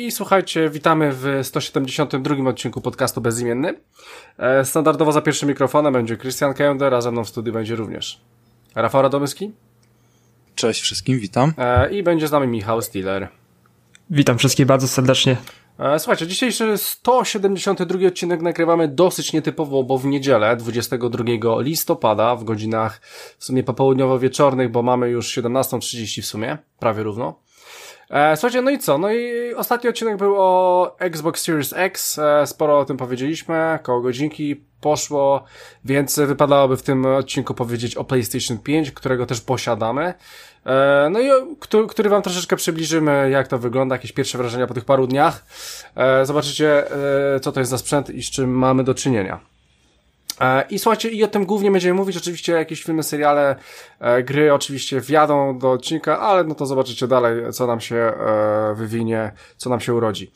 I słuchajcie, witamy w 172 odcinku podcastu Bezimienny. E, standardowo za pierwszym mikrofonem będzie Christian Kender, a ze mną w studiu będzie również Rafał Radomyski. Cześć wszystkim, witam. E, I będzie z nami Michał Stiller. Witam wszystkich bardzo serdecznie. E, słuchajcie, dzisiejszy 172 odcinek nagrywamy dosyć nietypowo, bo w niedzielę 22 listopada w godzinach w sumie popołudniowo-wieczornych, bo mamy już 17.30 w sumie, prawie równo. E, słuchajcie, no i co? No i ostatni odcinek był o Xbox Series X, e, sporo o tym powiedzieliśmy, koło godzinki poszło, więc wypadałoby w tym odcinku powiedzieć o PlayStation 5, którego też posiadamy. E, no i który, który wam troszeczkę przybliżymy, jak to wygląda, jakieś pierwsze wrażenia po tych paru dniach. Zobaczycie, co to jest za sprzęt i z czym mamy do czynienia. I słuchajcie, i o tym głównie będziemy mówić, oczywiście jakieś filmy, seriale, gry oczywiście wjadą do odcinka, ale no to zobaczycie dalej, co nam się wywinie, co nam się urodzi.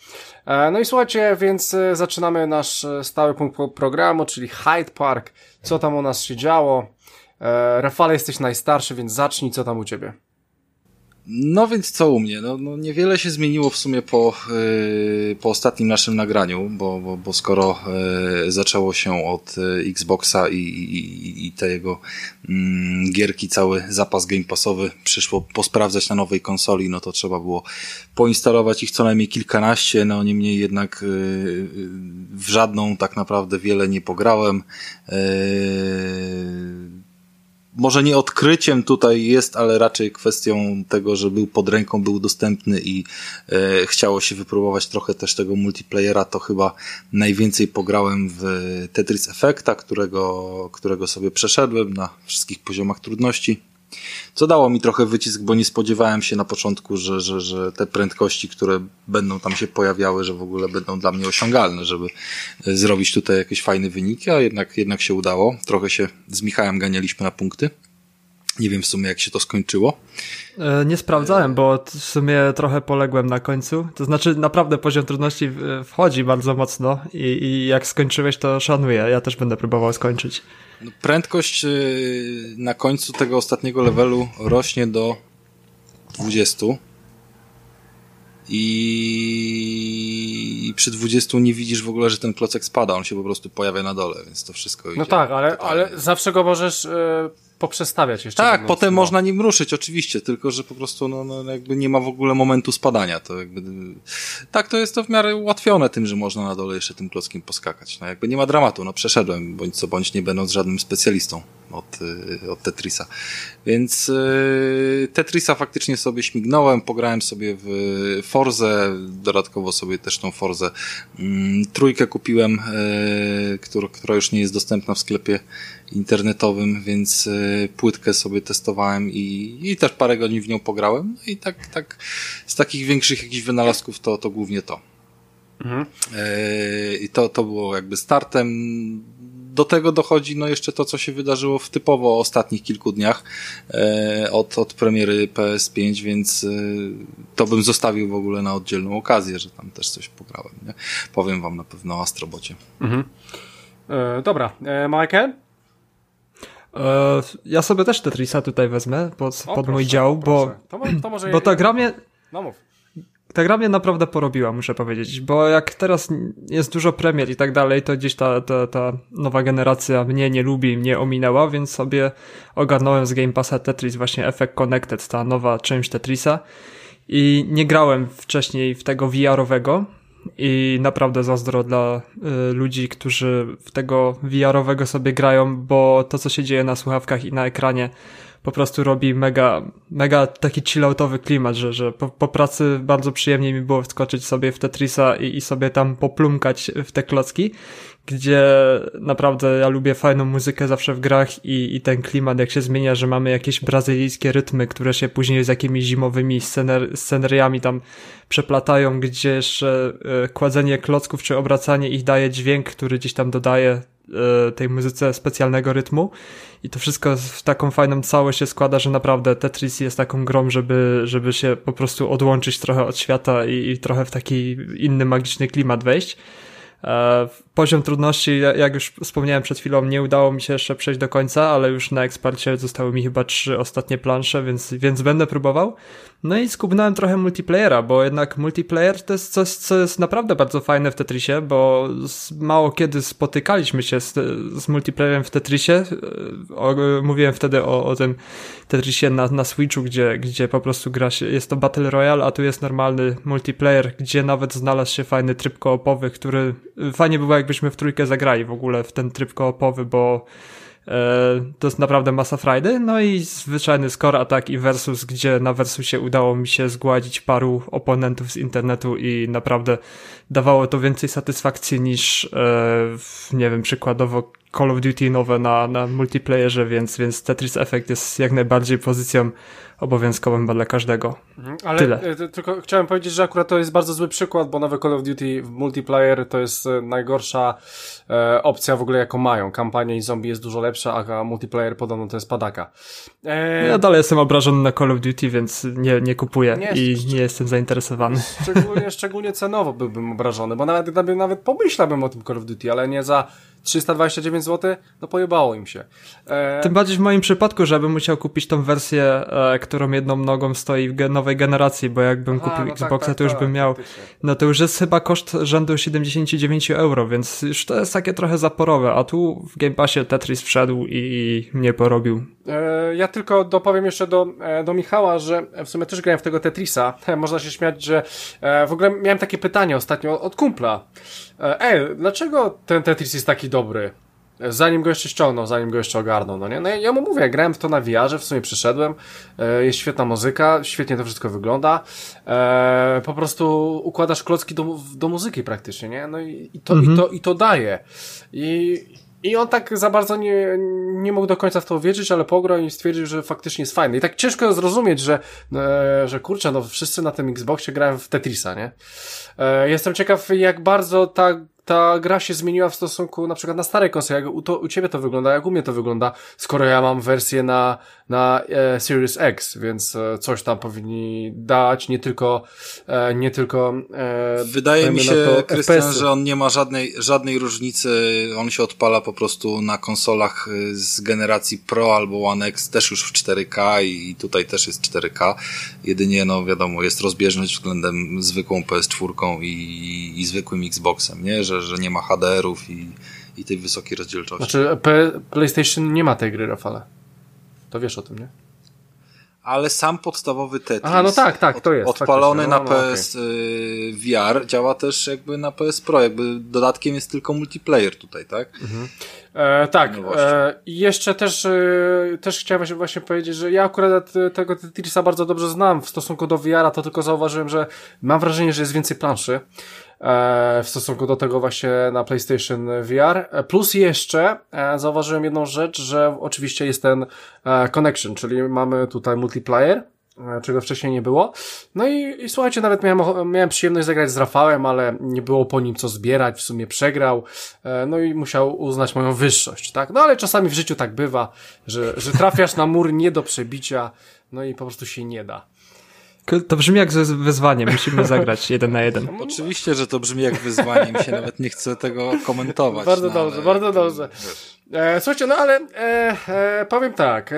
No i słuchajcie, więc zaczynamy nasz stały punkt programu, czyli Hyde Park, co tam u nas się działo, E, Rafale, jesteś najstarszy, więc zacznij, co tam u ciebie. No więc co u mnie? No, no niewiele się zmieniło w sumie po, yy, po ostatnim naszym nagraniu, bo, bo, bo skoro yy, zaczęło się od yy, Xboxa i, i, i te jego mm, gierki, cały zapas game passowy przyszło posprawdzać na nowej konsoli, no to trzeba było poinstalować ich co najmniej kilkanaście, no niemniej jednak y, y, w żadną tak naprawdę wiele nie pograłem. Yy, może nie odkryciem tutaj jest, ale raczej kwestią tego, że był pod ręką, był dostępny i e, chciało się wypróbować trochę też tego multiplayera, to chyba najwięcej pograłem w Tetris Effecta, którego, którego sobie przeszedłem na wszystkich poziomach trudności. Co dało mi trochę wycisk, bo nie spodziewałem się na początku, że, że, że te prędkości, które będą tam się pojawiały, że w ogóle będą dla mnie osiągalne, żeby e, zrobić tutaj jakieś fajne wyniki, a jednak, jednak się udało. Trochę się z Michałem ganialiśmy na punkty. Nie wiem w sumie, jak się to skończyło. E, nie sprawdzałem, bo w sumie trochę poległem na końcu. To znaczy, naprawdę poziom trudności wchodzi bardzo mocno i, i jak skończyłeś, to szanuję. Ja też będę próbował skończyć. No, prędkość y, na końcu tego ostatniego levelu rośnie do 20. I przy 20 nie widzisz w ogóle, że ten klocek spada, on się po prostu pojawia na dole, więc to wszystko No tak, ale, ale zawsze go możesz e, poprzestawiać jeszcze. Tak, potem no. można nim ruszyć, oczywiście, tylko że po prostu no, no, jakby nie ma w ogóle momentu spadania. To jakby, tak, to jest to w miarę ułatwione tym, że można na dole jeszcze tym klockiem poskakać. No jakby nie ma dramatu, no przeszedłem, bądź co bądź nie będąc żadnym specjalistą od, y, od Tetrisa. Więc yy, Tetrisa faktycznie sobie śmignąłem, pograłem sobie w Forzę, dodatkowo sobie też tą Forzę yy, trójkę kupiłem, yy, która, która już nie jest dostępna w sklepie internetowym, więc y, płytkę sobie testowałem i, i też parę godzin w nią pograłem. No i tak, tak z takich większych jakichś wynalazków to, to głównie to. Mhm. E, I to, to było jakby startem. Do tego dochodzi no jeszcze to, co się wydarzyło w typowo ostatnich kilku dniach e, od, od premiery PS5, więc e, to bym zostawił w ogóle na oddzielną okazję, że tam też coś pograłem. Nie? Powiem wam na pewno o Astrobocie. Mhm. E, dobra, e, Michael? E, ja sobie też Tetrisa tutaj wezmę pod, o, pod mój dział, bo, to, to może... bo ta gra mnie... No mów. Ta gra mnie naprawdę porobiła, muszę powiedzieć, bo jak teraz jest dużo premier i tak dalej, to gdzieś ta, ta, ta nowa generacja mnie nie lubi, mnie ominęła, więc sobie ogarnąłem z Game Passa Tetris właśnie Effect Connected, ta nowa część Tetrisa i nie grałem wcześniej w tego VR-owego, i naprawdę zazdro dla y, ludzi, którzy w tego VR-owego sobie grają, bo to, co się dzieje na słuchawkach i na ekranie, po prostu robi mega, mega taki chilloutowy klimat, że, że po, po pracy bardzo przyjemnie mi było wskoczyć sobie w Tetrisa i, i sobie tam poplumkać w te klocki gdzie naprawdę ja lubię fajną muzykę zawsze w grach i, i ten klimat, jak się zmienia, że mamy jakieś brazylijskie rytmy, które się później z jakimiś zimowymi scener sceneriami tam przeplatają, gdzie jeszcze e, kładzenie klocków czy obracanie ich daje dźwięk, który gdzieś tam dodaje tej muzyce specjalnego rytmu i to wszystko w taką fajną całość się składa, że naprawdę Tetris jest taką grą, żeby, żeby się po prostu odłączyć trochę od świata i, i trochę w taki inny magiczny klimat wejść. E, poziom trudności, jak już wspomniałem przed chwilą, nie udało mi się jeszcze przejść do końca, ale już na ekspercie zostały mi chyba trzy ostatnie plansze, więc, więc będę próbował. No i skubnąłem trochę multiplayera, bo jednak multiplayer to jest coś, co jest naprawdę bardzo fajne w Tetrisie, bo mało kiedy spotykaliśmy się z, z multiplayerem w Tetrisie. O, mówiłem wtedy o, o tym Tetrisie na, na Switchu, gdzie, gdzie po prostu gra się, jest to Battle Royale, a tu jest normalny multiplayer, gdzie nawet znalazł się fajny tryb koopowy, który fajnie było jakbyśmy w trójkę zagrali w ogóle w ten tryb koopowy, bo E, to jest naprawdę masa frajdy. No i zwyczajny score atak i versus, gdzie na versusie udało mi się zgładzić paru oponentów z internetu i naprawdę dawało to więcej satysfakcji niż, e, nie wiem, przykładowo Call of Duty nowe na, na multiplayerze, więc, więc Tetris Effect jest jak najbardziej pozycją obowiązkowym dla każdego. Mhm, ale Tyle. E, tylko chciałem powiedzieć, że akurat to jest bardzo zły przykład, bo nowe Call of Duty w multiplayer to jest e, najgorsza e, opcja w ogóle jaką mają. Kampania i zombie jest dużo lepsza, a multiplayer podobno to jest padaka. E... Ja dalej jestem obrażony na Call of Duty, więc nie, nie kupuję nie, i nie jestem zainteresowany. Szczególnie, szczególnie cenowo byłbym obrażony, bo nawet, nawet pomyślałbym o tym Call of Duty, ale nie za 329 zł, no pojebało im się. E... Tym bardziej w moim przypadku, żebym musiał kupić tą wersję, e, którą jedną nogą stoi w nowej generacji, bo jakbym Aha, kupił no Xboxa, tak, tak, to już tak, bym miał, no to już jest chyba koszt rzędu 79 euro, więc już to jest takie trochę zaporowe, a tu w Game Passie Tetris wszedł i, i mnie porobił. E, ja tylko dopowiem jeszcze do, e, do Michała, że w sumie też grałem w tego Tetrisa. Można się śmiać, że e, w ogóle miałem takie pytanie ostatnio od kumpla. Ej, dlaczego ten Tetris jest taki dobry? Zanim go jeszcze ściągnął, zanim go jeszcze ogarnął, no nie? No ja mu mówię, grałem w to na VR, w sumie przyszedłem, jest świetna muzyka, świetnie to wszystko wygląda, po prostu układasz klocki do, do muzyki praktycznie, nie? No i, i to, mhm. i, to, i to daje. I, i on tak za bardzo nie, nie mógł do końca w to uwierzyć, ale pograł i stwierdził, że faktycznie jest fajny. I tak ciężko zrozumieć, że, e, że kurczę, no wszyscy na tym Xboxie grają w Tetrisa, nie? E, jestem ciekaw, jak bardzo ta ta gra się zmieniła w stosunku na przykład na stare konsole, jak u, to, u ciebie to wygląda, jak u mnie to wygląda, skoro ja mam wersję na, na e, Series X, więc e, coś tam powinni dać, nie tylko, e, nie tylko, e, Wydaje mi się, Krystian, że on nie ma żadnej, żadnej różnicy, on się odpala po prostu na konsolach e, z generacji Pro albo One X, też już w 4K i tutaj też jest 4K, jedynie, no wiadomo, jest rozbieżność względem zwykłą PS4 i, i zwykłym Xboxem, nie, że że, że nie ma HDR-ów i, i tej wysokiej rozdzielczości. Znaczy, PlayStation nie ma tej gry, Rafale. To wiesz o tym, nie? ale sam podstawowy Tetris. Aha, no tak, tak, to jest. Odpalony no, na no, PS okay. Y, VR działa też jakby na PS Pro, jakby dodatkiem jest tylko multiplayer tutaj, tak? Mhm. E, tak. E, I jeszcze też, e, też chciałem właśnie powiedzieć, że ja akurat tego Tetrisa bardzo dobrze znam w stosunku do VR-a, to tylko zauważyłem, że mam wrażenie, że jest więcej planszy. E, w stosunku do tego właśnie na PlayStation VR. E, plus jeszcze e, zauważyłem jedną rzecz, że oczywiście jest ten connection, czyli mamy tutaj multiplayer, czego wcześniej nie było. No i, i słuchajcie, nawet miałem, miałem przyjemność zagrać z Rafałem, ale nie było po nim co zbierać, w sumie przegrał, no i musiał uznać moją wyższość, tak? No ale czasami w życiu tak bywa, że, że trafiasz na mur nie do przebicia, no i po prostu się nie da. To brzmi jak wyzwanie, musimy zagrać jeden na jeden. Oczywiście, że to brzmi jak wyzwanie, mi się nawet nie chce tego komentować. Bardzo no, dobrze, bardzo dobrze. E, słuchajcie, no ale e, e, powiem tak. E,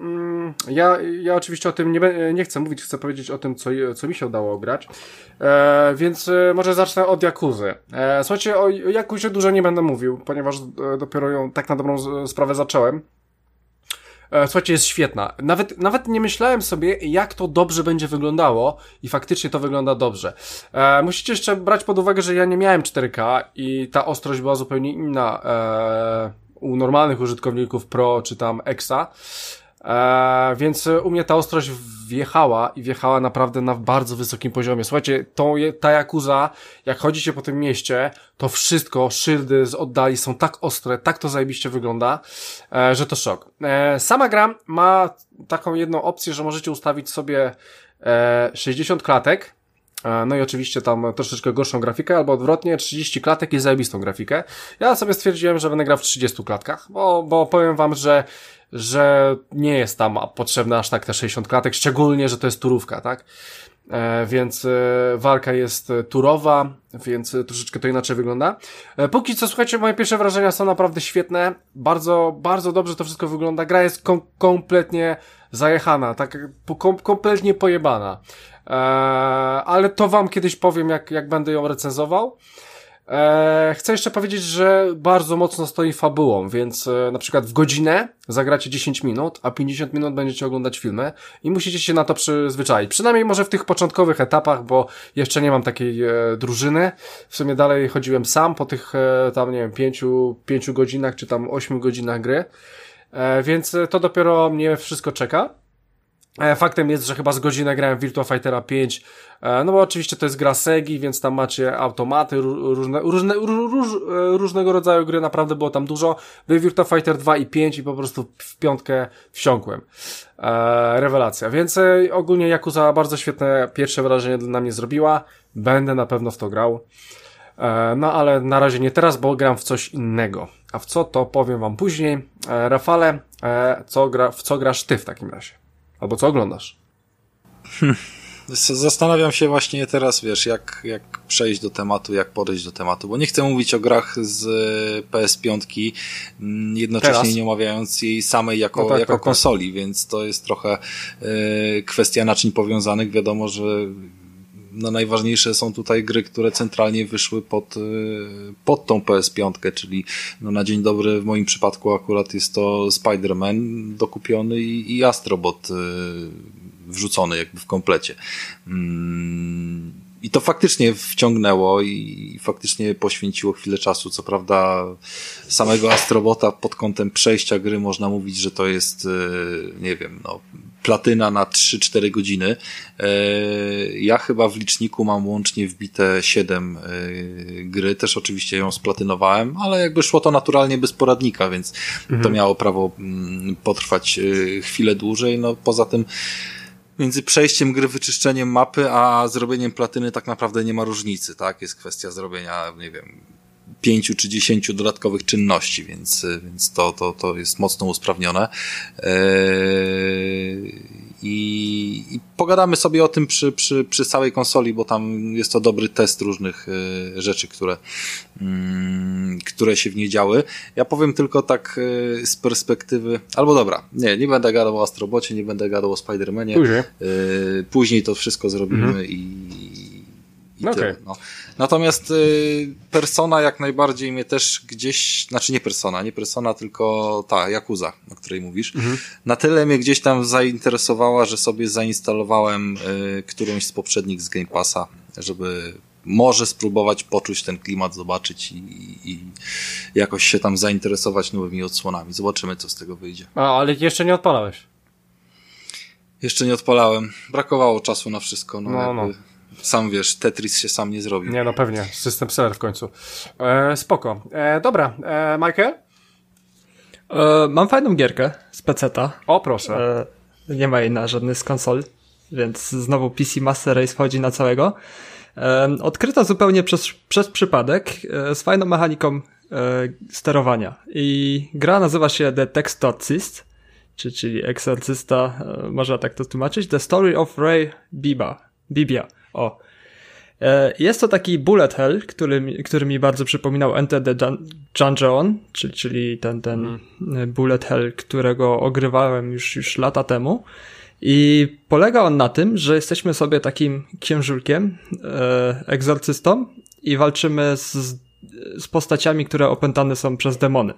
mm, ja, ja oczywiście o tym nie, nie chcę mówić, chcę powiedzieć o tym, co, co mi się udało grać. E, więc e, może zacznę od Jakuzy. słuchajcie, o Jakuzie dużo nie będę mówił, ponieważ dopiero ją tak na dobrą sprawę zacząłem. E, słuchajcie, jest świetna. Nawet, nawet nie myślałem sobie, jak to dobrze będzie wyglądało i faktycznie to wygląda dobrze. E, musicie jeszcze brać pod uwagę, że ja nie miałem 4K i ta ostrość była zupełnie inna e, u normalnych użytkowników Pro czy tam Exa. E, więc u mnie ta ostrość wjechała i wjechała naprawdę na bardzo wysokim poziomie. Słuchajcie, tą, ta Yakuza, jak chodzicie po tym mieście, to wszystko, szyldy z oddali są tak ostre, tak to zajebiście wygląda, e, że to szok. E, sama gra ma taką jedną opcję, że możecie ustawić sobie e, 60 klatek, e, no i oczywiście tam troszeczkę gorszą grafikę, albo odwrotnie, 30 klatek i zajebistą grafikę. Ja sobie stwierdziłem, że będę grał w 30 klatkach, bo, bo powiem wam, że że nie jest tam potrzebne aż tak te 60 klatek, szczególnie, że to jest turówka, tak? E, więc e, walka jest turowa, więc troszeczkę to inaczej wygląda. E, póki co, słuchajcie, moje pierwsze wrażenia są naprawdę świetne. Bardzo, bardzo dobrze to wszystko wygląda. Gra jest kom kompletnie zajechana, tak kom kompletnie pojebana. Ale to wam kiedyś powiem, jak, jak będę ją recenzował. Eee, chcę jeszcze powiedzieć, że bardzo mocno stoi fabułą, więc e, na przykład w godzinę zagracie 10 minut, a 50 minut będziecie oglądać filmy i musicie się na to przyzwyczaić. Przynajmniej może w tych początkowych etapach, bo jeszcze nie mam takiej e, drużyny. W sumie dalej chodziłem sam po tych e, tam, nie wiem, 5, 5 godzinach czy tam 8 godzinach gry. E, więc to dopiero mnie wszystko czeka. E, faktem jest, że chyba z godzinę grałem Virtua Fightera 5, e, no bo oczywiście to jest gra Segi, więc tam macie automaty, różne, różne, róż, e, różnego rodzaju gry, naprawdę było tam dużo. Był Virtua Fighter 2 i 5 i po prostu w piątkę wsiąkłem. E, rewelacja. Więc ogólnie Yakuza bardzo świetne pierwsze wrażenie dla mnie zrobiła. Będę na pewno w to grał. E, no ale na razie nie teraz, bo gram w coś innego. A w co to powiem wam później. E, Rafale, co gra, w co grasz ty w takim razie? Albo co oglądasz? Hmm. Zastanawiam się właśnie teraz, wiesz, jak, jak przejść do tematu, jak podejść do tematu, bo nie chcę mówić o grach z PS5, mm, jednocześnie teraz? nie omawiając jej samej jako, no tak, jako tak, tak. konsoli, tak. więc to jest trochę y, kwestia naczyń powiązanych. Wiadomo, że no najważniejsze są tutaj gry, które centralnie wyszły pod, y, pod tą PS5, czyli no na dzień dobry w moim przypadku akurat jest to Spider-Man dokupiony i, i Astrobot y, wrzucony jakby w komplecie. Mm, i to faktycznie wciągnęło i faktycznie poświęciło chwilę czasu. Co prawda, samego Astrobota pod kątem przejścia gry można mówić, że to jest, e, nie wiem, no, platyna na 3-4 godziny. E, ja chyba w liczniku mam łącznie wbite 7 e, gry. Też oczywiście ją splatynowałem, ale jakby szło to naturalnie bez poradnika, więc mhm. to miało prawo mm, potrwać chwilę dłużej. No poza tym, między przejściem gry, wyczyszczeniem mapy, a zrobieniem platyny tak naprawdę nie ma różnicy, tak? Jest kwestia zrobienia, nie wiem, pięciu czy dziesięciu dodatkowych czynności, więc, więc to, to, to jest mocno usprawnione. Eee i, i pogadamy sobie o tym przy, przy, przy całej konsoli, bo tam jest to dobry test różnych y, rzeczy, które, y, które się w niej działy. Ja powiem tylko tak y, z perspektywy, albo dobra, nie, nie będę gadał o Astrobocie, nie będę gadał o Spider-Manie. Później. później to wszystko zrobimy mhm. i i okay. tyle, no. Natomiast y, Persona jak najbardziej mnie też gdzieś, znaczy nie Persona, nie Persona, tylko ta, Yakuza, o której mówisz. Mhm. Na tyle mnie gdzieś tam zainteresowała, że sobie zainstalowałem y, którąś z poprzednich z Game Passa, żeby może spróbować poczuć ten klimat, zobaczyć i, i jakoś się tam zainteresować nowymi odsłonami. Zobaczymy, co z tego wyjdzie. A, ale jeszcze nie odpalałeś? Jeszcze nie odpalałem. Brakowało czasu na wszystko. No, no, no sam wiesz, Tetris się sam nie zrobił. Nie, no pewnie, system seller w końcu. E, spoko. E, dobra, e, Michael? E, mam fajną gierkę z PC-ta. O, proszę. E, nie ma jej na żadnej z konsol, więc znowu PC Master Race wchodzi na całego. E, odkryto zupełnie przez, przez przypadek e, z fajną mechaniką e, sterowania. I gra nazywa się The Textorcist, czyli egzorcysta, e, można tak to tłumaczyć. The Story of Ray Biba. Bibia. O. E, jest to taki bullet hell, który, który mi bardzo przypominał Enter the Dungeon, czyli, czyli ten, ten mm. bullet hell, którego ogrywałem już, już lata temu. I polega on na tym, że jesteśmy sobie takim księżulkiem, e, egzorcystą i walczymy z, z postaciami, które opętane są przez demony.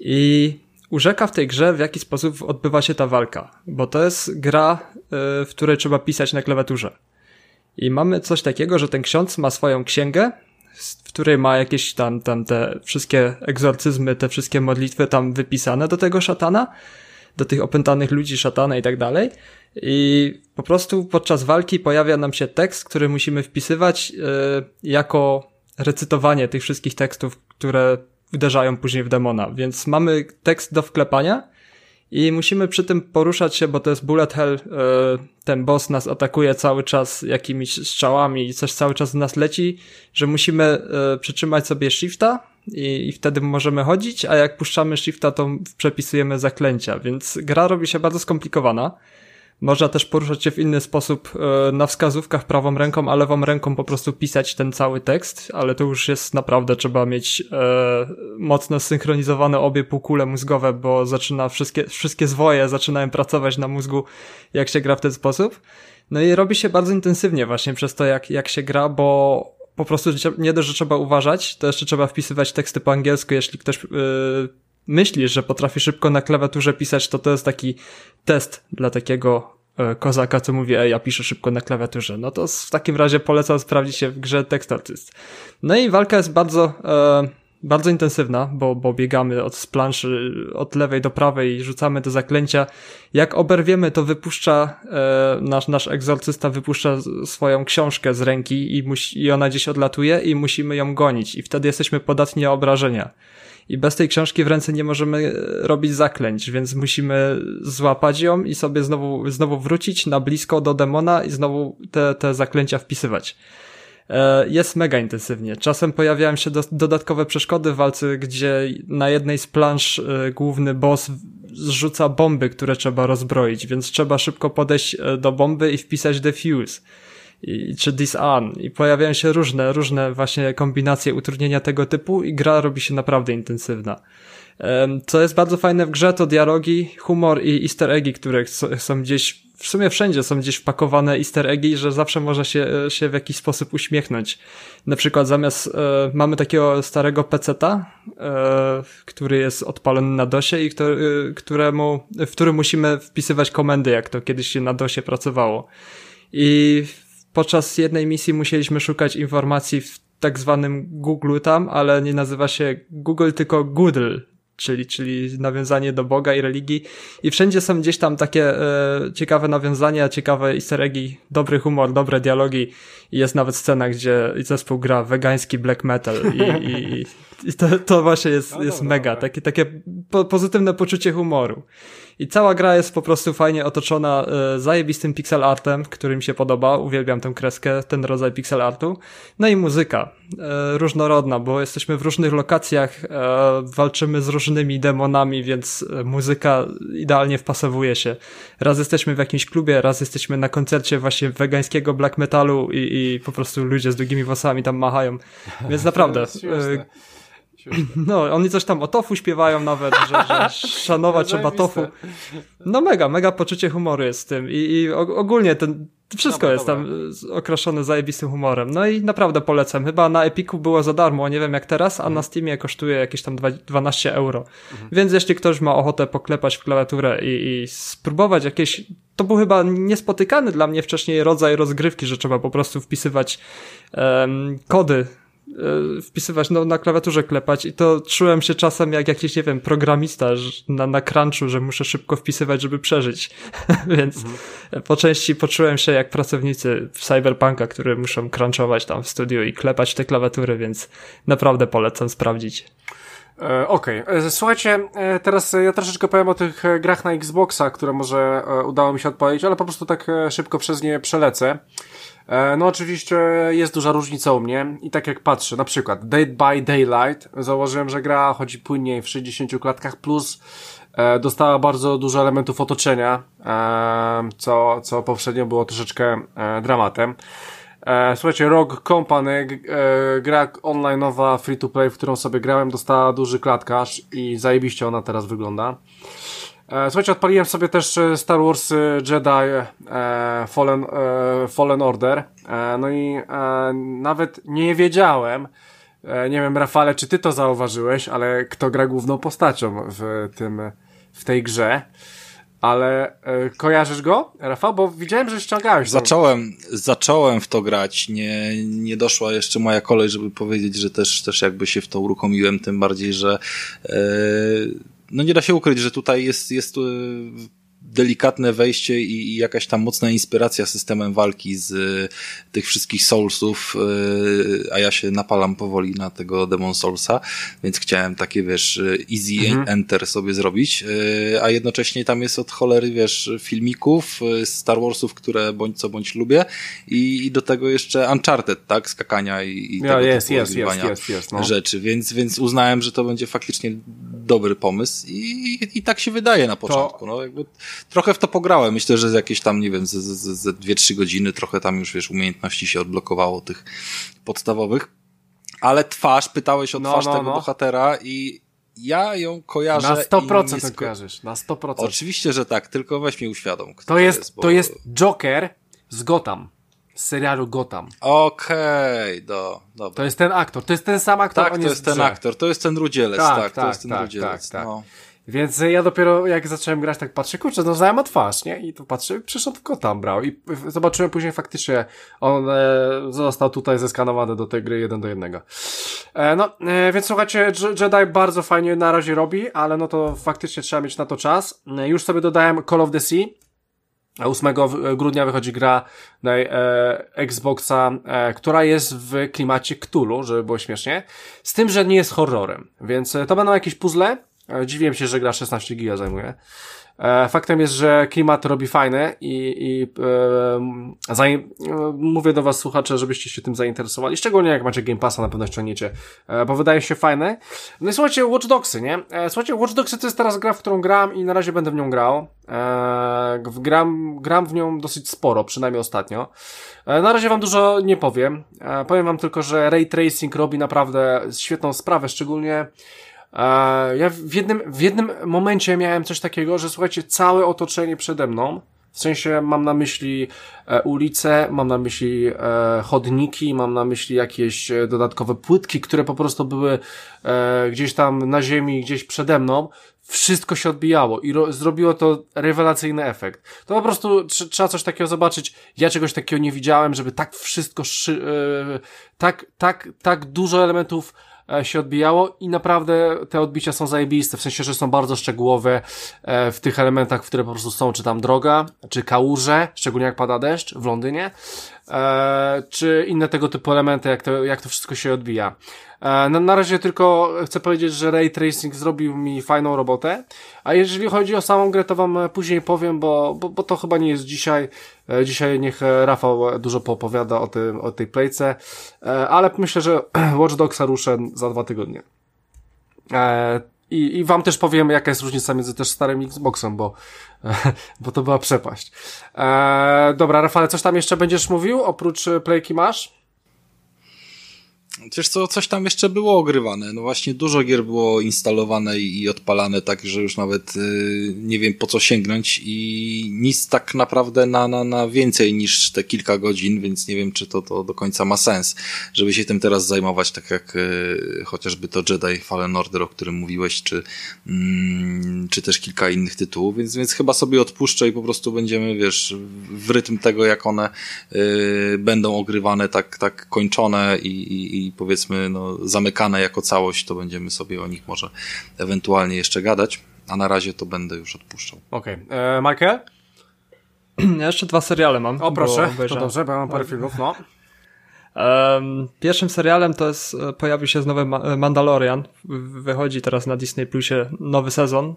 I urzeka w tej grze, w jaki sposób odbywa się ta walka, bo to jest gra, e, w której trzeba pisać na klawiaturze. I mamy coś takiego, że ten ksiądz ma swoją księgę, w której ma jakieś tam, tam te wszystkie egzorcyzmy, te wszystkie modlitwy tam wypisane do tego szatana, do tych opętanych ludzi szatana i tak dalej. I po prostu podczas walki pojawia nam się tekst, który musimy wpisywać yy, jako recytowanie tych wszystkich tekstów, które uderzają później w demona. Więc mamy tekst do wklepania i musimy przy tym poruszać się, bo to jest bullet hell, e, ten boss nas atakuje cały czas jakimiś strzałami i coś cały czas w nas leci, że musimy e, przytrzymać sobie shifta i, i wtedy możemy chodzić, a jak puszczamy shifta, to przepisujemy zaklęcia, więc gra robi się bardzo skomplikowana. Można też poruszać się w inny sposób e, na wskazówkach prawą ręką, a lewą ręką po prostu pisać ten cały tekst, ale to już jest naprawdę, trzeba mieć e, mocno synchronizowane obie półkule mózgowe, bo zaczyna wszystkie, wszystkie zwoje zaczynają pracować na mózgu, jak się gra w ten sposób. No i robi się bardzo intensywnie właśnie przez to, jak, jak się gra, bo po prostu nie dość, że trzeba uważać, to jeszcze trzeba wpisywać teksty po angielsku, jeśli ktoś yy, myśli, że potrafi szybko na klawiaturze pisać, to to jest taki test dla takiego yy, kozaka, co mówi, ej, ja piszę szybko na klawiaturze. No to w takim razie polecam sprawdzić się w grze Text Artist. No i walka jest bardzo... Yy, bardzo intensywna, bo, bo biegamy od planszy od lewej do prawej i rzucamy te zaklęcia. Jak oberwiemy, to wypuszcza, e, nasz, nasz egzorcysta wypuszcza swoją książkę z ręki i, musi, i ona gdzieś odlatuje i musimy ją gonić i wtedy jesteśmy podatni na obrażenia. I bez tej książki w ręce nie możemy robić zaklęć, więc musimy złapać ją i sobie znowu, znowu wrócić na blisko do demona i znowu te, te zaklęcia wpisywać. E, jest mega intensywnie. Czasem pojawiają się do, dodatkowe przeszkody w walce, gdzie na jednej z plansz e, główny boss zrzuca bomby, które trzeba rozbroić, więc trzeba szybko podejść e, do bomby i wpisać defuse i, czy disarm i pojawiają się różne, różne właśnie kombinacje utrudnienia tego typu i gra robi się naprawdę intensywna. Co jest bardzo fajne w grze to dialogi, humor i easter eggi, które są gdzieś w sumie wszędzie są gdzieś wpakowane easter eggi, że zawsze można się, się w jakiś sposób uśmiechnąć. Na przykład zamiast, e, mamy takiego starego peceta, e, który jest odpalony na DOSie i który, któremu, w którym musimy wpisywać komendy, jak to kiedyś się na DOSie pracowało. I podczas jednej misji musieliśmy szukać informacji w tak zwanym Google tam, ale nie nazywa się Google, tylko Goodle, czyli, czyli nawiązanie do Boga i religii. I wszędzie są gdzieś tam takie e, ciekawe nawiązania, ciekawe easter eggi, dobry humor, dobre dialogi. I jest nawet scena, gdzie zespół gra wegański black metal i, i, i to, to właśnie jest, no jest dobra, mega. Dobra. Takie, takie po, pozytywne poczucie humoru. I cała gra jest po prostu fajnie otoczona e, zajebistym pixel artem, który mi się podoba. Uwielbiam tę kreskę, ten rodzaj pixel artu. No i muzyka. E, różnorodna, bo jesteśmy w różnych lokacjach, e, walczymy z różnymi demonami, więc e, muzyka idealnie wpasowuje się. Raz jesteśmy w jakimś klubie, raz jesteśmy na koncercie właśnie wegańskiego black metalu i, i po prostu ludzie z długimi włosami tam machają. Więc naprawdę. No, oni coś tam o tofu śpiewają nawet, że, że szanować trzeba tofu. No mega, mega poczucie humoru jest w tym i, i ogólnie ten, wszystko jest dobra. tam okraszone zajebistym humorem. No i naprawdę polecam. Chyba na Epiku było za darmo, nie wiem jak teraz, a mhm. na Steamie kosztuje jakieś tam 12 euro. Mhm. Więc jeśli ktoś ma ochotę poklepać w klawiaturę i, i spróbować jakieś to był chyba niespotykany dla mnie wcześniej rodzaj rozgrywki, że trzeba po prostu wpisywać um, kody wpisywać, no na klawiaturze klepać i to czułem się czasem jak jakiś, nie wiem, programista na, na crunchu, że muszę szybko wpisywać, żeby przeżyć. Więc mhm. po części poczułem się jak pracownicy w Cyberpunka, którzy muszą crunchować tam w studiu i klepać te klawiatury, więc naprawdę polecam sprawdzić. E, okej, okay. E, słuchajcie, teraz ja troszeczkę powiem o tych grach na Xboxa, które może udało mi się odpowiedzieć, ale po prostu tak szybko przez nie przelecę. E, no oczywiście jest duża różnica u mnie i tak jak patrzę, na przykład Dead by Daylight, założyłem, że gra chodzi płynniej w 60 klatkach plus e, dostała bardzo dużo elementów otoczenia, e, co, co poprzednio było troszeczkę e, dramatem. E, słuchajcie, Rogue Company, e, gra online'owa free to play, w którą sobie grałem, dostała duży klatkarz i zajebiście ona teraz wygląda. E, słuchajcie, odpaliłem sobie też e, Star Wars e, Jedi Fallen, Fallen Order. No i nawet nie wiedziałem, nie wiem, Rafale, czy ty to zauważyłeś, ale kto gra główną postacią w tym, w tej grze. Ale kojarzysz go, Rafał? Bo widziałem, że ściągałeś. Zacząłem, zacząłem w to grać. Nie, nie doszła jeszcze moja kolej, żeby powiedzieć, że też, też jakby się w to uruchomiłem, tym bardziej, że no nie da się ukryć, że tutaj jest, jest delikatne wejście i, i jakaś tam mocna inspiracja systemem walki z y, tych wszystkich Soulsów, y, a ja się napalam powoli na tego Demon Soulsa, więc chciałem takie, wiesz, easy mhm. enter sobie zrobić, y, a jednocześnie tam jest od cholery, wiesz, filmików, Star Warsów, które bądź co bądź lubię i, i do tego jeszcze Uncharted, tak, skakania i, i tego jest, jest, jest, jest, jest, no. rzeczy, więc, więc uznałem, że to będzie faktycznie dobry pomysł i, i, i tak się wydaje na początku, to... no jakby trochę w to pograłem. Myślę, że z jakieś tam, nie wiem, ze 2-3 godziny trochę tam już, wiesz, umiejętności się odblokowało tych podstawowych. Ale twarz, pytałeś o no, twarz no, tego no. bohatera i ja ją kojarzę. Na 100% sko- kojarzysz, na 100%. Oczywiście, że tak, tylko weź mi uświadom. To jest, jest bo... to jest Joker z Gotham. Z serialu Gotham. Okej, okay, do, dobra. To jest ten aktor, to jest ten sam aktor. Tak, to jest, jest ten aktor, to jest ten rudzielec, tak, tak, tak to jest ten tak, rudzielec. Tak, tak. No. Więc ja dopiero jak zacząłem grać, tak patrzę, kurczę, no znałem twarz, nie? I tu patrzę, przyszedł go tam brał. I zobaczyłem później faktycznie, on e, został tutaj zeskanowany do tej gry jeden do jednego. E, no, e, więc słuchajcie, Jedi bardzo fajnie na razie robi, ale no to faktycznie trzeba mieć na to czas. E, już sobie dodałem Call of the Sea. 8 grudnia wychodzi gra na e, Xboxa, e, która jest w klimacie Cthulhu, żeby było śmiesznie. Z tym, że nie jest horrorem. Więc e, to będą jakieś puzzle, E, dziwiłem się, że gra 16 giga zajmuje. E, faktem jest, że klimat robi fajne i, i e, e, mówię do was słuchacze, żebyście się tym zainteresowali, szczególnie jak macie Game Passa, na pewno ściągniecie, e, bo wydaje się fajne. No i słuchajcie, Watch Dogsy, nie? E, słuchajcie, Watch Dogsy to jest teraz gra, w którą gram i na razie będę w nią grał. E, gram, gram w nią dosyć sporo, przynajmniej ostatnio. E, na razie wam dużo nie powiem. E, powiem wam tylko, że Ray Tracing robi naprawdę świetną sprawę, szczególnie E, ja w jednym, w jednym momencie miałem coś takiego, że słuchajcie, całe otoczenie przede mną, w sensie mam na myśli e, ulice, mam na myśli e, chodniki, mam na myśli jakieś e, dodatkowe płytki, które po prostu były gdzieś tam na ziemi, gdzieś przede mną. Wszystko się odbijało i zrobiło to rewelacyjny efekt. To po prostu trzeba coś takiego zobaczyć. Ja czegoś takiego nie widziałem, żeby tak wszystko, tak, tak, tak dużo elementów się odbijało i naprawdę te odbicia są zajebiste, w sensie, że są bardzo szczegółowe e, w tych elementach, które po prostu są, czy tam droga, czy kałuże, szczególnie jak pada deszcz w Londynie, e, czy inne tego typu elementy, jak to, jak to wszystko się odbija. Na, na razie tylko chcę powiedzieć, że Ray Tracing zrobił mi fajną robotę, a jeżeli chodzi o samą grę, to wam później powiem, bo, bo, bo to chyba nie jest dzisiaj. Dzisiaj niech Rafał dużo poopowiada o, tym, o tej playce, ale myślę, że Watch Dogsa ruszę za dwa tygodnie. I, I wam też powiem, jaka jest różnica między też starym Xboxem, bo, bo to była przepaść. dobra, Rafale, coś tam jeszcze będziesz mówił, oprócz playki masz? Wiesz co, coś tam jeszcze było ogrywane. No właśnie dużo gier było instalowane i, odpalane tak, że już nawet y, nie wiem po co sięgnąć i nic tak naprawdę na, na, na więcej niż te kilka godzin, więc nie wiem czy to, to do końca ma sens, żeby się tym teraz zajmować, tak jak y, chociażby to Jedi Fallen Order, o którym mówiłeś, czy, mm, czy też kilka innych tytułów, więc, więc chyba sobie odpuszczę i po prostu będziemy, wiesz, w rytm tego, jak one y, będą ogrywane, tak, tak kończone i, i, i powiedzmy no, zamykane jako całość, to będziemy sobie o nich może ewentualnie jeszcze gadać, a na razie to będę już odpuszczał. Okej. Okay. E, Michael? Ja jeszcze dwa seriale mam. O proszę, to dobrze, bo ja mam parę filmów, no. Um, pierwszym serialem to jest, e, pojawił się znowu Mandalorian. Wychodzi teraz na Disney Plusie nowy sezon.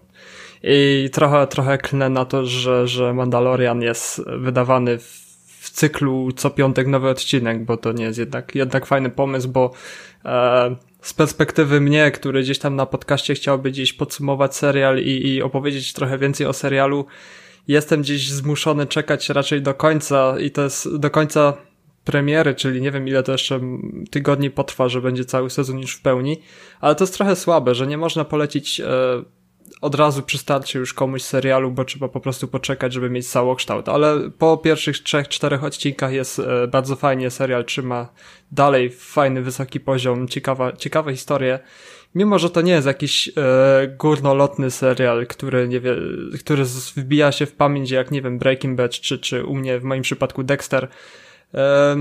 I trochę, trochę klnę na to, że, że Mandalorian jest wydawany w w cyklu co piątek nowy odcinek, bo to nie jest jednak, jednak fajny pomysł, bo e, z perspektywy mnie, który gdzieś tam na podcaście chciałby gdzieś podsumować serial i, i opowiedzieć trochę więcej o serialu, jestem gdzieś zmuszony czekać raczej do końca i to jest do końca premiery, czyli nie wiem ile to jeszcze tygodni potrwa, że będzie cały sezon już w pełni, ale to jest trochę słabe, że nie można polecić e, od razu przy starcie już komuś serialu, bo trzeba po prostu poczekać, żeby mieć całokształt. Ale po pierwszych trzech, czterech odcinkach jest e, bardzo fajnie, serial trzyma dalej fajny, wysoki poziom, ciekawa, ciekawe historie. Mimo, że to nie jest jakiś e, górnolotny serial, który, nie wie, który wbija się w pamięć jak, nie wiem, Breaking Bad, czy, czy u mnie w moim przypadku Dexter. E,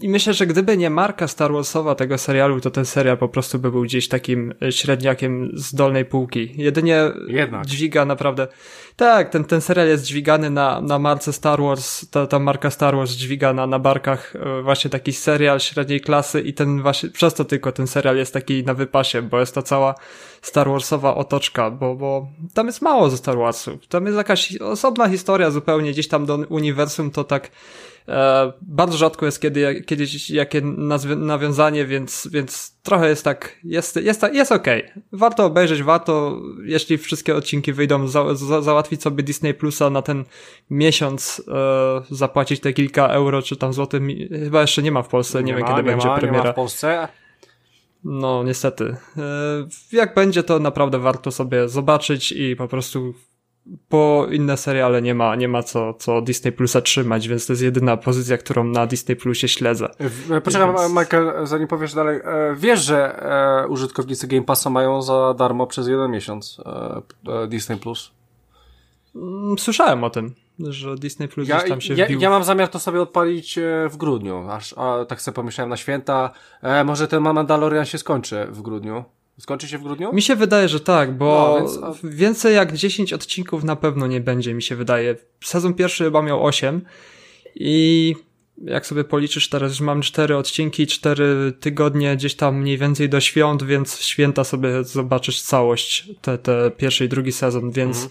i myślę, że gdyby nie marka Star Warsowa tego serialu, to ten serial po prostu by był gdzieś takim e, średniakiem z dolnej półki. Jedynie Jednak. dźwiga naprawdę. Tak, ten, ten serial jest dźwigany na, na marce Star Wars, ta, ta marka Star Wars dźwiga na, na barkach e, właśnie taki serial średniej klasy i ten właśnie, przez to tylko ten serial jest taki na wypasie, bo jest to cała Star Warsowa otoczka, bo, bo tam jest mało ze Star Warsów. Tam jest jakaś osobna historia zupełnie, gdzieś tam do uniwersum to tak bardzo rzadko jest kiedy, kiedyś jakie nawiązanie, więc, więc trochę jest tak, jest, jest, jest okej. Okay. Warto obejrzeć, warto, jeśli wszystkie odcinki wyjdą, za, za, załatwić sobie Disney Plusa na ten miesiąc, e, zapłacić te kilka euro, czy tam złotych, chyba jeszcze nie ma w Polsce, nie, nie wiem ma, kiedy będzie ma, premiera. Nie ma w Polsce. No, niestety. E, jak będzie, to naprawdę warto sobie zobaczyć i po prostu po inne seriale nie ma, nie ma co, co Disney Plusa trzymać, więc to jest jedyna pozycja, którą na Disney Plusie śledzę. Poczekaj, więc... Michael, zanim powiesz dalej. E, wiesz, że e, użytkownicy Game Passa mają za darmo przez jeden miesiąc Disney Plus? Mm, słyszałem o tym że Disney Plus ja, tam się ja, wbił. Ja mam zamiar to sobie odpalić e, w grudniu, aż a, tak sobie pomyślałem na święta. E, może ten Mandalorian się skończy w grudniu. Skończy się w grudniu? Mi się wydaje, że tak, bo no, więc, więcej jak 10 odcinków na pewno nie będzie, mi się wydaje. Sezon pierwszy chyba miał 8 i jak sobie policzysz teraz, że mam 4 odcinki, 4 tygodnie gdzieś tam mniej więcej do świąt, więc święta sobie zobaczysz całość, te, te pierwszy i drugi sezon, więc mhm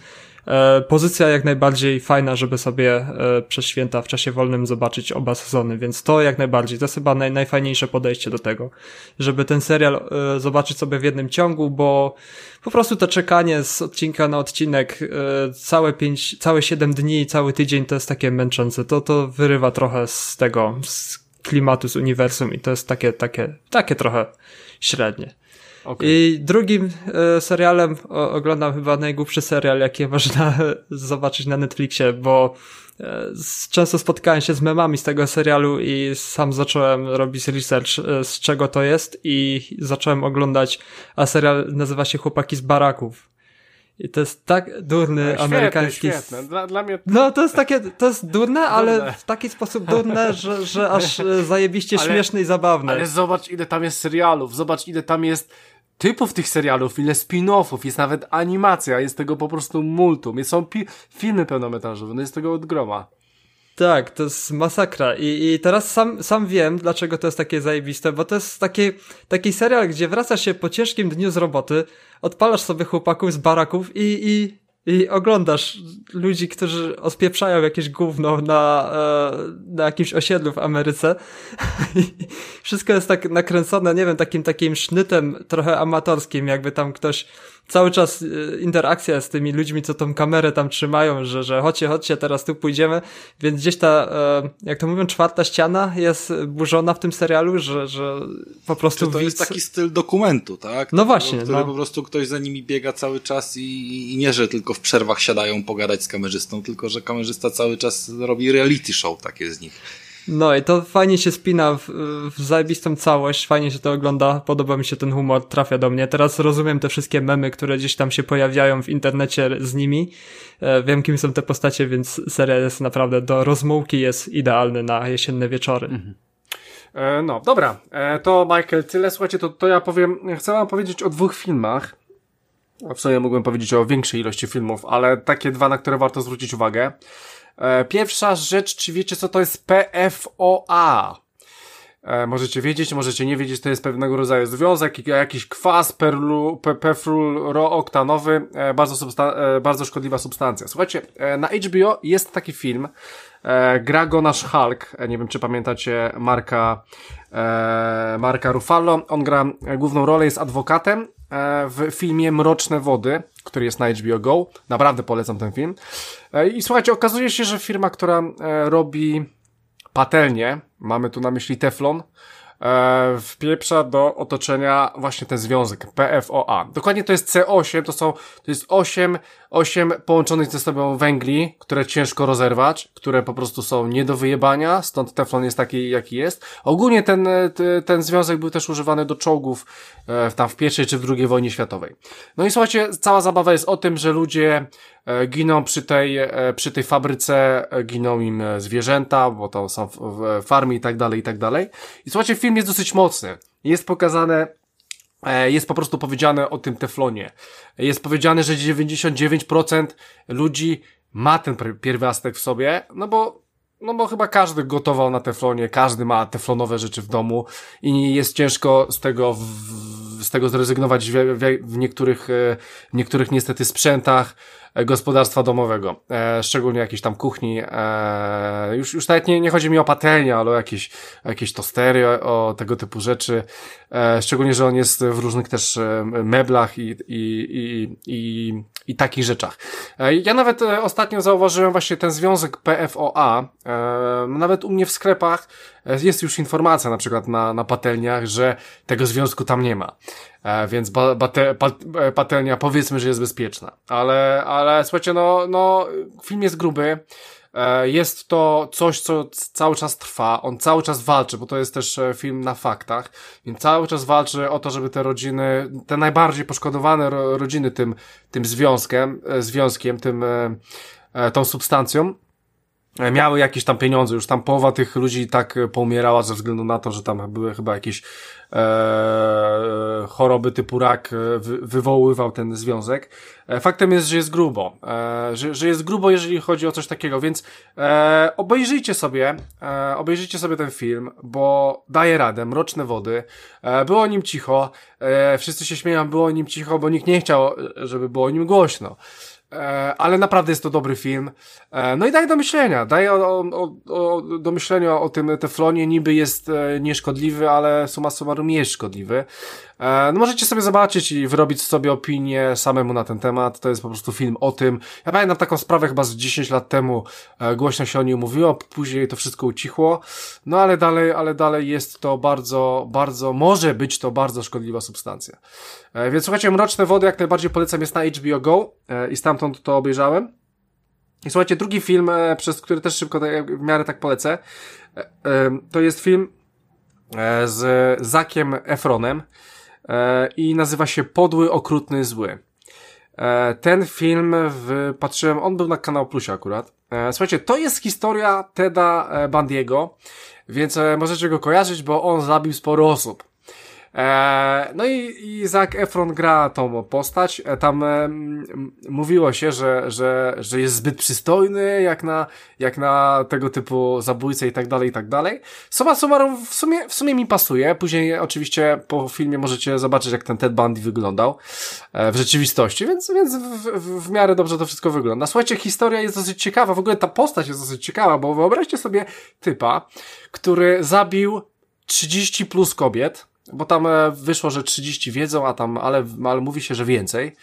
pozycja jak najbardziej fajna, żeby sobie e, przez święta w czasie wolnym zobaczyć oba sezony, więc to jak najbardziej, to jest chyba naj, najfajniejsze podejście do tego, żeby ten serial e, zobaczyć sobie w jednym ciągu, bo po prostu to czekanie z odcinka na odcinek całe pięć, całe siedem dni, cały tydzień to jest takie męczące, to, to wyrywa trochę z tego, z klimatu, z uniwersum i to jest takie, takie, takie trochę średnie. Okay. I drugim e, serialem o, oglądam chyba najgłupszy serial, jaki można zobaczyć na Netflixie, bo e, często spotkałem się z memami z tego serialu i sam zacząłem robić research e, z czego to jest i zacząłem oglądać, a serial nazywa się Chłopaki z baraków. I to jest tak durny no, świetne, amerykański. Świetne. Dla, dla mnie... No to jest takie, to jest durne, ale w taki sposób durne, że, że aż zajebiście ale, śmieszne i zabawne. Ale zobacz ile tam jest serialów, zobacz ile tam jest typów tych serialów, ile spin-offów, jest nawet animacja, jest tego po prostu multum, są filmy pełnometrażowe, no jest tego od groma. Tak, to jest masakra I, i teraz sam, sam wiem, dlaczego to jest takie zajebiste, bo to jest taki, taki serial, gdzie wracasz się po ciężkim dniu z roboty, odpalasz sobie chłopaków z baraków i, i i oglądasz ludzi, którzy ospieprzają jakieś gówno na, e, na jakimś osiedlu w Ameryce. Wszystko jest tak nakręcone, nie wiem, takim takim sznytem trochę amatorskim, jakby tam ktoś cały czas e, interakcja z tymi ludźmi, co tą kamerę tam trzymają, że, że chodźcie, chodźcie, teraz tu pójdziemy, więc gdzieś ta, e, jak to mówią, czwarta ściana jest burzona w tym serialu, że, że po prostu... Czy to widz... jest taki styl dokumentu, tak? No właśnie. Który no. po prostu ktoś za nimi biega cały czas i, i nie, że tylko w przerwach siadają pogadać z kamerzystą, tylko że kamerzysta cały czas robi reality show takie z nich. No i to fajnie się spina w, w zajebistą całość, fajnie się to ogląda, podoba mi się ten humor, trafia do mnie. Teraz rozumiem te wszystkie memy, które gdzieś tam się pojawiają w internecie z nimi. E, wiem, kim są te postacie, więc serial jest naprawdę do rozmułki, jest idealny na jesienne wieczory. Mhm. E, no, dobra, e, to Michael, tyle. Słuchajcie, to, to ja powiem, chcę wam powiedzieć o dwóch filmach. W sumie mógłbym powiedzieć o większej ilości filmów, ale takie dwa, na które warto zwrócić uwagę. E, pierwsza rzecz, czy wiecie co to jest PFOA? E, możecie wiedzieć, możecie nie wiedzieć, to jest pewnego rodzaju związek, jakiś kwas perlu, perfluorooktanowy, e, bardzo, bardzo szkodliwa substancja. Słuchajcie, na HBO jest taki film, gra go nasz Hulk, nie wiem czy pamiętacie Marka, Marka Ruffalo, on gra główną rolę, jest adwokatem w filmie Mroczne Wody, który jest na HBO Go. Naprawdę polecam ten film. E, I słuchajcie, okazuje się, że firma, która e, robi patelnie, mamy tu na myśli Teflon, e, wpieprza do otoczenia właśnie ten związek PFOA. Dokładnie to jest C8, to są, to jest 8, 8 połączonych ze sobą węgli, które ciężko rozerwać, które po prostu są nie do wyjebania, stąd teflon jest taki, jaki jest. Ogólnie ten, ten związek był też używany do czołgów e, tam w pierwszej czy w drugiej wojnie światowej. No i słuchajcie, cała zabawa jest o tym, że ludzie e, giną przy tej, e, przy tej fabryce, giną im zwierzęta, bo to są farmy i tak dalej, i tak dalej. I słuchajcie, film jest dosyć mocny. Jest pokazane E, jest po prostu powiedziane o tym teflonie. Jest powiedziane, że 99% ludzi ma ten pierwiastek w sobie, no bo no bo chyba każdy gotował na teflonie, każdy ma teflonowe rzeczy w domu i jest ciężko z tego, w, z tego zrezygnować w, w, w niektórych, e, w niektórych niestety sprzętach. Gospodarstwa domowego, e, szczególnie jakiejś tam kuchni, e, już, już nawet nie, nie chodzi mi o patelnię, ale o jakieś, jakieś tostery, o, o tego typu rzeczy, e, szczególnie, że on jest w różnych też e, meblach i, i, i, i, i takich rzeczach. E, ja nawet e, ostatnio zauważyłem właśnie ten związek PFOA, nawet u mnie w sklepach jest już informacja na przykład na, na patelniach, że tego związku tam nie ma. E, więc ba, bate, pa, e, patelnia powiedzmy, że jest bezpieczna. Ale, ale słuchajcie, no, no, film jest gruby. E, jest to coś, co cały czas trwa, on cały czas walczy, bo to jest też film na faktach, więc cały czas walczy o to, żeby te rodziny, te najbardziej poszkodowane rodziny tym, tym związkiem, związkiem, tym, tą substancją, miały jakieś tam pieniądze, już tam połowa tych ludzi tak e, poumierała ze względu na to, że tam były chyba jakieś e, choroby typu rak e, wy, wywoływał ten związek. E, faktem jest, że jest grubo, e, że, że jest grubo, jeżeli chodzi o coś takiego, więc e, obejrzyjcie sobie, e, obejrzyjcie sobie ten film, bo daje radę, Mroczne Wody, e, było o nim cicho, e, wszyscy się śmieją, było o nim cicho, bo nikt nie chciał, żeby było o nim głośno. E, ale naprawdę jest to dobry film. E, no i daje do myślenia, daje o, o, o, do myślenia o tym teflonie, niby jest e, nieszkodliwy, ale suma summarum jest szkodliwy. No możecie sobie zobaczyć i wyrobić sobie opinię samemu na ten temat, to jest po prostu film o tym. Ja pamiętam taką sprawę chyba z 10 lat temu, głośno się o niej mówiło, później to wszystko ucichło, no ale dalej, ale dalej jest to bardzo, bardzo, może być to bardzo szkodliwa substancja. Więc słuchajcie, Mroczne Wody jak najbardziej polecam, jest na HBO Go i stamtąd to obejrzałem. I słuchajcie, drugi film, e, przez który też szybko w miarę tak polecę, e, e, to jest film z Zakiem Efronem i nazywa się Podły, Okrutny, Zły. Ten film w, patrzyłem, on był na Kanał Plusie akurat. Słuchajcie, to jest historia Teda Bandiego, więc możecie go kojarzyć, bo on zabił sporo osób. E, no i, i Zac Efron gra tą postać. E, tam e, mówiło się, że, że, że jest zbyt przystojny, jak na, jak na tego typu zabójcę i tak dalej, i tak dalej. Suma summarum w sumie, w sumie mi pasuje. Później oczywiście po filmie możecie zobaczyć, jak ten Ted Bundy wyglądał w rzeczywistości, więc, więc w, w, w miarę dobrze to wszystko wygląda. Słuchajcie, historia jest dosyć ciekawa. W ogóle ta postać jest dosyć ciekawa, bo wyobraźcie sobie typa, który zabił 30 plus kobiet, bo tam e, wyszło, że 30 wiedzą, a tam, ale, ale mówi się, że więcej.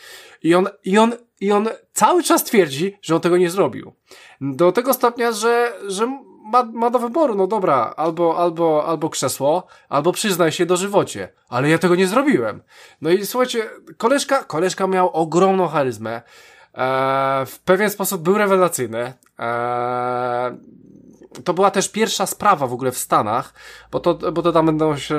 I on, i on, i on cały czas twierdzi, że on tego nie zrobił. Do tego stopnia, że, że ma, ma do wyboru, no dobra, albo, albo, albo krzesło, albo przyznaj się do żywocie. Ale ja tego nie zrobiłem. No i słuchajcie, koleżka, koleżka miał ogromną charyzmę. Eee, w pewien sposób był rewelacyjny. Eee, to była też pierwsza sprawa w ogóle w Stanach, bo to, bo to tam będą się,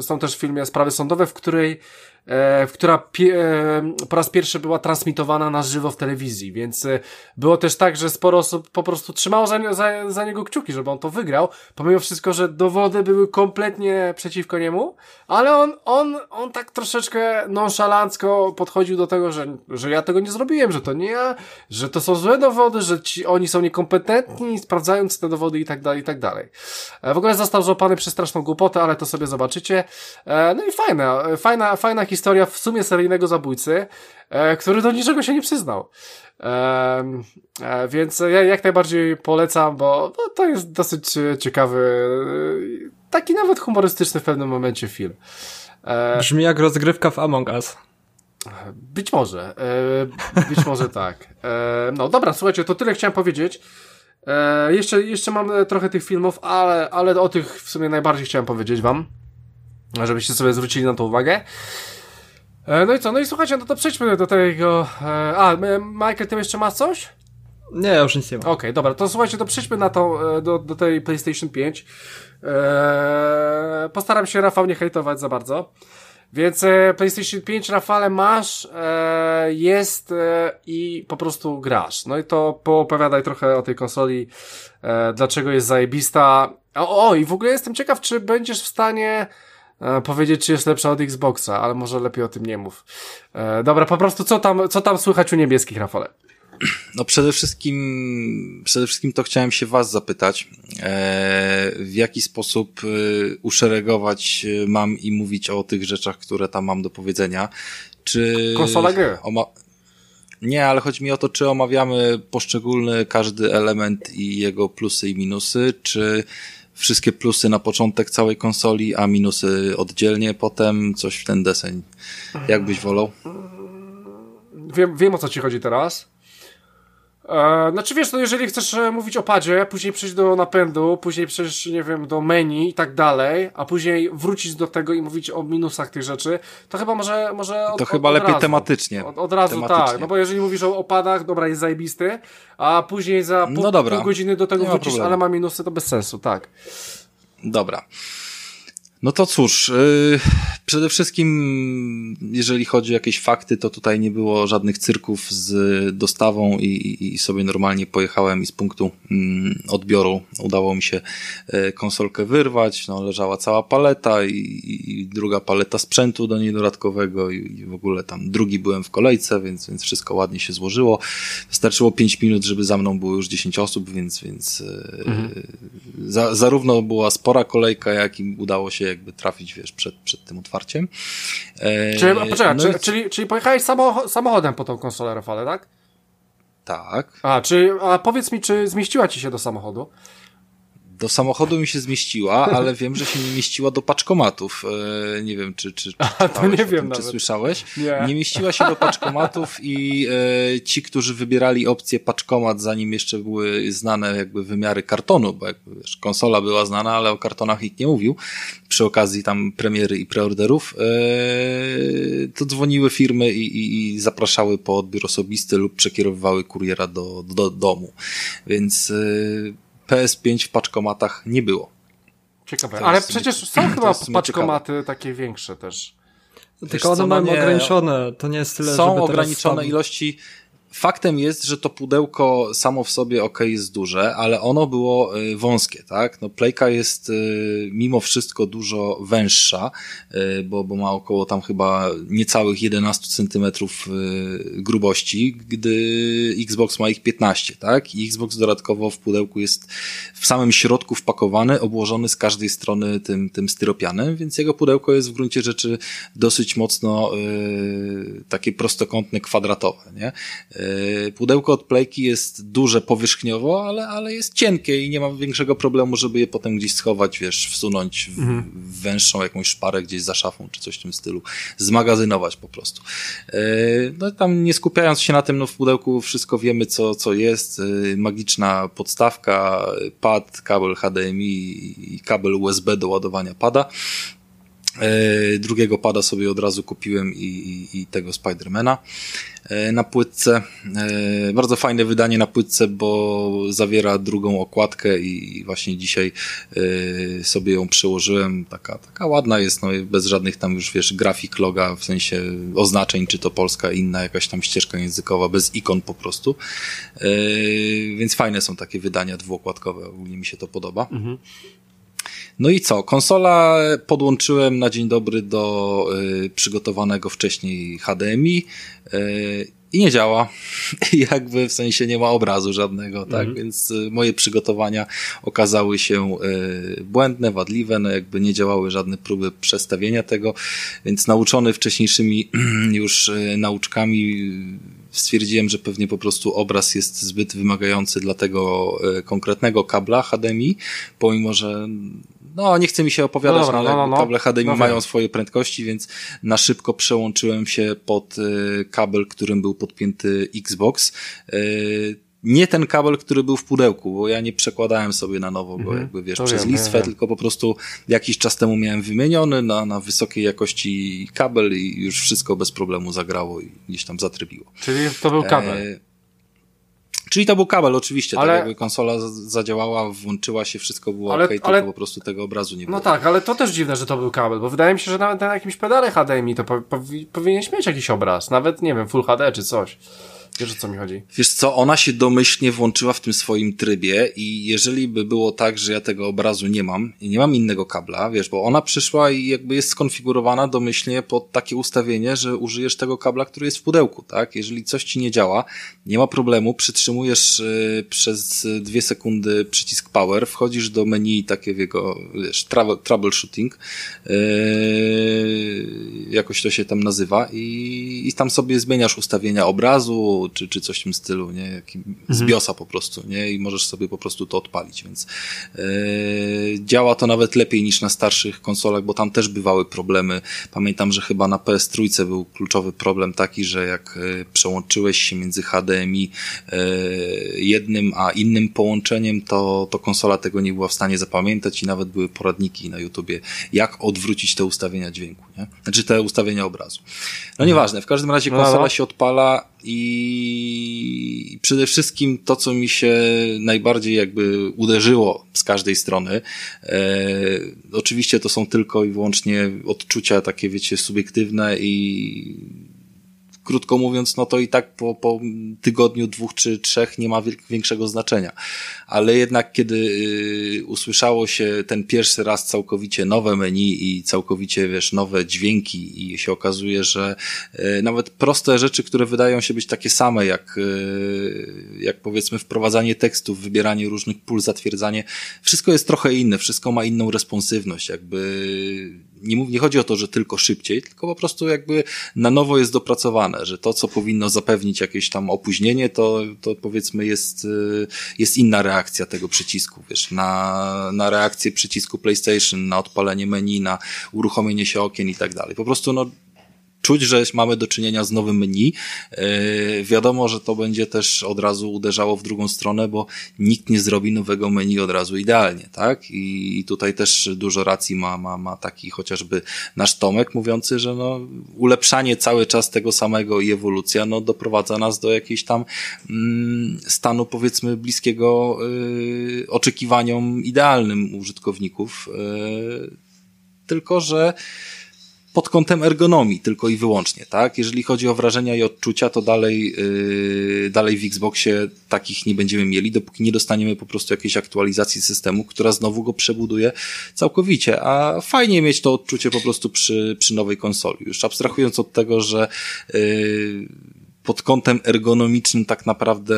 są też w filmie sprawy sądowe, w której e, która pie, e, po raz pierwszy była transmitowana na żywo w telewizji, więc e, było też tak, że sporo osób po prostu trzymało za, za, za niego kciuki, żeby on to wygrał, pomimo wszystko, że dowody były kompletnie przeciwko niemu, ale on, on, on tak troszeczkę nonszalancko podchodził do tego, że, że ja tego nie zrobiłem, że to nie ja, że to są złe dowody, że ci, oni są niekompetentni, sprawdzając te dowody i tak dalej, i tak dalej. W ogóle został złapany przez straszną głupotę, ale to sobie zobaczycie. No i fajna, fajna, fajna historia historia w sumie seryjnego zabójcy, e, który do niczego się nie przyznał. E, e, więc ja jak najbardziej polecam, bo no, to jest dosyć ciekawy, e, taki nawet humorystyczny w pewnym momencie film. E, Brzmi jak rozgrywka w Among Us. Być może. E, być może tak. no dobra, słuchajcie, to tyle chciałem powiedzieć. jeszcze, jeszcze mam trochę tych filmów, ale, ale o tych w sumie najbardziej chciałem powiedzieć wam, żebyście sobie zwrócili na to uwagę. E, no i co? No i słuchajcie, no to przejdźmy do tego. E, a, Michael, ty jeszcze masz coś? Nie, ja już nic nie mam. Okej, okay, dobra, to słuchajcie, to przejdźmy na to, e, do, do tej PlayStation 5. Eee, postaram się Rafał nie hejtować za bardzo. Więc e, PlayStation 5, Rafale, masz, e, jest e, i po prostu grasz. No i to poopowiadaj trochę o tej konsoli, dlaczego jest zajebista. O, o, i w ogóle jestem ciekaw, czy będziesz w stanie e, powiedzieć, czy jest lepsza od Xboxa, ale może lepiej o tym nie mów. E, dobra, po prostu co tam, co tam słychać u niebieskich, Rafale? No przede wszystkim, przede wszystkim to chciałem się was zapytać, e, w jaki sposób e, uszeregować e, mam i mówić o tych rzeczach, które tam mam do powiedzenia. Czy... Konsola G. Nie, ale chodzi mi o to, czy omawiamy poszczególny każdy element i jego plusy i minusy, czy wszystkie plusy na początek całej konsoli, a minusy oddzielnie potem, coś w ten deseń. Jak byś wolał? Wiem, wiem o co ci chodzi teraz. E, znaczy wiesz, no jeżeli chcesz e, mówić o padzie, później przejść do napędu, później przejść, nie wiem, do menu i tak dalej, a później wrócić do tego i mówić o minusach tych rzeczy, to chyba może, może od, To chyba od lepiej razu. tematycznie. Od, od razu tematycznie. tak, no bo jeżeli mówisz o opadach, dobra, jest zajebisty, a później za pół, no dobra. pół godziny do tego wrócisz, ale ma minusy, to bez sensu, tak. Dobra. No to cóż, yy, przede wszystkim, jeżeli chodzi o jakieś fakty, to tutaj nie było żadnych cyrków z dostawą i, i sobie normalnie pojechałem i z punktu mm, odbioru udało mi się y, konsolkę wyrwać. No, leżała cała paleta i, i, druga paleta sprzętu do niej dodatkowego i, i, w ogóle tam drugi byłem w kolejce, więc, więc wszystko ładnie się złożyło. Wystarczyło 5 minut, żeby za mną było już 10 osób, więc, więc y, mhm. za, zarówno była spora kolejka, jak i udało się jakby trafić, wiesz, przed, przed tym otwarciem. E, czyli, poczekaj, no czyli, i... czyli, czyli pojechałeś samochodem po tą konsolę Rafale, tak? Tak. A, czy, a powiedz mi, czy zmieściła ci się do samochodu? Do samochodu mi się zmieściła, ale wiem, że się nie mieściła do paczkomatów. E, nie wiem, czy, czy, czy, A, to nie wiem tym, czy słyszałeś. Nie. nie mieściła się do paczkomatów i e, ci, którzy wybierali opcję paczkomat, zanim jeszcze były znane jakby wymiary kartonu, bo jakby, wiesz, konsola była znana, ale o kartonach nikt nie mówił, przy okazji tam premiery i preorderów, e, to dzwoniły firmy i, i, i zapraszały po odbiór osobisty lub przekierowywały kuriera do, do domu. Więc e, PS5 w paczkomatach nie było. Ciekawe, ale przecież są chyba paczkomaty ciekawe. takie większe też. Tylko one mają no ograniczone, to nie jest tyle, Są ograniczone ilości Faktem jest, że to pudełko samo w sobie ok jest duże, ale ono było y, wąskie, tak? No Playka jest y, mimo wszystko dużo węższa, y, bo, bo ma około tam chyba niecałych 11 centymetrów grubości, gdy Xbox ma ich 15, tak? I Xbox dodatkowo w pudełku jest w samym środku wpakowany, obłożony z każdej strony tym, tym styropianem, więc jego pudełko jest w gruncie rzeczy dosyć mocno takie prostokątne, kwadratowe, nie? E, pudełko od Playki jest duże powierzchniowo, ale, ale jest cienkie i nie ma większego problemu, żeby je potem gdzieś schować, wiesz, wsunąć w, mhm. węższą jakąś szparę gdzieś za szafą, czy coś w tym stylu. Zmagazynować po prostu. E, no tam nie skupiając się na tym, no w pudełku wszystko wiemy, co, co jest. E, magiczna podstawka, pad, kabel HDMI i kabel USB do ładowania pada. Drugiego pada sobie od razu kupiłem i, i, i tego Spidermana. E, na płytce. E, bardzo fajne wydanie na płytce, bo zawiera drugą okładkę i właśnie dzisiaj e, sobie ją przełożyłem. Taka, taka ładna jest, no bez żadnych tam już wiesz, grafik loga, w sensie oznaczeń, czy to polska, inna jakaś tam ścieżka językowa, bez ikon po prostu. Więc fajne są takie wydania dwuokładkowe, ogólnie mi się to podoba. Mhm. No i co? Konsola podłączyłem na dzień dobry do y, przygotowanego wcześniej HDMI y, i nie działa. Jakby w sensie nie ma obrazu żadnego, tak? Mhm. Więc y, moje przygotowania okazały się błędne, wadliwe, no jakby nie działały żadne próby przestawienia tego, więc nauczony wcześniejszymi już nauczkami stwierdziłem, że pewnie po prostu obraz jest zbyt wymagający dla tego konkretnego kabla HDMI, pomimo że no, nie chce mi się opowiadać, no dobra, ale no, no, no. kable HDMI no mają swoje prędkości, więc na szybko przełączyłem się pod y, kabel, którym był podpięty Xbox. Nie ten kabel, który był w pudełku, bo ja nie przekładałem sobie na nowo go, mhm, jakby wiesz, przez wiem, listwę, wiem. tylko po prostu jakiś czas temu miałem wymieniony na, na wysokiej jakości kabel i już wszystko bez problemu zagrało i gdzieś tam zatrybiło. Czyli to był kabel. E Czyli to był kabel, oczywiście, ale... tak jakby konsola zadziałała, włączyła się, wszystko było ale, ok, ale... tylko po prostu tego obrazu nie było. No tak, ale to też dziwne, że to był kabel, bo wydaje mi się, że nawet na jakimś pedale HDMI to po, po, powinieneś mieć jakiś obraz, nawet, nie wiem, Full HD czy coś. Wiesz o co mi chodzi? Wiesz co, ona się domyślnie włączyła w tym swoim trybie i jeżeli by było tak, że ja tego obrazu nie mam i nie mam innego kabla, wiesz, bo ona przyszła i jakby jest skonfigurowana domyślnie pod takie ustawienie, że użyjesz tego kabla, który jest w pudełku, tak? Jeżeli coś ci nie działa, nie ma problemu, przytrzymujesz y, przez dwie sekundy przycisk power, wchodzisz do menu takiego, wiesz, troubleshooting, yy, jakoś to się tam nazywa i, i tam sobie zmieniasz ustawienia obrazu, czy, czy coś w tym stylu, nie? Jaki, z mhm. BIOSa po prostu, nie? I możesz sobie po prostu to odpalić, więc yy, działa to nawet lepiej niż na starszych konsolach, bo tam też bywały problemy. Pamiętam, że chyba na PS3 był kluczowy problem taki, że jak yy, przełączyłeś się między HDMI yy, jednym a innym połączeniem, to, to konsola tego nie była w stanie zapamiętać i nawet były poradniki na YouTubie, jak odwrócić te ustawienia dźwięku, nie? Znaczy te ustawienia obrazu. No nieważne, w każdym razie konsola no, no. się odpala i przede wszystkim to, co mi się najbardziej jakby uderzyło z każdej strony, e, oczywiście to są tylko i wyłącznie odczucia takie, wiecie, subiektywne i krótko mówiąc, no to i tak po, po tygodniu, dwóch czy trzech nie ma większego znaczenia. Ale jednak, kiedy y, usłyszało się ten pierwszy raz całkowicie nowe menu i całkowicie, wiesz, nowe dźwięki i się okazuje, że y, nawet proste rzeczy, które wydają się być takie same, jak, y, jak powiedzmy wprowadzanie tekstów, wybieranie różnych pól, zatwierdzanie, wszystko jest trochę inne, wszystko ma inną responsywność, jakby nie, mów, nie chodzi o to, że tylko szybciej, tylko po prostu jakby na nowo jest dopracowane, że to, co powinno zapewnić jakieś tam opóźnienie, to, to powiedzmy jest, y, jest inna reakcja tego przycisku, wiesz, na, na reakcję przycisku PlayStation, na odpalenie menu, na uruchomienie się okien i tak dalej. Po prostu no, czuć, że mamy do czynienia z nowym menu. Yy, wiadomo, że to będzie też od razu uderzało w drugą stronę, bo nikt nie zrobi nowego menu od razu idealnie, tak? I tutaj też dużo racji ma, ma, ma taki chociażby nasz Tomek mówiący, że no, ulepszanie cały czas tego samego i ewolucja, no, doprowadza nas do jakiejś tam mm, stanu, powiedzmy, bliskiego yy, oczekiwaniom idealnym użytkowników. Yy, tylko, że pod kątem ergonomii tylko i wyłącznie, tak? Jeżeli chodzi o wrażenia i odczucia, to dalej, yy, dalej w Xboxie takich nie będziemy mieli, dopóki nie dostaniemy po prostu jakiejś aktualizacji systemu, która znowu go przebuduje całkowicie, a fajnie mieć to odczucie po prostu przy, przy nowej konsoli. Już abstrahując od tego, że yy, pod kątem ergonomicznym tak naprawdę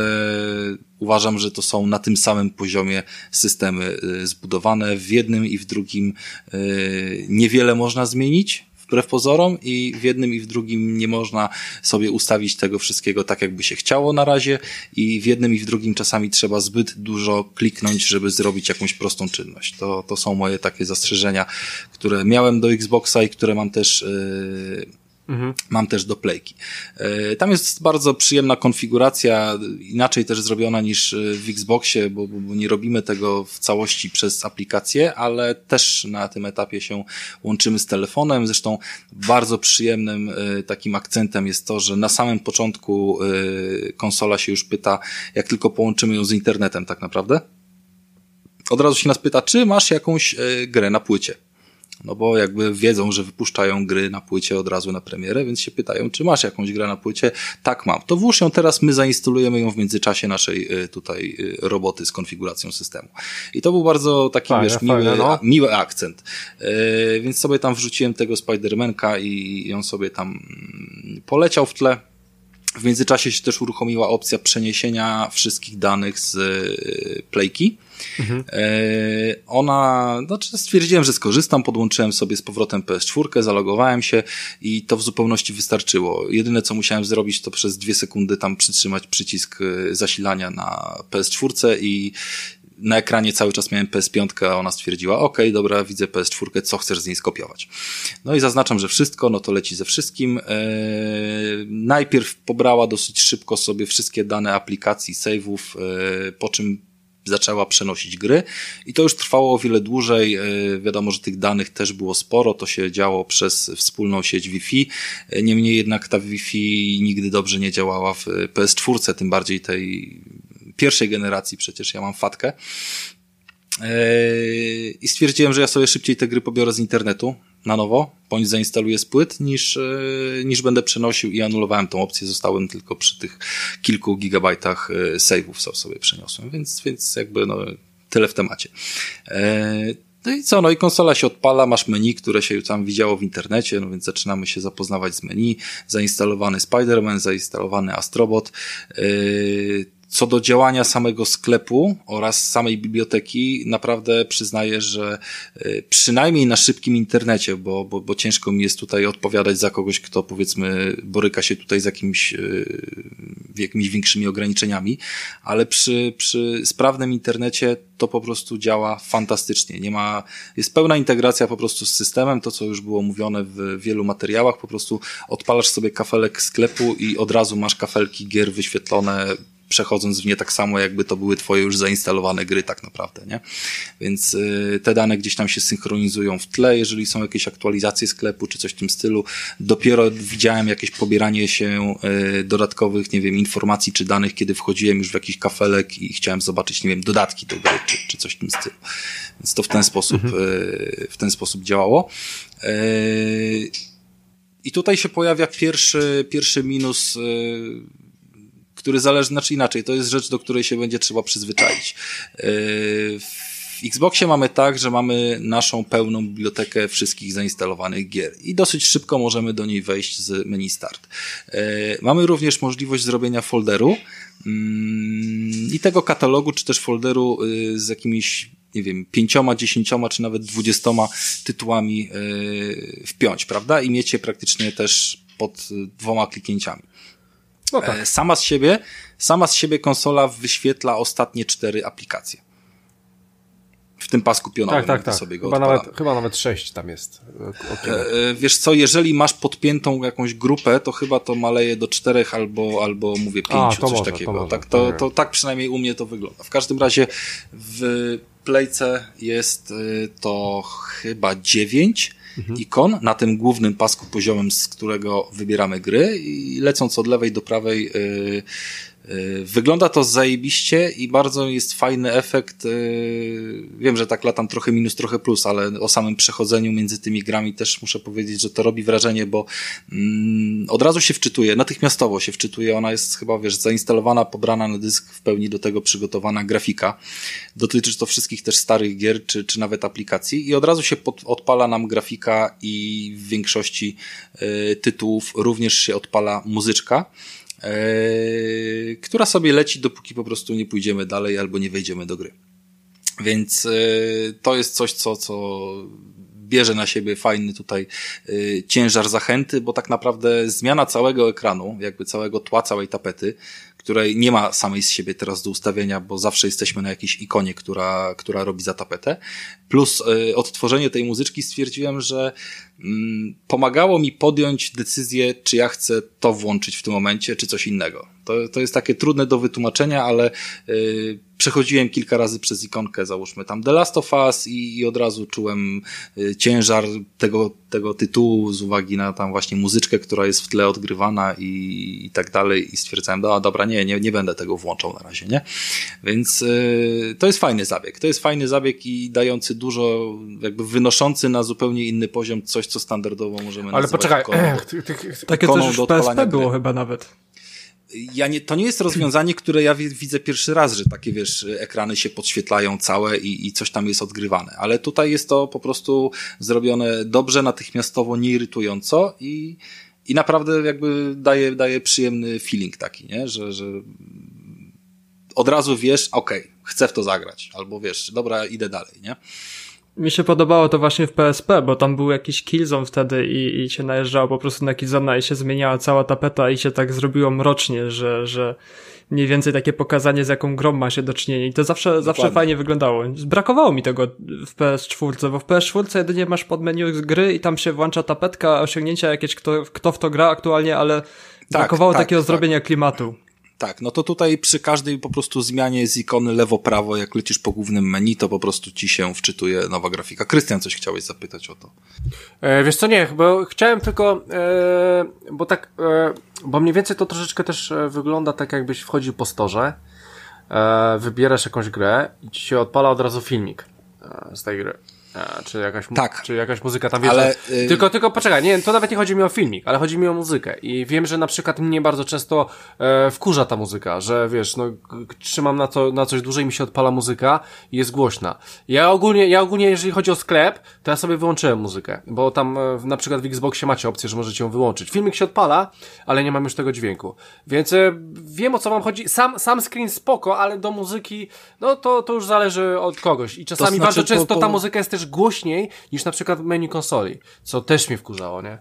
uważam, że to są na tym samym poziomie systemy yy, zbudowane. W jednym i w drugim yy, niewiele można zmienić, wbrew pozorom i w jednym i w drugim nie można sobie ustawić tego wszystkiego tak, jakby się chciało na razie i w jednym i w drugim czasami trzeba zbyt dużo kliknąć, żeby zrobić jakąś prostą czynność. To, to są moje takie zastrzeżenia, które miałem do Xboxa i które mam też yy, Mhm. Mam też do playki. E, tam jest bardzo przyjemna konfiguracja, inaczej też zrobiona niż e, w Xboxie, bo, bo, nie robimy tego w całości przez aplikację, ale też na tym etapie się łączymy z telefonem. Zresztą bardzo przyjemnym e, takim akcentem jest to, że na samym początku konsola się już pyta, jak tylko połączymy ją z internetem tak naprawdę. Od razu się nas pyta, czy masz jakąś grę na płycie. No bo jakby wiedzą, że wypuszczają gry na płycie od razu na premierę, więc się pytają, czy masz jakąś grę na płycie? Tak mam. To włóż ją teraz, my zainstalujemy ją w międzyczasie naszej y, tutaj y, roboty z konfiguracją systemu. I to był bardzo taki, fajne, wiesz, miły, fajne, no. miły akcent. Yy, więc sobie tam wrzuciłem tego Spidermanka i on sobie tam mm, poleciał w tle. W międzyczasie się też uruchomiła opcja przeniesienia wszystkich danych z y, Playki Mhm. E, ona, znaczy stwierdziłem, że skorzystam, podłączyłem sobie z powrotem PS4, zalogowałem się i to w zupełności wystarczyło. Jedyne co musiałem zrobić to przez dwie sekundy tam przytrzymać przycisk e, zasilania na PS4 i na ekranie cały czas miałem PS5, a ona stwierdziła, ok, dobra, widzę PS4, co chcesz z niej skopiować. No i zaznaczam, że wszystko, no to leci ze wszystkim. Eee, najpierw pobrała dosyć szybko sobie wszystkie dane aplikacji, save'ów, eee, po czym zaczęła przenosić gry i to już trwało o wiele dłużej. E, wiadomo, że tych danych też było sporo, to się działo przez wspólną sieć Wi-Fi. E, niemniej jednak ta Wi-Fi nigdy dobrze nie działała w PS4, tym bardziej tej pierwszej generacji przecież ja mam fatkę. E, I stwierdziłem, że ja sobie szybciej te gry pobiorę z internetu na nowo, bądź zainstaluję z płyt, niż, e, niż będę przenosił i anulowałem tą opcję. Zostałem tylko przy tych kilku gigabajtach e, save'ów sobie przeniosłem, więc, więc jakby no, tyle w temacie. No i co, no i konsola się odpala, masz menu, które się tam widziało w internecie, no więc zaczynamy się zapoznawać z menu, zainstalowany Spider-Man, zainstalowany Astrobot, yy, co do działania samego sklepu oraz samej biblioteki, naprawdę przyznaję, że e, przynajmniej na szybkim internecie, bo, bo, bo ciężko mi jest tutaj odpowiadać za kogoś, kto powiedzmy boryka się tutaj z jakimś, e, jakimiś większymi ograniczeniami, ale przy, przy sprawnym internecie to po prostu działa fantastycznie. Nie ma, jest pełna integracja po prostu z systemem, to co już było mówione w wielu materiałach, po prostu odpalasz sobie kafelek sklepu i od razu masz kafelki gier wyświetlone przechodząc w nie tak samo, jakby to były twoje już zainstalowane gry tak naprawdę, nie? Więc y, te dane gdzieś tam się synchronizują w tle, jeżeli są jakieś aktualizacje sklepu czy coś w tym stylu. Dopiero widziałem jakieś pobieranie się y, dodatkowych, nie wiem, informacji czy danych, kiedy wchodziłem już w jakiś kafelek i chciałem zobaczyć, nie wiem, dodatki do gry czy, czy coś w tym stylu. Więc to w ten sposób, mhm. y, w ten sposób działało. I tutaj się pojawia pierwszy, pierwszy minus który zależy, znaczy inaczej, to jest rzecz, do której się będzie trzeba przyzwyczaić. Yy, w Xboxie mamy tak, że mamy naszą pełną bibliotekę wszystkich zainstalowanych gier i dosyć szybko możemy do niej wejść z menu Start. Yy, mamy również możliwość zrobienia folderu mm, i tego katalogu, czy też folderu yy, z jakimiś nie wiem, pięcioma, dziesięcioma, czy nawet dwudziestoma tytułami wpiąć, prawda? I mieć je praktycznie też pod dwoma kliknięciami. No tak. Sama z siebie, sama z siebie konsola wyświetla ostatnie cztery aplikacje. W tym pasku pionowym. Tak, tak, tak. Sobie go chyba, nawet, chyba nawet sześć tam jest. E, e, wiesz co, jeżeli masz podpiętą jakąś grupę, to chyba to maleje do czterech albo, albo mówię pięciu, A, coś może, takiego. To może, tak, to, to, tak przynajmniej u mnie to wygląda. W każdym razie w Playce jest to chyba dziewięć mhm. ikon na tym głównym pasku poziomym, z którego wybieramy gry i lecąc od lewej do prawej Y, wygląda to zajebiście i bardzo jest fajny efekt. Y, wiem, że tak latam trochę minus, trochę plus, ale o samym przechodzeniu między tymi grami też muszę powiedzieć, że to robi wrażenie, bo mm, od razu się wczytuje, natychmiastowo się wczytuje. Ona jest chyba, wiesz, zainstalowana, pobrana na dysk, w pełni do tego przygotowana grafika. Dotyczy to wszystkich też starych gier, czy, czy nawet aplikacji i od razu się pod, odpala nam grafika i w większości y, tytułów również się odpala muzyczka. E, która sobie leci, dopóki po prostu nie pójdziemy dalej albo nie wejdziemy do gry. Więc e, to jest coś, co, co bierze na siebie fajny tutaj e, ciężar zachęty, bo tak naprawdę zmiana całego ekranu, jakby całego tła, całej tapety, której nie ma samej z siebie teraz do ustawienia, bo zawsze jesteśmy na jakiejś ikonie, która, która robi za tapetę. Plus odtworzenie tej muzyczki stwierdziłem, że Mm, pomagało mi podjąć decyzję, czy ja chcę to włączyć w tym momencie, czy coś innego. To, to jest takie trudne do wytłumaczenia, ale yy, przechodziłem kilka razy przez ikonkę, załóżmy tam The Last of Us i, i od razu czułem yy, ciężar tego, tego tytułu z uwagi na tam właśnie muzyczkę, która jest w tle odgrywana i, i tak dalej i stwierdzałem, no dobra, nie, nie, nie będę tego włączał na razie, nie? Więc yy, to jest fajny zabieg. To jest fajny zabieg i dający dużo, jakby wynoszący na zupełnie inny poziom coś, co standardowo możemy Ale poczekaj, ikoną, takie coś już w PSP było chyba nawet. Ja nie, to nie jest rozwiązanie, które ja widzę pierwszy raz, że takie, wiesz, ekrany się podświetlają całe i, i coś tam jest odgrywane. Ale tutaj jest to po prostu zrobione dobrze, natychmiastowo, nieirytująco i, i naprawdę jakby daje, daje przyjemny feeling taki, nie? Że, że od razu wiesz, okej, okay, chcę w to zagrać. Albo wiesz, dobra, idę dalej, nie? Mi się podobało to właśnie w PSP, bo tam był jakiś killzone wtedy i, i się najeżdżało po prostu na killzona i się zmieniała cała tapeta i się tak zrobiło mrocznie, że, że mniej więcej takie pokazanie z jaką grą ma się do czynienia i to zawsze, zawsze fajnie wyglądało. Brakowało mi tego w PS4, bo w PS4 jedynie masz pod menu gry i tam się włącza tapetka, osiągnięcia jakieś kto, kto w to gra aktualnie, ale tak, brakowało tak, takiego tak. zrobienia klimatu. Tak, no to tutaj przy każdej po prostu zmianie z ikony lewo-prawo, jak lecisz po głównym menu, to po prostu ci się wczytuje nowa grafika. Krystian, coś chciałeś zapytać o to? E, wiesz co, nie, bo chciałem tylko, e, bo tak, e, bo mniej więcej to troszeczkę też e, wygląda tak, jakbyś wchodził po storze, e, wybierasz jakąś grę i ci się odpala od razu filmik e, z tej gry. A, czy jakaś, tak. czy jakaś muzyka tam wiesz, ale, yy... tylko, tylko poczekaj, nie, to nawet nie chodzi mi o filmik, ale chodzi mi o muzykę i wiem, że na przykład mnie bardzo często e, wkurza ta muzyka, że wiesz, no trzymam na, to, na coś dłużej mi się odpala muzyka i jest głośna. Ja ogólnie, ja ogólnie jeżeli chodzi o sklep, to ja sobie wyłączyłem muzykę, bo tam e, na przykład w Xboxie macie opcję, że możecie ją wyłączyć. Filmik się odpala, ale nie mam już tego dźwięku. Więc e, wiem o co wam chodzi. Sam, sam screen spoko, ale do muzyki, no to, to już zależy od kogoś. I czasami znaczy, bardzo często po, po... ta muzyka jest też głośniej niż na przykład w menu konsoli, co też mnie wkurzało, nie?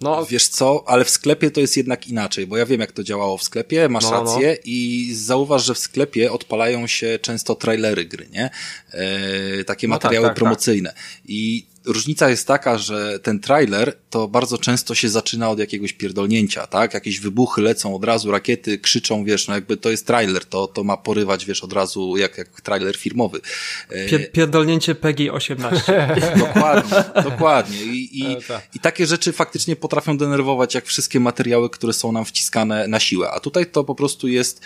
No, wiesz co, ale w sklepie to jest jednak inaczej, bo ja wiem jak to działało w sklepie, masz no, no. rację no. i zauważ, że w sklepie odpalają się często trailery gry, nie? E, takie no tak, materiały tak, tak, promocyjne. Tak. I różnica jest taka, że ten trailer to bardzo często się zaczyna od jakiegoś pierdolnięcia, tak? Jakieś wybuchy lecą od razu, rakiety krzyczą, wiesz, no jakby to jest trailer, to, to ma porywać, wiesz, od razu jak, jak trailer firmowy. E, Pier pierdolnięcie PEGI 18. dokładnie, dokładnie. I, i, e, tak. I takie rzeczy faktycznie potrafią denerwować, jak wszystkie materiały, które są nam wciskane na siłę. A tutaj to po prostu jest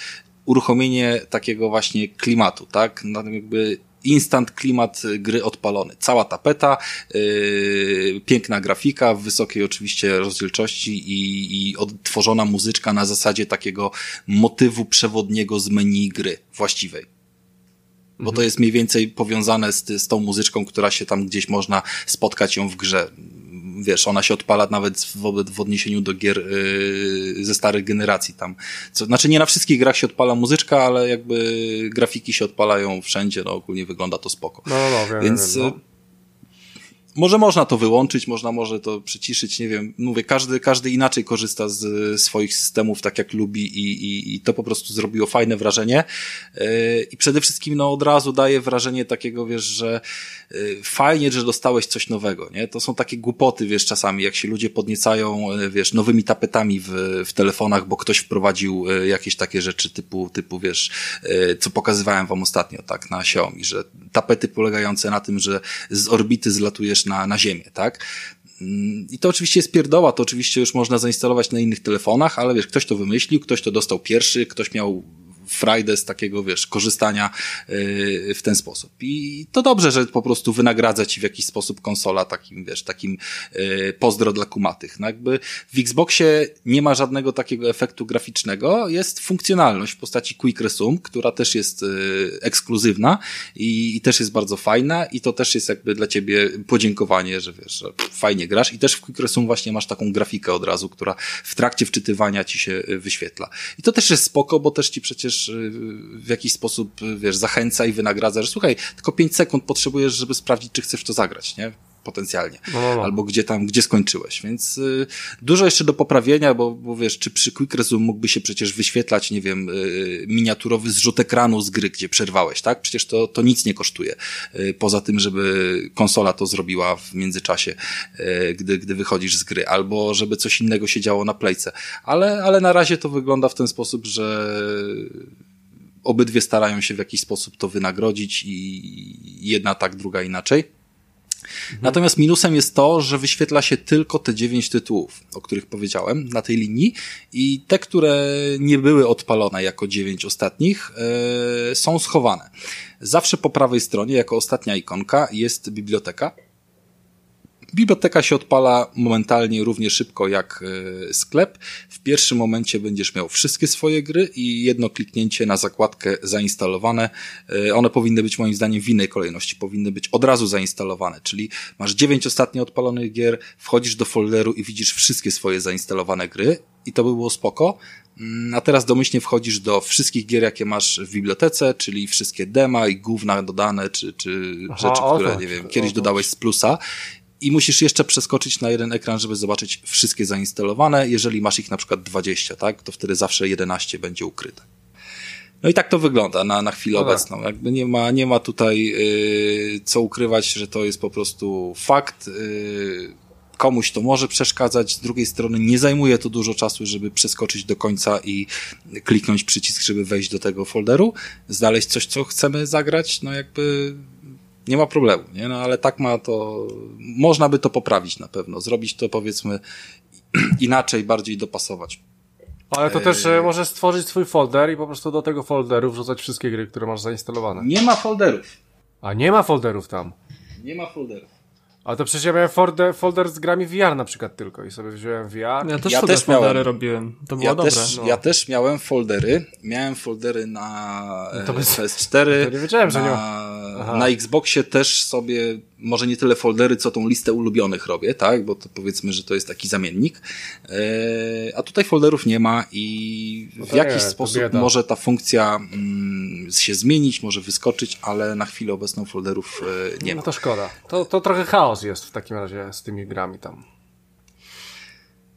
uruchomienie takiego właśnie klimatu, tak? No, jakby instant klimat gry odpalony. Cała tapeta, yy, piękna grafika, w wysokiej oczywiście rozdzielczości i, i odtworzona muzyczka na zasadzie takiego motywu przewodniego z menu gry właściwej. Bo to mhm. jest mniej więcej powiązane z, z tą muzyczką, która się tam gdzieś można spotkać ją w grze wiesz, ona się odpala nawet w, w odniesieniu do gier yy, ze starych generacji tam. Co, znaczy nie na wszystkich grach się odpala muzyczka, ale jakby grafiki się odpalają wszędzie, no ogólnie wygląda to spoko. No, no, wiem, Więc wiem, no może można to wyłączyć, można może to przyciszyć, nie wiem. Mówię, każdy, każdy inaczej korzysta z swoich systemów tak jak lubi i, i, i to po prostu zrobiło fajne wrażenie. Yy, I przede wszystkim no od razu daje wrażenie takiego, wiesz, że yy, fajnie, że dostałeś coś nowego, nie? To są takie głupoty, wiesz, czasami, jak się ludzie podniecają, yy, wiesz, nowymi tapetami w, w telefonach, bo ktoś wprowadził jakieś takie rzeczy typu, typu, wiesz, co pokazywałem wam ostatnio, tak, na Xiaomi, że tapety polegające na tym, że z orbity zlatujesz na, na ziemię, tak? Mm, I to oczywiście jest pierdoła, to oczywiście już można zainstalować na innych telefonach, ale wiesz, ktoś to wymyślił, ktoś to dostał pierwszy, ktoś miał frajdę z takiego, wiesz, korzystania yy, w ten sposób. I to dobrze, że po prostu wynagradza ci w jakiś sposób konsola takim, wiesz, takim yy, pozdro dla kumatych. No jakby w Xboxie nie ma żadnego takiego efektu graficznego, jest funkcjonalność w postaci Quick Resume, która też jest yy, ekskluzywna i, i też jest bardzo fajna i to też jest jakby dla ciebie podziękowanie, że wiesz, że fajnie grasz i też w Quick Resume właśnie masz taką grafikę od razu, która w trakcie wczytywania ci się wyświetla. I to też jest spoko, bo też ci przecież Y, w jakiś sposób, wiesz, zachęca i wynagradza, że słuchaj, tylko 5 sekund potrzebujesz, żeby sprawdzić, czy chcesz to zagrać, nie? Potencjalnie. No, no, no. Albo gdzie tam, gdzie skończyłeś. Więc y, dużo jeszcze do poprawienia, bo, bo wiesz, czy przy Quick Resume mógłby się przecież wyświetlać, nie wiem, y, miniaturowy zrzut ekranu z gry, gdzie przerwałeś, tak? Przecież to, to nic nie kosztuje. Y, poza tym, żeby konsola to zrobiła w międzyczasie, y, gdy, gdy wychodzisz z gry. Albo żeby coś innego się działo na playce. Ale, ale na razie to wygląda w ten sposób, że obydwie starają się w jakiś sposób to wynagrodzić i jedna tak, druga inaczej. Mhm. Natomiast minusem jest to, że wyświetla się tylko te dziewięć tytułów, o których powiedziałem na tej linii i te, które nie były odpalone jako dziewięć ostatnich, yy, są schowane. Zawsze po prawej stronie, jako ostatnia ikonka, jest biblioteka, Biblioteka się odpala momentalnie równie szybko jak e, sklep. W pierwszym momencie będziesz miał wszystkie swoje gry i jedno kliknięcie na zakładkę zainstalowane. E, one powinny być moim zdaniem w innej kolejności, powinny być od razu zainstalowane, czyli masz dziewięć ostatnio odpalonych gier, wchodzisz do folderu i widzisz wszystkie swoje zainstalowane gry i to by było spoko. Mm, a teraz domyślnie wchodzisz do wszystkich gier, jakie masz w bibliotece, czyli wszystkie dema i gówna dodane, czy, czy Aha, rzeczy, które, nie wiem, kiedyś dodałeś z plusa i musisz jeszcze przeskoczyć na jeden ekran, żeby zobaczyć wszystkie zainstalowane. Jeżeli masz ich na przykład 20, tak, to wtedy zawsze 11 będzie ukryte. No i tak to wygląda na, na chwilę tak. obecną. Jakby nie ma, nie ma tutaj yy, co ukrywać, że to jest po prostu fakt. Yy, komuś to może przeszkadzać, z drugiej strony nie zajmuje to dużo czasu, żeby przeskoczyć do końca i kliknąć przycisk, żeby wejść do tego folderu, znaleźć coś, co chcemy zagrać, no jakby nie ma problemu, nie? No ale tak ma to, można by to poprawić na pewno, zrobić to powiedzmy inaczej, bardziej dopasować. Ale to też e, możesz stworzyć swój folder i po prostu do tego folderu wrzucać wszystkie gry, które masz zainstalowane. Nie ma folderów. A nie ma folderów tam. Nie ma folderów. A to przecież ja miałem folder, folder z grami VR na przykład tylko i sobie wziąłem VR. Ja też, ja też foldery miałem. robiłem. To było ja dobre. Też, no. Ja też miałem foldery. Miałem foldery na no to bez, PS4. To nie wiedziałem, że nie ma. Na Xboxie też sobie może nie tyle foldery, co tą listę ulubionych robię, tak? Bo to powiedzmy, że to jest taki zamiennik. E, a tutaj folderów nie ma i no w jakiś nie, sposób może ta funkcja mm, się zmienić, może wyskoczyć, ale na chwilę obecną folderów e, nie no ma. No to szkoda. To, to trochę chaos jest w takim razie z tymi grami tam.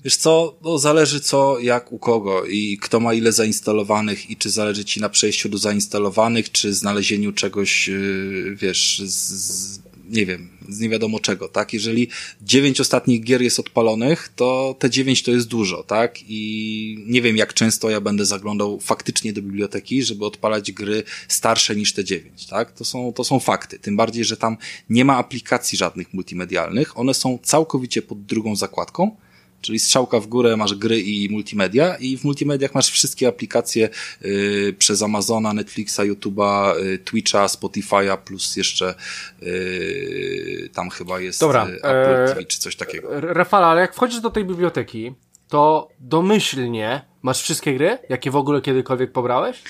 Wiesz co, no zależy co, jak u kogo i kto ma ile zainstalowanych i czy zależy ci na przejściu do zainstalowanych, czy znalezieniu czegoś, yy, wiesz, z nie wiem, z nie wiadomo czego, tak? Jeżeli dziewięć ostatnich gier jest odpalonych, to te dziewięć to jest dużo, tak? I nie wiem, jak często ja będę zaglądał faktycznie do biblioteki, żeby odpalać gry starsze niż te dziewięć, tak? To są, to są fakty. Tym bardziej, że tam nie ma aplikacji żadnych multimedialnych. One są całkowicie pod drugą zakładką Czyli strzałka w górę masz gry i multimedia i w multimediach masz wszystkie aplikacje y, przez Amazona, Netflixa, YouTube'a, y, Twitcha, Spotify'a plus jeszcze y, tam chyba jest Dobra, y, Apple TV czy coś takiego. Rafał, ale jak wchodzisz do tej biblioteki, to domyślnie masz wszystkie gry, jakie w ogóle kiedykolwiek pobrałeś?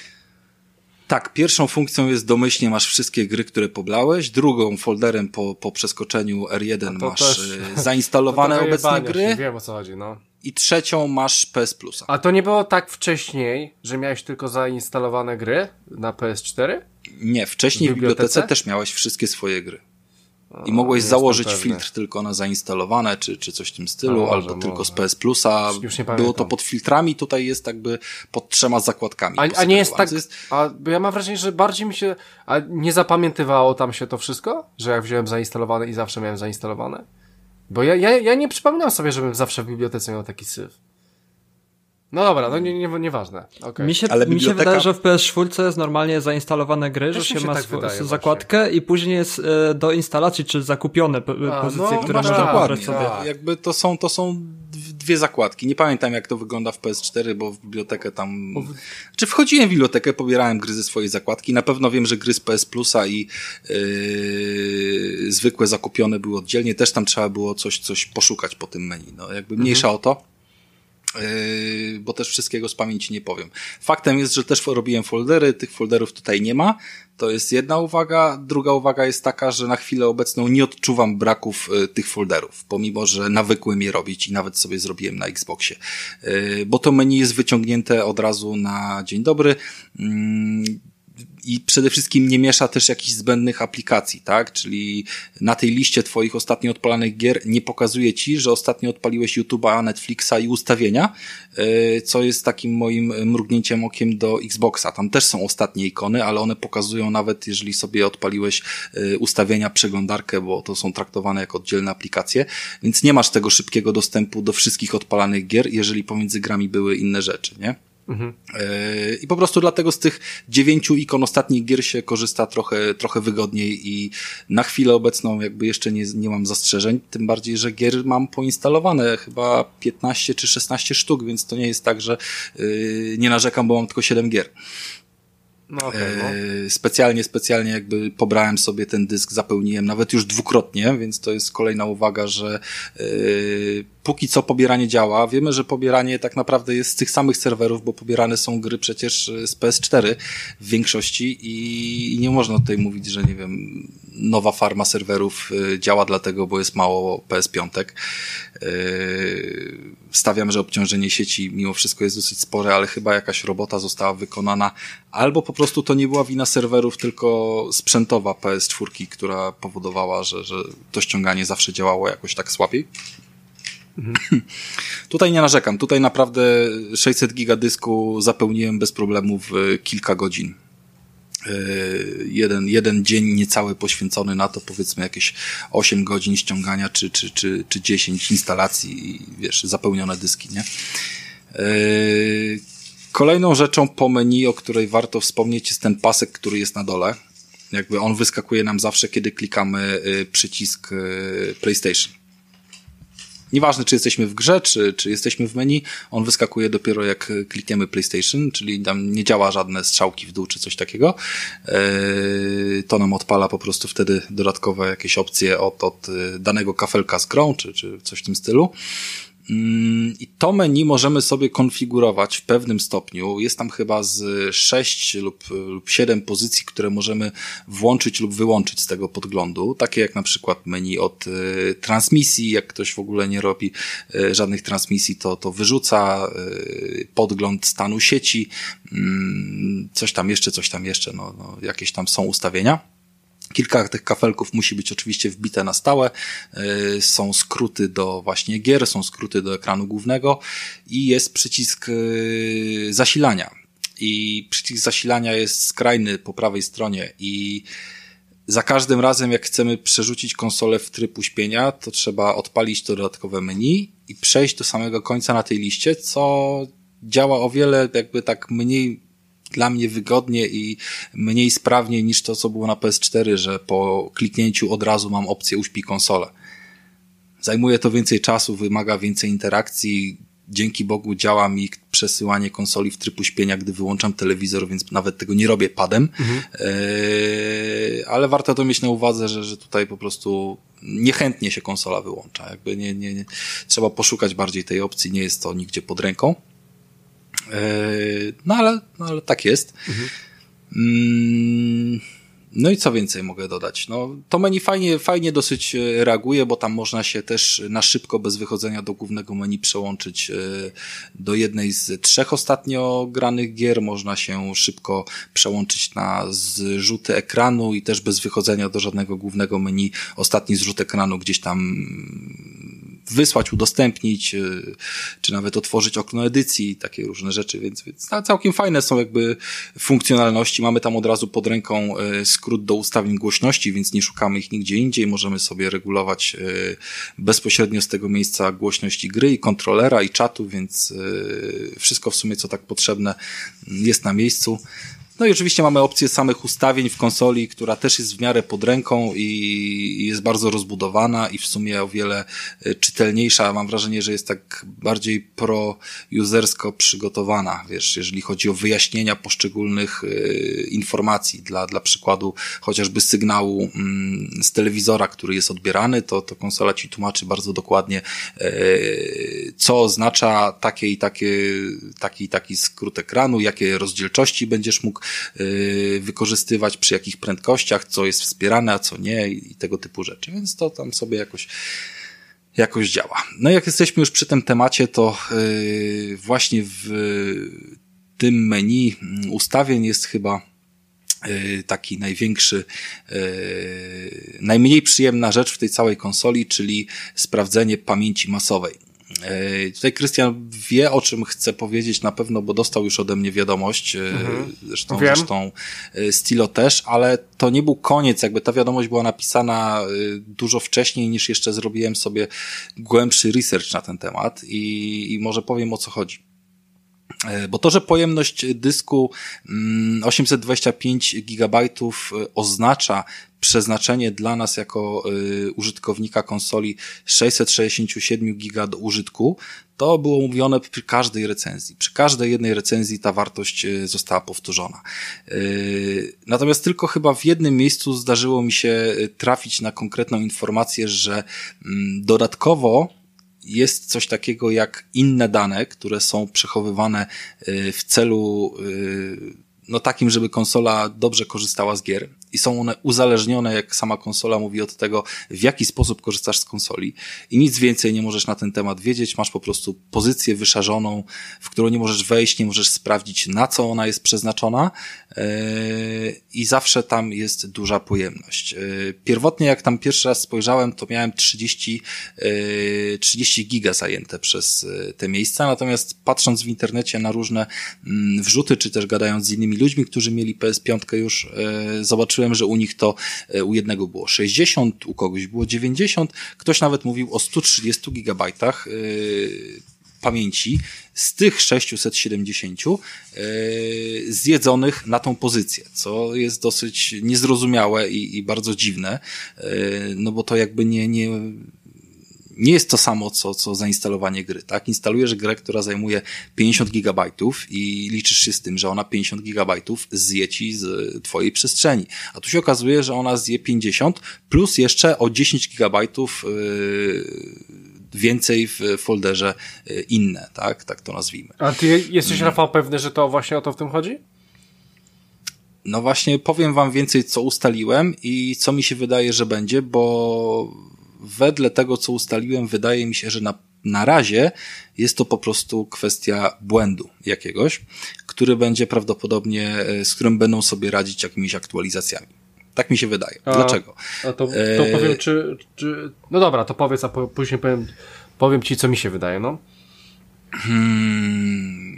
Tak, pierwszą funkcją jest domyślnie masz wszystkie gry, które poblałeś, drugą folderem po, po przeskoczeniu R1 masz też, e, zainstalowane obecne gry. Wiem o co chodzi, no. I trzecią masz PS Plusa. A to nie było tak wcześniej, że miałeś tylko zainstalowane gry na PS4? Nie, wcześniej w bibliotece, w bibliotece też miałeś wszystkie swoje gry. I mogłeś założyć filtr tylko na zainstalowane, czy, czy coś w tym stylu, może, albo może. tylko z PS Plusa. Było to pod filtrami, tutaj jest jakby pod trzema zakładkami. A, a nie jest tak, jest... a, bo ja mam wrażenie, że bardziej mi się, a nie zapamiętywało tam się to wszystko? Że jak wziąłem zainstalowane i zawsze miałem zainstalowane? Bo ja, ja, ja nie przypominam sobie, żebym zawsze w bibliotece miał taki syf. No dobra, no nie, nie, nieważne. Okay. Mi, się, Ale biblioteka... mi się wydaje, że w PS4 jest normalnie zainstalowane gry, Też że się, się ma tak wydaje, zakładkę właśnie. i później jest e, do instalacji, czy zakupione A, pozycje, no, które można wybrać sobie. Tak. Jakby to są, to są dwie zakładki. Nie pamiętam jak to wygląda w PS4, bo w bibliotekę tam... Czy wchodziłem w bibliotekę, pobierałem gry ze swojej zakładki. Na pewno wiem, że gry z PS Plusa i yy, zwykłe zakupione były oddzielnie. Też tam trzeba było coś, coś poszukać po tym menu. No, jakby mniejsza mhm. o to. Yy, bo też wszystkiego z pamięci nie powiem. Faktem jest, że też robiłem foldery, tych folderów tutaj nie ma. To jest jedna uwaga. Druga uwaga jest taka, że na chwilę obecną nie odczuwam braków yy, tych folderów, pomimo, że nawykłem je robić i nawet sobie zrobiłem na Xboxie. Yy, bo to menu jest wyciągnięte od razu na dzień dobry mm, i przede wszystkim nie miesza też jakichś zbędnych aplikacji, tak? Czyli na tej liście twoich ostatnio odpalanych gier nie pokazuje ci, że ostatnio odpaliłeś YouTube'a, Netflixa i ustawienia, e, co jest takim moim mrugnięciem okiem do Xboxa. Tam też są ostatnie ikony, ale one pokazują nawet, jeżeli sobie odpaliłeś e, ustawienia, przeglądarkę, bo to są traktowane jako oddzielne aplikacje, więc nie masz tego szybkiego dostępu do wszystkich odpalanych gier, jeżeli pomiędzy grami były inne rzeczy, nie? Mhm. E, I po prostu dlatego z tych dziewięciu ikon ostatnich gier się korzysta trochę, trochę wygodniej i na chwilę obecną jakby jeszcze nie, nie mam zastrzeżeń, tym bardziej, że gier mam poinstalowane chyba 15 czy 16 sztuk, więc to nie jest tak, że yy, nie narzekam, bo mam tylko 7 gier. No okay, no. E, specjalnie, specjalnie jakby pobrałem sobie ten dysk, zapełniłem nawet już dwukrotnie, więc to jest kolejna uwaga, że yy, póki co pobieranie działa. Wiemy, że pobieranie tak naprawdę jest z tych samych serwerów, bo pobierane są gry przecież z PS4 w większości i, i nie można tutaj mówić, że nie wiem, nowa farma serwerów y, działa dlatego, bo jest mało PS5. Y, stawiam, że obciążenie sieci mimo wszystko jest dosyć spore, ale chyba jakaś robota została wykonana, albo po prostu to nie była wina serwerów, tylko sprzętowa PS4, która powodowała, że, że to ściąganie zawsze działało jakoś tak słabiej. Tutaj nie narzekam. Tutaj naprawdę 600 giga dysku zapełniłem bez problemu w kilka godzin. E, jeden, jeden dzień niecały poświęcony na to, powiedzmy jakieś 8 godzin ściągania, czy, czy, czy, czy 10 instalacji i wiesz, zapełnione dyski, nie? E, kolejną rzeczą po menu, o której warto wspomnieć, jest ten pasek, który jest na dole. Jakby on wyskakuje nam zawsze, kiedy klikamy e, przycisk PlayStation. Nieważne, czy jesteśmy w grze, czy, czy jesteśmy w menu, on wyskakuje dopiero jak klikniemy PlayStation, czyli tam nie działa żadne strzałki w dół, czy coś takiego. Yy, to nam odpala po prostu wtedy dodatkowe jakieś opcje od, od danego kafelka z grą, czy, czy coś w tym stylu. Mm, I to menu możemy sobie konfigurować w pewnym stopniu. Jest tam chyba z 6 lub, lub 7 pozycji, które możemy włączyć lub wyłączyć z tego podglądu. Takie jak na przykład menu od y, transmisji. Jak ktoś w ogóle nie robi y, żadnych transmisji, to, to wyrzuca y, podgląd stanu sieci. Mm, coś tam jeszcze, coś tam jeszcze. No, no, jakieś tam są ustawienia. Kilka tych kafelków musi być oczywiście wbite na stałe. Y, są skróty do właśnie gier, są skróty do ekranu głównego i jest przycisk y, zasilania. I przycisk zasilania jest skrajny po prawej stronie i za każdym razem, jak chcemy przerzucić konsolę w tryb uśpienia, to trzeba odpalić to dodatkowe menu i przejść do samego końca na tej liście, co działa o wiele jakby tak mniej dla mnie wygodnie i mniej sprawnie niż to, co było na PS4, że po kliknięciu od razu mam opcję uśpi konsolę. Zajmuje to więcej czasu, wymaga więcej interakcji. Dzięki Bogu działa mi przesyłanie konsoli w tryb uśpienia, gdy wyłączam telewizor, więc nawet tego nie robię padem. Mhm. Eee, ale warto to mieć na uwadze, że, że tutaj po prostu niechętnie się konsola wyłącza. Jakby nie, nie, nie, trzeba poszukać bardziej tej opcji, nie jest to nigdzie pod ręką. E, no ale, no ale tak jest. Mhm. Mm, no i co więcej mogę dodać? No, to menu fajnie, fajnie dosyć e, reaguje, bo tam można się też na szybko, bez wychodzenia do głównego menu przełączyć e, do jednej z trzech ostatnio granych gier. Można się szybko przełączyć na zrzuty ekranu i też bez wychodzenia do żadnego głównego menu ostatni zrzut ekranu gdzieś tam wysłać, udostępnić, y, czy nawet otworzyć okno edycji, takie różne rzeczy, więc, więc całkiem fajne są jakby funkcjonalności. Mamy tam od razu pod ręką y, skrót do ustawień głośności, więc nie szukamy ich nigdzie indziej. Możemy sobie regulować y, bezpośrednio z tego miejsca głośności gry i kontrolera i czatu, więc wszystko w sumie co tak potrzebne jest na miejscu. No i oczywiście mamy opcję samych ustawień w konsoli, która też jest w miarę pod ręką i jest bardzo rozbudowana i w sumie o wiele e, czytelniejsza. Mam wrażenie, że jest tak bardziej pro-usersko przygotowana, wiesz, jeżeli chodzi o wyjaśnienia poszczególnych e, informacji. Dla, dla przykładu chociażby sygnału mm, z telewizora, który jest odbierany, to, to konsola ci tłumaczy bardzo dokładnie, e, co oznacza takie i takie, taki i taki skrót ekranu, jakie rozdzielczości będziesz mógł wykorzystywać, przy jakich prędkościach, co jest wspierane, a co nie i tego typu rzeczy. Więc to tam sobie jakoś jakoś działa. No i jak jesteśmy już przy tym temacie, to y, właśnie w tym menu ustawień jest chyba y, taki największy, najmniej przyjemna rzecz w tej całej konsoli, czyli sprawdzenie pamięci masowej. E, tutaj Krystian wie, o czym chcę powiedzieć na pewno, bo dostał już ode mnie wiadomość, e, mhm. zresztą, Wiem. zresztą e, Stilo też, ale to nie był koniec, jakby ta wiadomość była napisana dużo wcześniej niż jeszcze zrobiłem sobie głębszy research na ten temat i, i może powiem o co chodzi. Bo to, że pojemność dysku 825 mm, GB oznacza przeznaczenie dla nas jako y, użytkownika konsoli 667 giga do użytku, to było mówione przy każdej recenzji. Przy każdej jednej recenzji ta wartość została powtórzona. Natomiast tylko chyba w jednym miejscu zdarzyło mi się trafić na konkretną informację, że mm, dodatkowo jest coś takiego jak inne dane, które są przechowywane y, w celu y, no takim, żeby konsola dobrze korzystała z gier i są one uzależnione, jak sama konsola mówi, od tego, w jaki sposób korzystasz z konsoli. I nic więcej nie możesz na ten temat wiedzieć, masz po prostu pozycję wyszarzoną, w którą nie możesz wejść, nie możesz sprawdzić, na co ona jest przeznaczona yy, i zawsze tam jest duża pojemność. Yy, pierwotnie, jak tam pierwszy raz spojrzałem, to miałem 30, yy, 30 giga zajęte przez te miejsca, natomiast patrząc w internecie na różne mm, wrzuty, czy też gadając z innymi ludźmi, którzy mieli PS5 już, zobaczyłem, zobaczyłem, że u nich to e, u jednego było 60, u kogoś było 90, ktoś nawet mówił o 130 gigabajtach e, pamięci z tych 670 yy, e, zjedzonych na tą pozycję, co jest dosyć niezrozumiałe i, i bardzo dziwne, no bo to jakby nie, nie, nie jest to samo, co, co zainstalowanie gry, tak? Instalujesz grę, która zajmuje 50 gigabajtów i liczysz się z tym, że ona 50 gigabajtów zje ci z twojej przestrzeni. A tu się okazuje, że ona zje 50 plus jeszcze o 10 gigabajtów yy, więcej w folderze y, inne, tak? Tak to nazwijmy. A ty jesteś, mm. Rafał, pewny, że to właśnie o to w tym chodzi? No właśnie, powiem wam więcej, co ustaliłem i co mi się wydaje, że będzie, bo wedle tego, co ustaliłem, wydaje mi się, że na, na razie jest to po prostu kwestia błędu jakiegoś, który będzie prawdopodobnie, y, z którym będą sobie radzić jakimiś aktualizacjami. Tak mi się wydaje. A, Dlaczego? A to, to e, powiem, czy, czy. No dobra, to powiedz, a po, później powiem, powiem ci, co mi się wydaje, no. Hmm,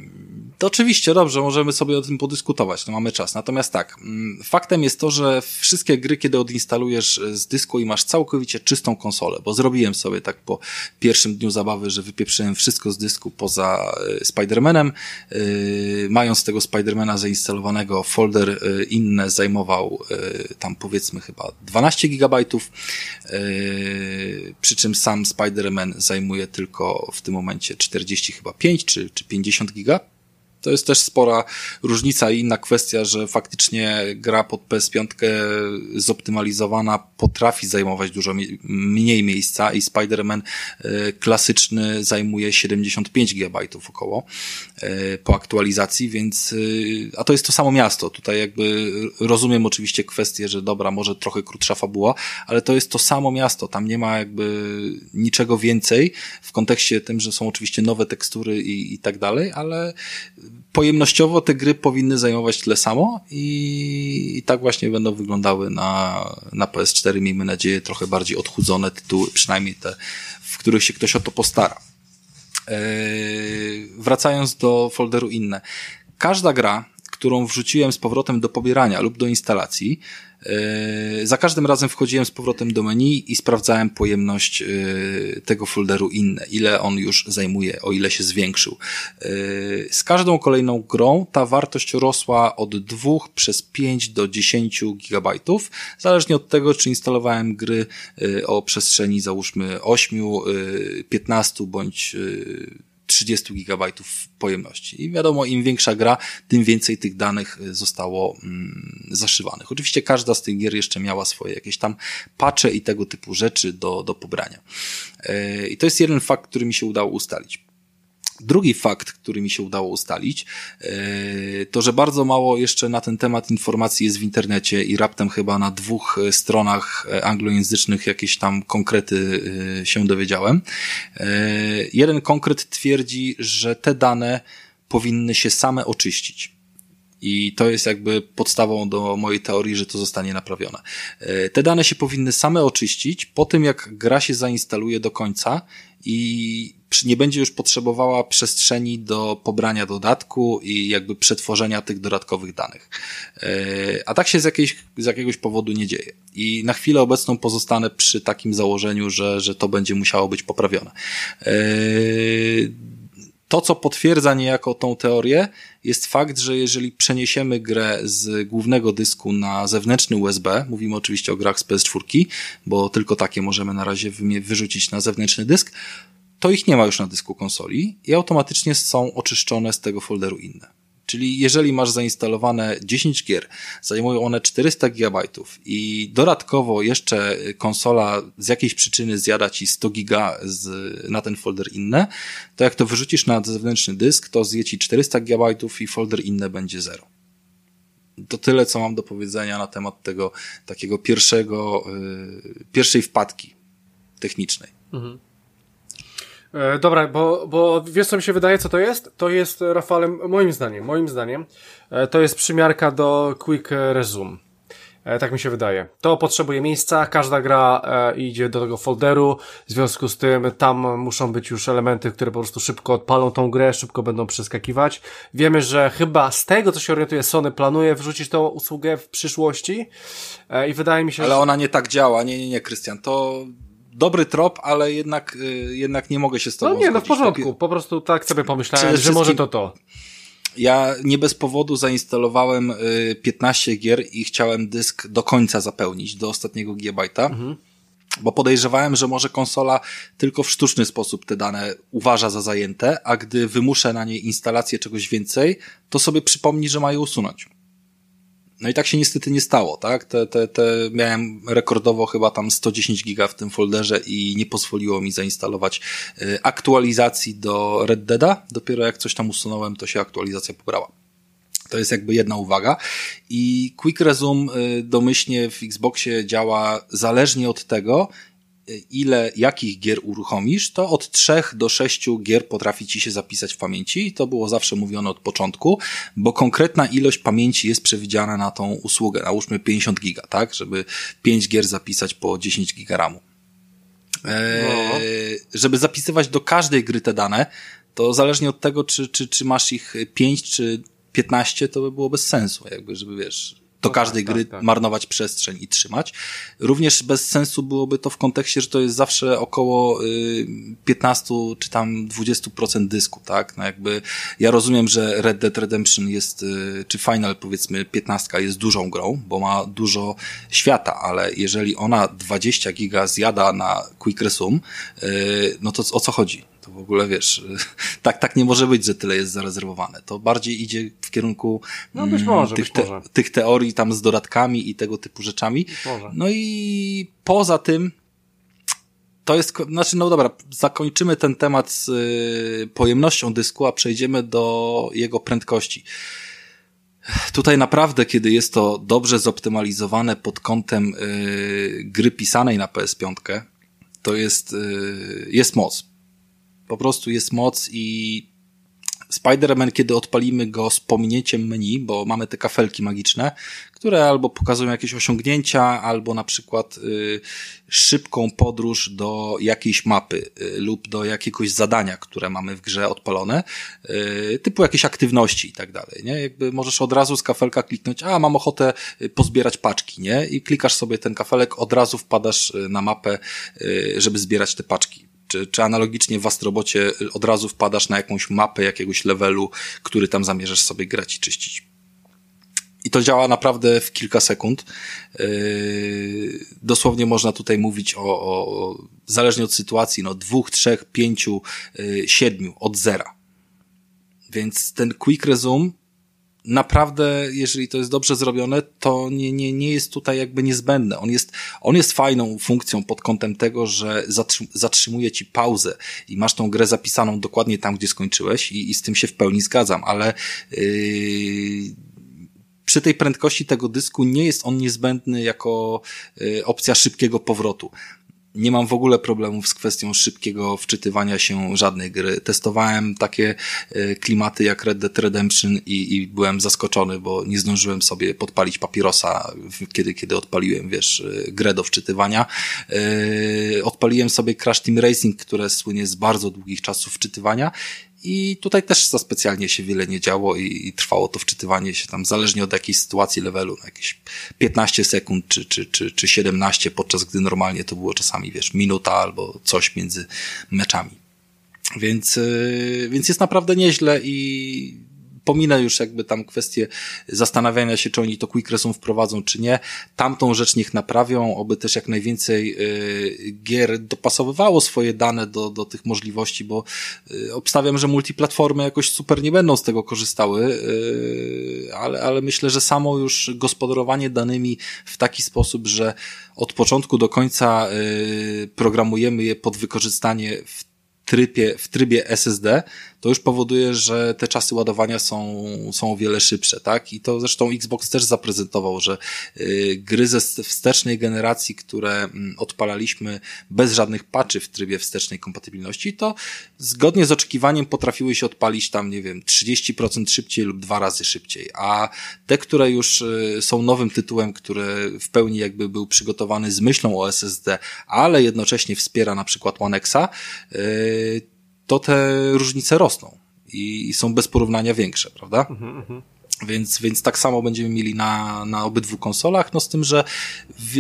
to oczywiście, dobrze, możemy sobie o tym podyskutować, no mamy czas. Natomiast tak, mm, faktem jest to, że wszystkie gry, kiedy odinstalujesz e, z dysku i masz całkowicie czystą konsolę, bo zrobiłem sobie tak po pierwszym dniu zabawy, że wypieprzyłem wszystko z dysku poza e, Spider-Manem, yy, mając tego Spidermana zainstalowanego, folder inne zajmował tam powiedzmy chyba 12 gigabajtów, przy czym sam Spider-Man zajmuje tylko w tym momencie 40 chyba 5 czy, czy 50 giga to jest też spora różnica i inna kwestia, że faktycznie gra pod PS5 zoptymalizowana potrafi zajmować dużo mniej miejsca i Spider-Man e, klasyczny zajmuje 75 GB około e, po aktualizacji, więc e, a to jest to samo miasto. Tutaj jakby rozumiem oczywiście kwestię, że dobra, może trochę krótsza fabuła, ale to jest to samo miasto. Tam nie ma jakby niczego więcej w kontekście tym, że są oczywiście nowe tekstury i, i tak dalej, ale pojemnościowo te gry powinny zajmować tyle samo i, i tak właśnie będą wyglądały na, na PS4, miejmy nadzieję, trochę bardziej odchudzone tytuły, przynajmniej te, w których się ktoś o to postara. Eee, wracając do folderu inne. Każda gra, którą wrzuciłem z powrotem do pobierania lub do instalacji, za każdym razem wchodziłem z powrotem do menu i sprawdzałem pojemność e, tego folderu inne, ile on już zajmuje, o ile się zwiększył. E, z każdą kolejną grą ta wartość rosła od 2 przez 5 do 10 gigabajtów, zależnie od tego, czy instalowałem gry o przestrzeni załóżmy 8, 15 bądź 30 gigabajtów pojemności. I wiadomo, im większa gra, tym więcej tych danych y, zostało mm, zaszywanych. Oczywiście każda z tych gier jeszcze miała swoje jakieś tam patche i tego typu rzeczy do, do pobrania. Yy, I to jest jeden fakt, który mi się udało ustalić. Drugi fakt, który mi się udało ustalić, e, to że bardzo mało jeszcze na ten temat informacji jest w internecie i raptem chyba na dwóch e, stronach e, anglojęzycznych jakieś tam konkrety się dowiedziałem. Jeden konkret twierdzi, że te dane powinny się same oczyścić. I to jest jakby podstawą do mojej teorii, że to zostanie naprawione. Te dane się powinny same oczyścić po tym, jak gra się zainstaluje do końca i nie będzie już potrzebowała przestrzeni do pobrania dodatku i jakby przetworzenia tych dodatkowych danych. E, a tak się z, jakiejś, z jakiegoś powodu nie dzieje. I na chwilę obecną pozostanę przy takim założeniu, że, że to będzie musiało być poprawione. E, to, co potwierdza niejako tą teorię, jest fakt, że jeżeli przeniesiemy grę z głównego dysku na zewnętrzny USB, mówimy oczywiście o grach z PS4, bo tylko takie możemy na razie wyrzucić na zewnętrzny dysk, to ich nie ma już na dysku konsoli i automatycznie są oczyszczone z tego folderu inne. Czyli jeżeli masz zainstalowane 10 gier, zajmują one 400 GB i dodatkowo jeszcze konsola z jakiejś przyczyny zjada ci 100 giga z, na ten folder inne, to jak to wyrzucisz na zewnętrzny dysk, to zje ci 400 GB i folder inne będzie zero. To tyle, co mam do powiedzenia na temat tego takiego pierwszego, yy, pierwszej wpadki technicznej. Mhm. E, dobra, bo, bo wiesz co mi się wydaje, co to jest? To jest, Rafałem, moim zdaniem, moim zdaniem, e, to jest przymiarka do Quick Resume. E, tak mi się wydaje. To potrzebuje miejsca, każda gra e, idzie do tego folderu, w związku z tym tam muszą być już elementy, które po prostu szybko odpalą tą grę, szybko będą przeskakiwać. Wiemy, że chyba z tego, co się orientuje, Sony planuje wrzucić tą usługę w przyszłości e, i wydaje mi się, Ale że... ona nie tak działa, nie, nie, nie, Krystian, to dobry trop, ale jednak, y, jednak nie mogę się z tobą No nie, no w porządku, po prostu tak sobie pomyślałem, że może to to. Ja nie bez powodu zainstalowałem 15 y, gier i chciałem dysk do końca zapełnić, do ostatniego gigabajta. Mhm. bo podejrzewałem, że może konsola tylko w sztuczny sposób te dane uważa za zajęte, a gdy wymuszę na niej instalację czegoś więcej, to sobie przypomni, że ma je usunąć. No i tak się niestety nie stało, tak? Te, te, te miałem rekordowo chyba tam 110 giga w tym folderze i nie pozwoliło mi zainstalować y, aktualizacji do Red Deada. Dopiero jak coś tam usunąłem, to się aktualizacja pobrała. To jest jakby jedna uwaga. I Quick Resume y, domyślnie w Xboxie działa zależnie od tego, ile, jakich gier uruchomisz, to od 3 do 6 gier potrafi ci się zapisać w pamięci. I to było zawsze mówione od początku, bo konkretna ilość pamięci jest przewidziana na tą usługę. Nałóżmy 50 giga, tak? Żeby 5 gier zapisać po 10 giga RAMu. Eee, żeby zapisywać do każdej gry te dane, to zależnie od tego, czy, czy, czy masz ich 5 czy 15 to by było bez sensu, jakby, żeby wiesz, do każdej tak, gry tak, tak. marnować przestrzeń i trzymać. Również bez sensu byłoby to w kontekście, że to jest zawsze około y, 15 czy tam 20% dysku, tak? No jakby ja rozumiem, że Red Dead Redemption jest, y, czy Final powiedzmy 15 jest dużą grą, bo ma dużo świata, ale jeżeli ona 20 giga zjada na Quick Resume, y, no to o co chodzi? To w ogóle wiesz, tak, tak nie może być, że tyle jest zarezerwowane. To bardziej idzie w kierunku no, być może, tych, być może. Te, tych teorii tam z dodatkami i tego typu rzeczami. No i poza tym, to jest, znaczy, no dobra, zakończymy ten temat z y, pojemnością dysku, a przejdziemy do jego prędkości. Tutaj naprawdę, kiedy jest to dobrze zoptymalizowane pod kątem y, gry pisanej na PS5, to jest, y, jest moc po prostu jest moc i Spider-Man, kiedy odpalimy go z pominięciem menu, bo mamy te kafelki magiczne, które albo pokazują jakieś osiągnięcia, albo na przykład y, szybką podróż do jakiejś mapy y, lub do jakiegoś zadania, które mamy w grze odpalone, y, typu jakieś aktywności i tak dalej, nie? Jakby możesz od razu z kafelka kliknąć, a mam ochotę y, pozbierać paczki, nie? I klikasz sobie ten kafelek, od razu wpadasz y, na mapę, y, żeby zbierać te paczki czy, czy analogicznie w Astrobocie od razu wpadasz na jakąś mapę jakiegoś levelu, który tam zamierzasz sobie grać i czyścić. I to działa naprawdę w kilka sekund. Yy, dosłownie można tutaj mówić o, o, zależnie od sytuacji, no dwóch, trzech, pięciu, yy, siedmiu, od zera. Więc ten quick resume naprawdę, jeżeli to jest dobrze zrobione, to nie, nie, nie jest tutaj jakby niezbędne. On jest, on jest fajną funkcją pod kątem tego, że zatrzymuje ci pauzę i masz tą grę zapisaną dokładnie tam, gdzie skończyłeś i, i z tym się w pełni zgadzam, ale yy, przy tej prędkości tego dysku nie jest on niezbędny jako y, opcja szybkiego powrotu nie mam w ogóle problemów z kwestią szybkiego wczytywania się żadnej gry. Testowałem takie e, klimaty jak Red Dead Redemption i, i byłem zaskoczony, bo nie zdążyłem sobie podpalić papierosa, kiedy, kiedy odpaliłem, wiesz, e, grę do wczytywania. E, odpaliłem sobie Crash Team Racing, które słynie z bardzo długich czasów wczytywania i tutaj też za specjalnie się wiele nie działo i, i, trwało to wczytywanie się tam zależnie od jakiej sytuacji levelu, na jakieś 15 sekund czy, czy, czy, czy 17, podczas gdy normalnie to było czasami, wiesz, minuta albo coś między meczami. Więc, yy, więc jest naprawdę nieźle i pominę już jakby tam kwestię zastanawiania się, czy oni to quick resume wprowadzą, czy nie. Tamtą rzecz niech naprawią, oby też jak najwięcej y, gier dopasowywało swoje dane do, do tych możliwości, bo y, obstawiam, że multiplatformy jakoś super nie będą z tego korzystały, y, ale, ale myślę, że samo już gospodarowanie danymi w taki sposób, że od początku do końca programujemy je pod wykorzystanie w trybie, w trybie SSD, to już powoduje, że te czasy ładowania są, są o wiele szybsze, tak? I to zresztą Xbox też zaprezentował, że y, gry ze wstecznej generacji, które mm, odpalaliśmy bez żadnych patchy w trybie wstecznej kompatybilności, to zgodnie z oczekiwaniem potrafiły się odpalić tam, nie wiem, 30% szybciej lub dwa razy szybciej, a te, które już y, są nowym tytułem, który w pełni jakby był przygotowany z myślą o SSD, ale jednocześnie wspiera na przykład One Xa, y, to te różnice rosną i są bez porównania większe, prawda? Mhm, mhm. Więc, więc tak samo będziemy mieli na, na obydwu konsolach, no z tym, że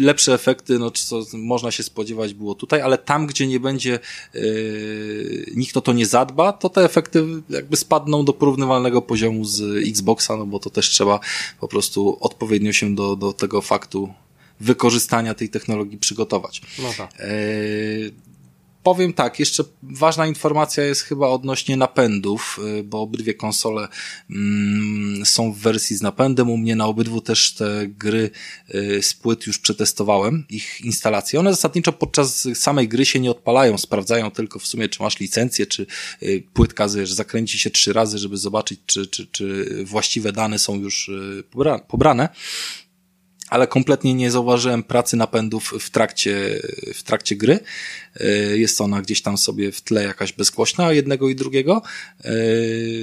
lepsze efekty, no co można się spodziewać było tutaj, ale tam, gdzie nie będzie yy, nikt o to nie zadba, to te efekty jakby spadną do porównywalnego poziomu z Xboxa, no bo to też trzeba po prostu odpowiednio się do, do tego faktu wykorzystania tej technologii przygotować. No tak. E, powiem tak, jeszcze ważna informacja jest chyba odnośnie napędów, y, bo obydwie konsole mm, są w wersji z napędem. U mnie na obydwu też te gry y, z płyt już przetestowałem, ich instalację. One zasadniczo podczas samej gry się nie odpalają, sprawdzają tylko w sumie, czy masz licencję, czy y, płytka że zakręci się trzy razy, żeby zobaczyć, czy, czy, czy właściwe dane są już pobrane ale kompletnie nie zauważyłem pracy napędów w trakcie, w trakcie gry. E, jest ona gdzieś tam sobie w tle jakaś bezgłośna jednego i drugiego. E,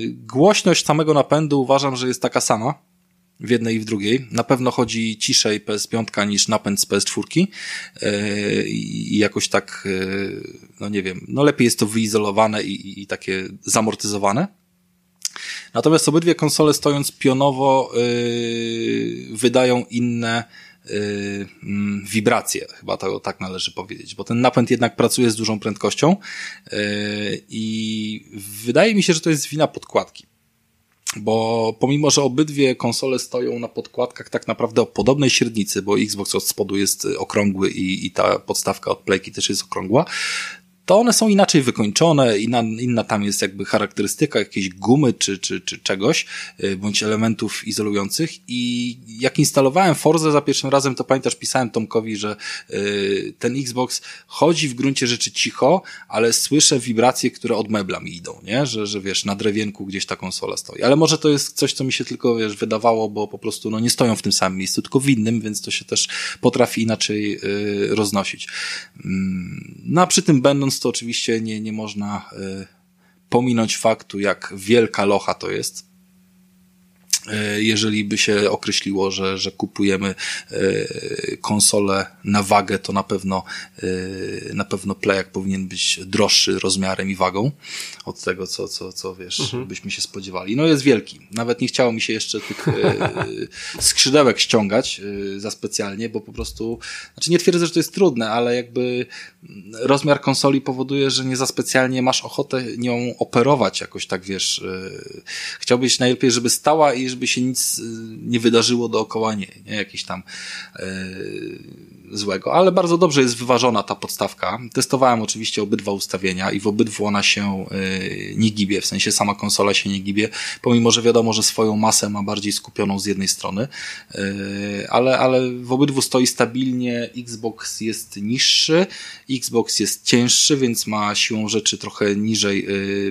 głośność samego napędu uważam, że jest taka sama w jednej i w drugiej. Na pewno chodzi ciszej PS5 niż napęd z PS4 e, i jakoś tak, no nie wiem, no lepiej jest to wyizolowane i, i takie zamortyzowane. Natomiast obydwie konsole stojąc pionowo yy, wydają inne yy, mm, wibracje, chyba to tak należy powiedzieć, bo ten napęd jednak pracuje z dużą prędkością yy, i wydaje mi się, że to jest wina podkładki. Bo pomimo, że obydwie konsole stoją na podkładkach tak naprawdę o podobnej średnicy, bo Xbox od spodu jest okrągły i, i ta podstawka od Playki też jest okrągła, to one są inaczej wykończone, inna, inna tam jest jakby charakterystyka jakiejś gumy czy, czy, czy czegoś, y, bądź elementów izolujących i jak instalowałem Forza za pierwszym razem, to pamiętasz, pisałem Tomkowi, że y, ten Xbox chodzi w gruncie rzeczy cicho, ale słyszę wibracje, które od mebla mi idą, nie? Że, że wiesz, na drewienku gdzieś ta konsola stoi. Ale może to jest coś, co mi się tylko, wiesz, wydawało, bo po prostu, no nie stoją w tym samym miejscu, tylko w innym, więc to się też potrafi inaczej y, roznosić. Mm, no a przy tym będąc to oczywiście nie, nie można y, pominąć faktu, jak wielka locha to jest. E, jeżeli by się określiło, że, że kupujemy e, konsolę na wagę, to na pewno e, na pewno Playak powinien być droższy rozmiarem i wagą od tego, co, co, co wiesz, mhm. byśmy się spodziewali. No jest wielki. Nawet nie chciało mi się jeszcze tych skrzydełek ściągać za specjalnie, bo po prostu, znaczy nie twierdzę, że to jest trudne, ale jakby rozmiar konsoli powoduje, że nie za specjalnie masz ochotę nią operować jakoś tak, wiesz, chciałbyś najlepiej, żeby stała i żeby się nic y, nie wydarzyło dookoła niej, nie? Jakiś tam yy, złego, ale bardzo dobrze jest wyważona ta podstawka. Testowałem oczywiście obydwa ustawienia i w obydwu ona się yy, nie gibie, w sensie sama konsola się nie gibie, pomimo, że wiadomo, że swoją masę ma bardziej skupioną z jednej strony, yy, ale, ale w obydwu stoi stabilnie, Xbox jest niższy, Xbox jest cięższy, więc ma siłą rzeczy trochę niżej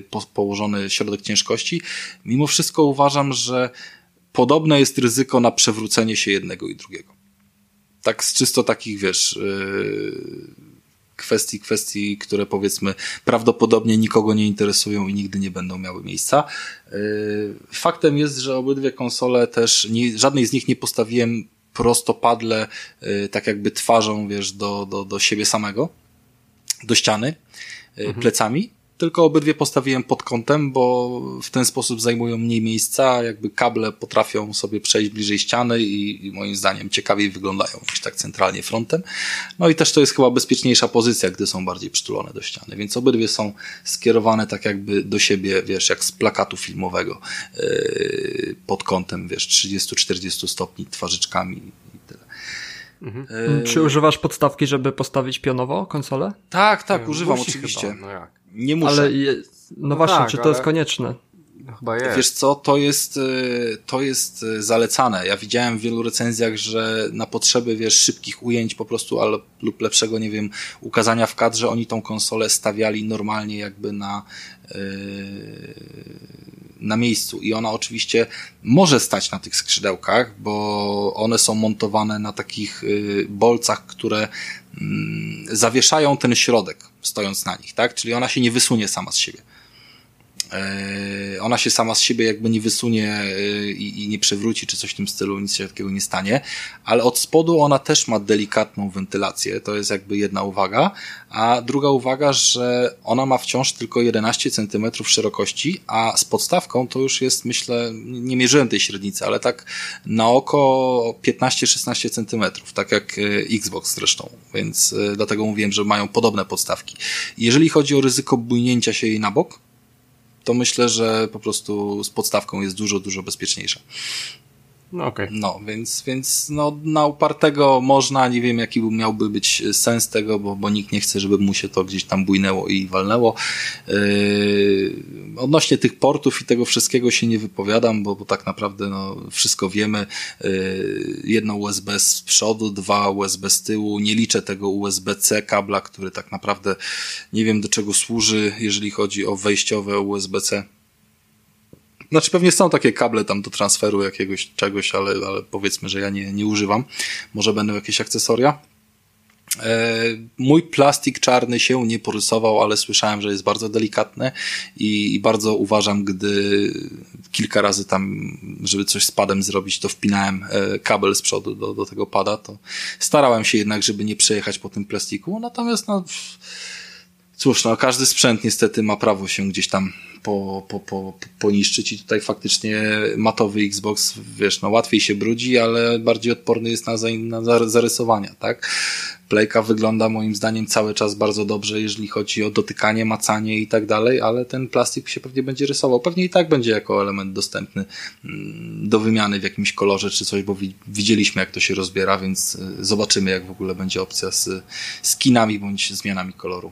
po, położony środek ciężkości. Mimo wszystko uważam, że podobne jest ryzyko na przewrócenie się jednego i drugiego. Tak z czysto takich, wiesz, yy, kwestii, kwestii, które powiedzmy prawdopodobnie nikogo nie interesują i nigdy nie będą miały miejsca. Yy, faktem jest, że obydwie konsole też, nie, żadnej z nich nie postawiłem prostopadle, yy, tak jakby twarzą, wiesz, do, do, do siebie samego, do ściany, mhm. plecami tylko obydwie postawiłem pod kątem, bo w ten sposób zajmują mniej miejsca, jakby kable potrafią sobie przejść bliżej ściany i, i, moim zdaniem ciekawiej wyglądają niż tak centralnie frontem. No i też to jest chyba bezpieczniejsza pozycja, gdy są bardziej przytulone do ściany, więc obydwie są skierowane tak jakby do siebie, wiesz, jak z plakatu filmowego yy, pod kątem, wiesz, 30-40 stopni twarzyczkami Mhm. Yy... Czy używasz podstawki, żeby postawić pionowo konsolę? Tak, tak, używam oczywiście. Chyba, no jak? Nie muszę. Ale je, no, no, właśnie, tak, czy to ale... jest konieczne? Chyba jest. Wiesz co, to jest, y, to jest y, zalecane. Ja widziałem w wielu recenzjach, że na potrzeby, wiesz, szybkich ujęć po prostu, ale, lub lepszego, nie wiem, ukazania w kadrze, oni tą konsolę stawiali normalnie jakby na, yy, na miejscu. I ona oczywiście może stać na tych skrzydełkach, bo one są montowane na takich yy, bolcach, które Mm, zawieszają ten środek, stojąc na nich, tak? Czyli ona się nie wysunie sama z siebie. E, ona się sama z siebie jakby nie wysunie e, i, i, nie przewróci, czy coś w tym stylu, nic się takiego nie stanie, ale od spodu ona też ma delikatną wentylację, to jest jakby jedna uwaga, a druga uwaga, że ona ma wciąż tylko 11 cm szerokości, a z podstawką to już jest, myślę, nie mierzyłem tej średnicy, ale tak na oko 15-16 cm, tak jak e, Xbox zresztą, więc dlatego mówiłem, że mają podobne podstawki. Jeżeli chodzi o ryzyko bujnięcia się jej na bok, to myślę, że po prostu z podstawką jest dużo, dużo bezpieczniejsza. No, okay. no więc, więc no, na upartego można, nie wiem jaki miałby być sens tego, bo, bo nikt nie chce, żeby mu się to gdzieś tam bujnęło i walnęło. Yy, odnośnie tych portów i tego wszystkiego się nie wypowiadam, bo, bo tak naprawdę no, wszystko wiemy. Yy, jedno USB z przodu, dwa USB z tyłu. Nie liczę tego USB-C kabla, który tak naprawdę nie wiem do czego służy, jeżeli chodzi o wejściowe USB-C. Znaczy pewnie są takie kable tam do transferu jakiegoś czegoś, ale, ale powiedzmy, że ja nie, nie używam. Może będą jakieś akcesoria. E, mój plastik czarny się nie porysował, ale słyszałem, że jest bardzo delikatny i, bardzo uważam, gdy kilka razy tam, żeby coś z padem zrobić, to wpinałem e, kabel z przodu do, do tego pada, to starałem się jednak, żeby nie przejechać po tym plastiku, natomiast no, cóż, no, każdy sprzęt niestety ma prawo się gdzieś tam po, po, po, poniszczyć i tutaj faktycznie matowy Xbox, wiesz, no łatwiej się brudzi, ale bardziej odporny jest na, na zarysowania, tak? Playka wygląda moim zdaniem cały czas bardzo dobrze, jeżeli chodzi o dotykanie, macanie i tak dalej, ale ten plastik się pewnie będzie rysował. Pewnie i tak będzie jako element dostępny mm, do wymiany w jakimś kolorze czy coś, bo widzieliśmy jak to się rozbiera, więc y, zobaczymy jak w ogóle będzie opcja z skinami bądź zmianami koloru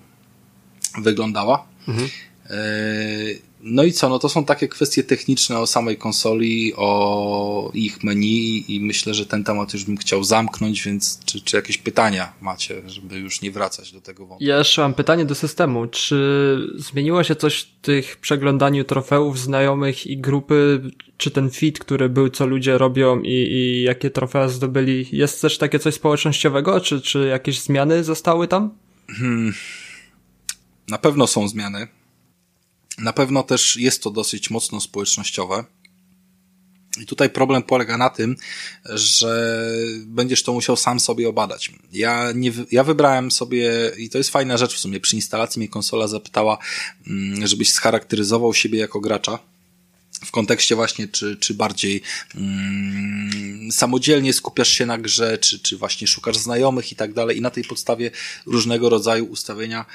wyglądała. Mhm. E, no i co, no to są takie kwestie techniczne o samej konsoli, o ich menu i myślę, że ten temat już bym chciał zamknąć, więc czy, czy jakieś pytania macie, żeby już nie wracać do tego wątku? Ja jeszcze mam pytanie do systemu. Czy zmieniło się coś w tych przeglądaniu trofeów znajomych i grupy, czy ten feed, który był, co ludzie robią i, i jakie trofea zdobyli, jest też takie coś społecznościowego, czy, czy jakieś zmiany zostały tam? Hmm. Na pewno są zmiany na pewno też jest to dosyć mocno społecznościowe. I tutaj problem polega na tym, że będziesz to musiał sam sobie obadać. Ja, nie, ja wybrałem sobie, i to jest fajna rzecz w sumie, przy instalacji mnie konsola zapytała, mm, żebyś scharakteryzował siebie jako gracza w kontekście właśnie, czy, czy bardziej mm, samodzielnie skupiasz się na grze, czy, czy właśnie szukasz znajomych i tak dalej i na tej podstawie różnego rodzaju ustawienia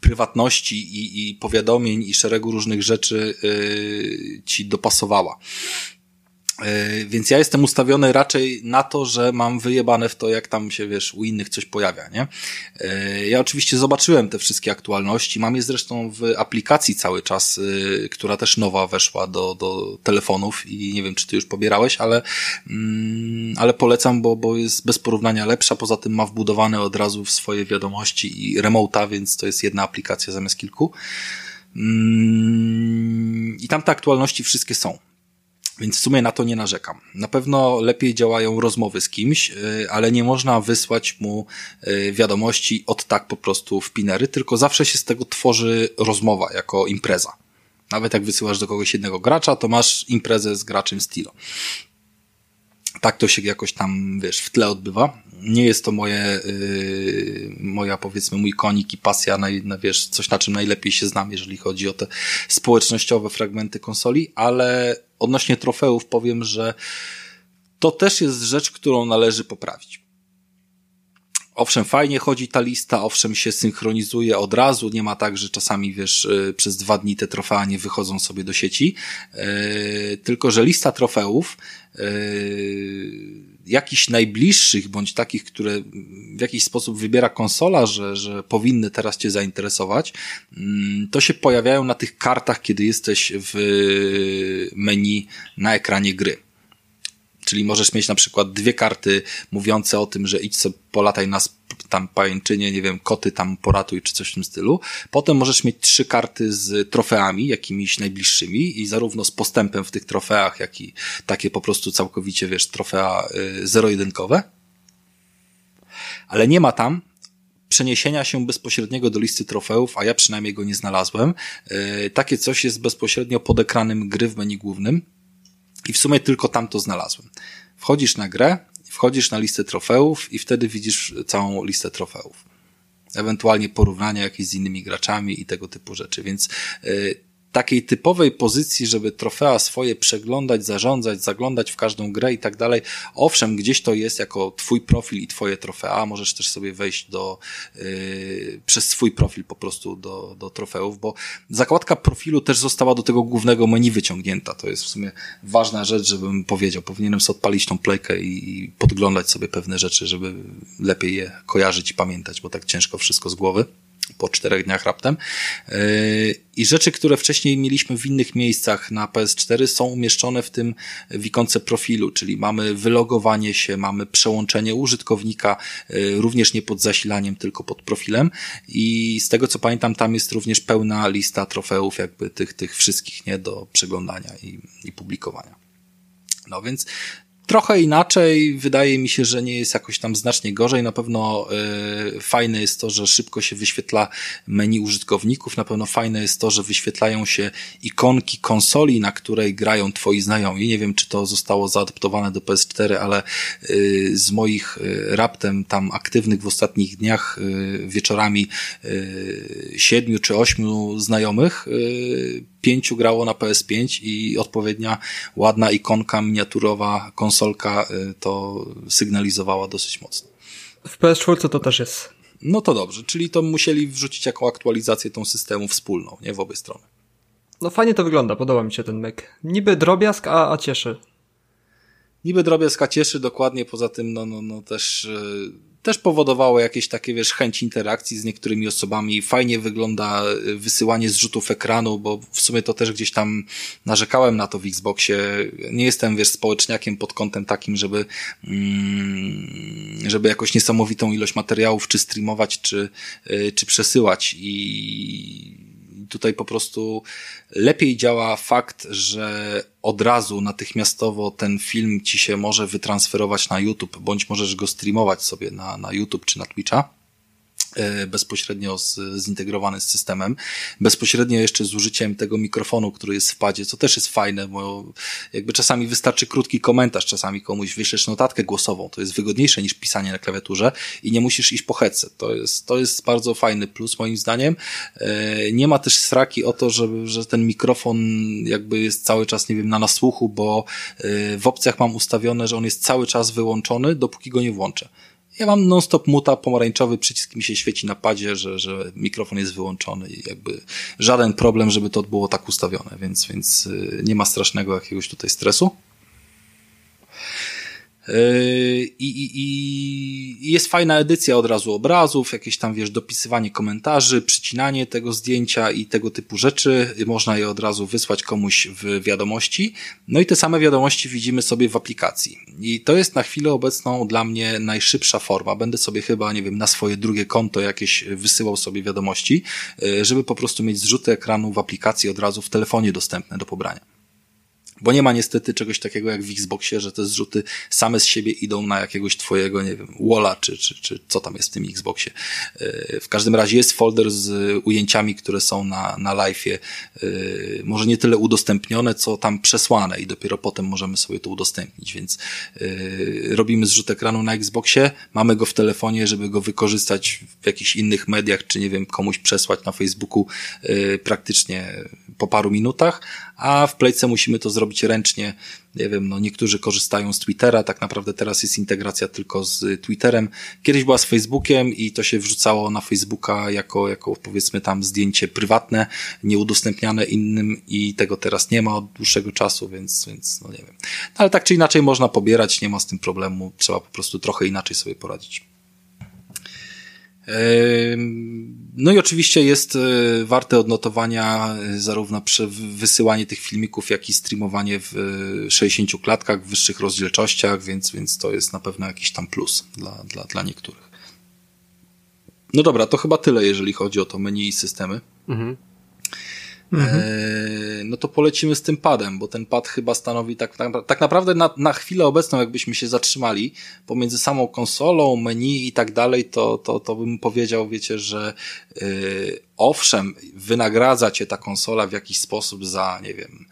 prywatności i, i powiadomień i szeregu różnych rzeczy yy, ci dopasowała. E, więc ja jestem ustawiony raczej na to, że mam wyjebane w to, jak tam się, wiesz, u innych coś pojawia, nie? E, ja oczywiście zobaczyłem te wszystkie aktualności, mam je zresztą w aplikacji cały czas, e, która też nowa weszła do, do telefonów i nie wiem, czy ty już pobierałeś, ale, mm, ale polecam, bo, bo jest bez porównania lepsza, poza tym ma wbudowane od razu w swoje wiadomości i remota, więc to jest jedna aplikacja zamiast kilku. Mm, I tam te aktualności wszystkie są. Więc w sumie na to nie narzekam. Na pewno lepiej działają rozmowy z kimś, y, ale nie można wysłać mu y, wiadomości od tak po prostu w pinery, tylko zawsze się z tego tworzy rozmowa jako impreza. Nawet jak wysyłasz do kogoś jednego gracza, to masz imprezę z graczem Stilo. Tak to się jakoś tam, wiesz, w tle odbywa. Nie jest to moje, yy, moja powiedzmy mój konik i pasja, na, na, wiesz, coś na czym najlepiej się znam, jeżeli chodzi o te społecznościowe fragmenty konsoli, ale odnośnie trofeów powiem, że to też jest rzecz, którą należy poprawić. Owszem, fajnie chodzi ta lista, owszem się synchronizuje od razu, nie ma tak, że czasami, wiesz, y, przez dwa dni te trofea nie wychodzą sobie do sieci, yy, tylko że lista trofeów yy, jakichś najbliższych, bądź takich, które w jakiś sposób wybiera konsola, że, że powinny teraz Cię zainteresować, mm, to się pojawiają na tych kartach, kiedy jesteś w menu na ekranie gry. Czyli możesz mieć na przykład dwie karty mówiące o tym, że idź sobie polataj na tam pajęczynie, nie wiem, koty tam poratuj, czy coś w tym stylu. Potem możesz mieć trzy karty z trofeami, jakimiś najbliższymi i zarówno z postępem w tych trofeach, jak i takie po prostu całkowicie, wiesz, trofea y, zero-jedynkowe. Ale nie ma tam przeniesienia się bezpośredniego do listy trofeów, a ja przynajmniej go nie znalazłem. Y, takie coś jest bezpośrednio pod ekranem gry w menu głównym i w sumie tylko tam to znalazłem. Wchodzisz na grę, wchodzisz na listę trofeów i wtedy widzisz całą listę trofeów. Ewentualnie porównania jakieś z innymi graczami i tego typu rzeczy, więc yy, takiej typowej pozycji, żeby trofea swoje przeglądać, zarządzać, zaglądać w każdą grę i tak dalej. Owszem, gdzieś to jest jako twój profil i twoje trofea, możesz też sobie wejść do, yy, przez swój profil po prostu do, do trofeów, bo zakładka profilu też została do tego głównego menu wyciągnięta. To jest w sumie ważna rzecz, żebym powiedział. Powinienem sobie odpalić tą playkę i podglądać sobie pewne rzeczy, żeby lepiej je kojarzyć i pamiętać, bo tak ciężko wszystko z głowy po czterech dniach raptem. Yy, I rzeczy, które wcześniej mieliśmy w innych miejscach na PS4 są umieszczone w tym w ikonce profilu, czyli mamy wylogowanie się, mamy przełączenie użytkownika, yy, również nie pod zasilaniem, tylko pod profilem i z tego co pamiętam tam jest również pełna lista trofeów jakby tych, tych wszystkich, nie, do przeglądania i, i publikowania. No więc trochę inaczej. Wydaje mi się, że nie jest jakoś tam znacznie gorzej. Na pewno y, fajne jest to, że szybko się wyświetla menu użytkowników. Na pewno fajne jest to, że wyświetlają się ikonki konsoli, na której grają twoi znajomi. Nie wiem, czy to zostało zaadaptowane do PS4, ale y, z moich y, raptem tam aktywnych w ostatnich dniach y, wieczorami y, siedmiu czy ośmiu znajomych y, pięciu grało na PS5 i odpowiednia ładna ikonka miniaturowa konsolka y, to sygnalizowała dosyć mocno. W PS4 to też jest. No to dobrze, czyli to musieli wrzucić jako aktualizację tą systemu wspólną, nie w obie strony. No fajnie to wygląda, podoba mi się ten myk. Niby drobiazg, a, a cieszy. Niby drobiazg, a cieszy dokładnie, poza tym no, no, no też... Yy też powodowało jakieś takie, wiesz, chęć interakcji z niektórymi osobami. Fajnie wygląda y, wysyłanie zrzutów ekranu, bo w sumie to też gdzieś tam narzekałem na to w Xboxie. Nie jestem, wiesz, społeczniakiem pod kątem takim, żeby, mm, żeby jakoś niesamowitą ilość materiałów czy streamować, czy, y, czy przesyłać i tutaj po prostu lepiej działa fakt, że od razu natychmiastowo ten film ci się może wytransferować na YouTube, bądź możesz go streamować sobie na, na YouTube czy na Twitcha bezpośrednio z, zintegrowany z systemem, bezpośrednio jeszcze z użyciem tego mikrofonu, który jest w padzie, co też jest fajne, bo jakby czasami wystarczy krótki komentarz, czasami komuś wyślesz notatkę głosową, to jest wygodniejsze niż pisanie na klawiaturze i nie musisz iść po headset. To jest, to jest bardzo fajny plus moim zdaniem. E, nie ma też sraki o to, żeby, że ten mikrofon jakby jest cały czas, nie wiem, na nasłuchu, bo e, w opcjach mam ustawione, że on jest cały czas wyłączony, dopóki go nie włączę. Ja mam non-stop muta, pomarańczowy przycisk mi się świeci na padzie, że, że mikrofon jest wyłączony i jakby żaden problem, żeby to było tak ustawione, więc, więc y, nie ma strasznego jakiegoś tutaj stresu. Yy, I, i, I jest fajna edycja od razu obrazów, jakieś tam, wiesz, dopisywanie komentarzy, przycinanie tego zdjęcia i tego typu rzeczy. Można je od razu wysłać komuś w wiadomości. No i te same wiadomości widzimy sobie w aplikacji. I to jest na chwilę obecną dla mnie najszybsza forma. Będę sobie chyba, nie wiem, na swoje drugie konto jakieś wysyłał sobie wiadomości, yy, żeby po prostu mieć zrzuty ekranu w aplikacji od razu w telefonie dostępne do pobrania. Bo nie ma niestety czegoś takiego jak w Xboxie, że te zrzuty same z siebie idą na jakiegoś twojego, nie wiem, walla, czy, czy, czy co tam jest w tym Xboxie. E, w każdym razie jest folder z ujęciami, które są na, na live'ie, e, może nie tyle udostępnione, co tam przesłane i dopiero potem możemy sobie to udostępnić, więc e, robimy zrzut ekranu na Xboxie, mamy go w telefonie, żeby go wykorzystać w jakichś innych mediach, czy nie wiem, komuś przesłać na Facebooku praktycznie po paru minutach, a w Playce musimy to zrobić ręcznie. Nie wiem, no niektórzy korzystają z Twittera, tak naprawdę teraz jest integracja tylko z Twitterem. Kiedyś była z Facebookiem i to się wrzucało na Facebooka jako, jako powiedzmy tam zdjęcie prywatne, nieudostępniane innym i tego teraz nie ma od dłuższego czasu, więc, więc no nie wiem. No, ale tak czy inaczej można pobierać, nie ma z tym problemu, trzeba po prostu trochę inaczej sobie poradzić. No i oczywiście jest e, warte odnotowania e, zarówno przy wysyłanie tych filmików, jak i streamowanie w 60 e, klatkach, w wyższych rozdzielczościach, więc, więc to jest na pewno jakiś tam plus dla, dla, dla niektórych. No dobra, to chyba tyle, jeżeli chodzi o to menu i systemy. Mhm. Mhm. E, no to polecimy z tym padem, bo ten pad chyba stanowi tak, tak, tak naprawdę na, na chwilę obecną, jakbyśmy się zatrzymali pomiędzy samą konsolą, menu i tak dalej, to, to, to bym powiedział, wiecie, że yy, owszem, wynagradza cię ta konsola w jakiś sposób za, nie wiem,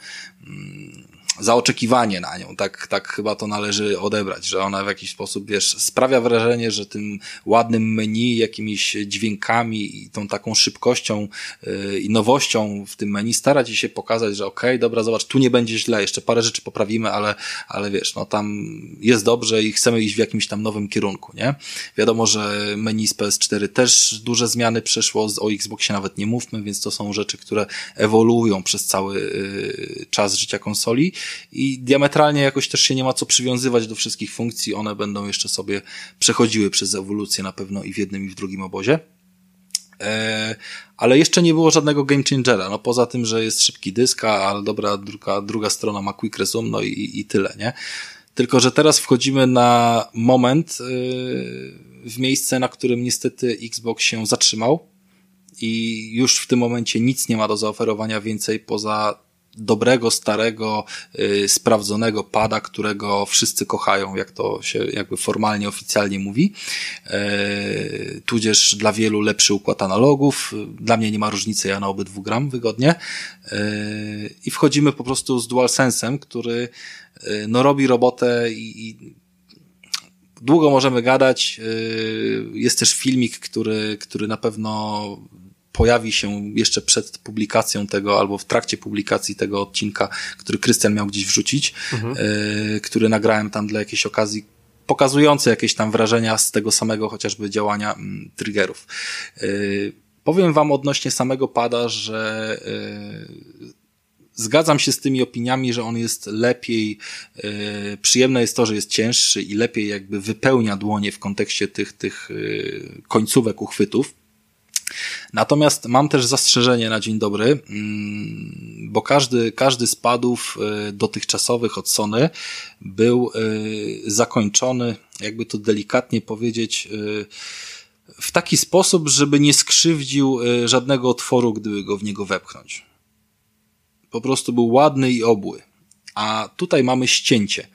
yy, zaoczekiwanie na nią, tak, tak chyba to należy odebrać, że ona w jakiś sposób, wiesz, sprawia wrażenie, że tym ładnym menu, jakimiś dźwiękami i tą taką szybkością yy, i nowością w tym menu stara ci się pokazać, że okej, okay, dobra, zobacz, tu nie będzie źle, jeszcze parę rzeczy poprawimy, ale, ale wiesz, no tam jest dobrze i chcemy iść w jakimś tam nowym kierunku, nie? Wiadomo, że menu z PS4 też duże zmiany przeszło, o Xboxie nawet nie mówmy, więc to są rzeczy, które ewoluują przez cały yy, czas życia konsoli i diametralnie jakoś też się nie ma co przywiązywać do wszystkich funkcji, one będą jeszcze sobie przechodziły przez ewolucję na pewno i w jednym i w drugim obozie. E, ale jeszcze nie było żadnego game changera, no poza tym, że jest szybki dysk, ale dobra, druga, druga strona ma quick resume, no i, i tyle, nie? Tylko, że teraz wchodzimy na moment, yy, w miejsce, na którym niestety Xbox się zatrzymał i już w tym momencie nic nie ma do zaoferowania więcej poza dobrego, starego, yy, sprawdzonego pada, którego wszyscy kochają, jak to się jakby formalnie, oficjalnie mówi. Yy, tudzież dla wielu lepszy układ analogów. Dla mnie nie ma różnicy, ja na obydwu gram wygodnie. Yy, I wchodzimy po prostu z DualSense'em, który yy, no robi robotę i, i długo możemy gadać. Jest też filmik, który, który na pewno pojawi się jeszcze przed publikacją tego, albo w trakcie publikacji tego odcinka, który Krystian miał gdzieś wrzucić, mhm. y, który nagrałem tam dla jakiejś okazji, pokazujący jakieś tam wrażenia z tego samego chociażby działania mm, triggerów. Y, powiem wam odnośnie samego pada, że y, zgadzam się z tymi opiniami, że on jest lepiej, y, przyjemne jest to, że jest cięższy i lepiej jakby wypełnia dłonie w kontekście tych, tych y, końcówek uchwytów. Natomiast mam też zastrzeżenie na dzień dobry, mm, bo każdy, każdy z padów y, dotychczasowych od Sony był y, zakończony, jakby to delikatnie powiedzieć, y, w taki sposób, żeby nie skrzywdził żadnego otworu, gdyby go w niego wepchnąć. Po prostu był ładny i obły. A tutaj mamy ścięcie.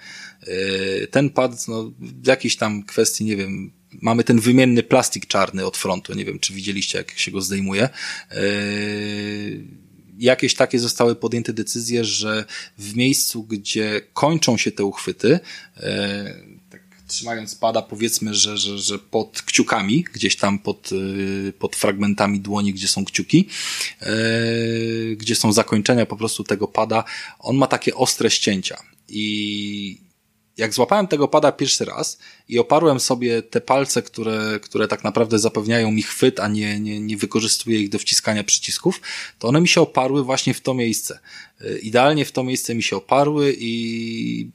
Ten pad, no, w jakiejś tam kwestii, nie wiem, mamy ten wymienny plastik czarny od frontu. Nie wiem, czy widzieliście, jak się go zdejmuje. Yy, jakieś takie zostały podjęte decyzje, że w miejscu, gdzie kończą się te uchwyty, yy, tak trzymając pada, powiedzmy, że, że, że pod kciukami, gdzieś tam pod, yy, pod fragmentami dłoni, gdzie są kciuki, gdzie są zakończenia po prostu tego pada, on ma takie ostre ścięcia. I jak złapałem tego pada pierwszy raz i oparłem sobie te palce, które, które tak naprawdę zapewniają mi chwyt, a nie, nie, nie wykorzystuję ich do wciskania przycisków, to one mi się oparły właśnie w to miejsce. Idealnie w to miejsce mi się oparły i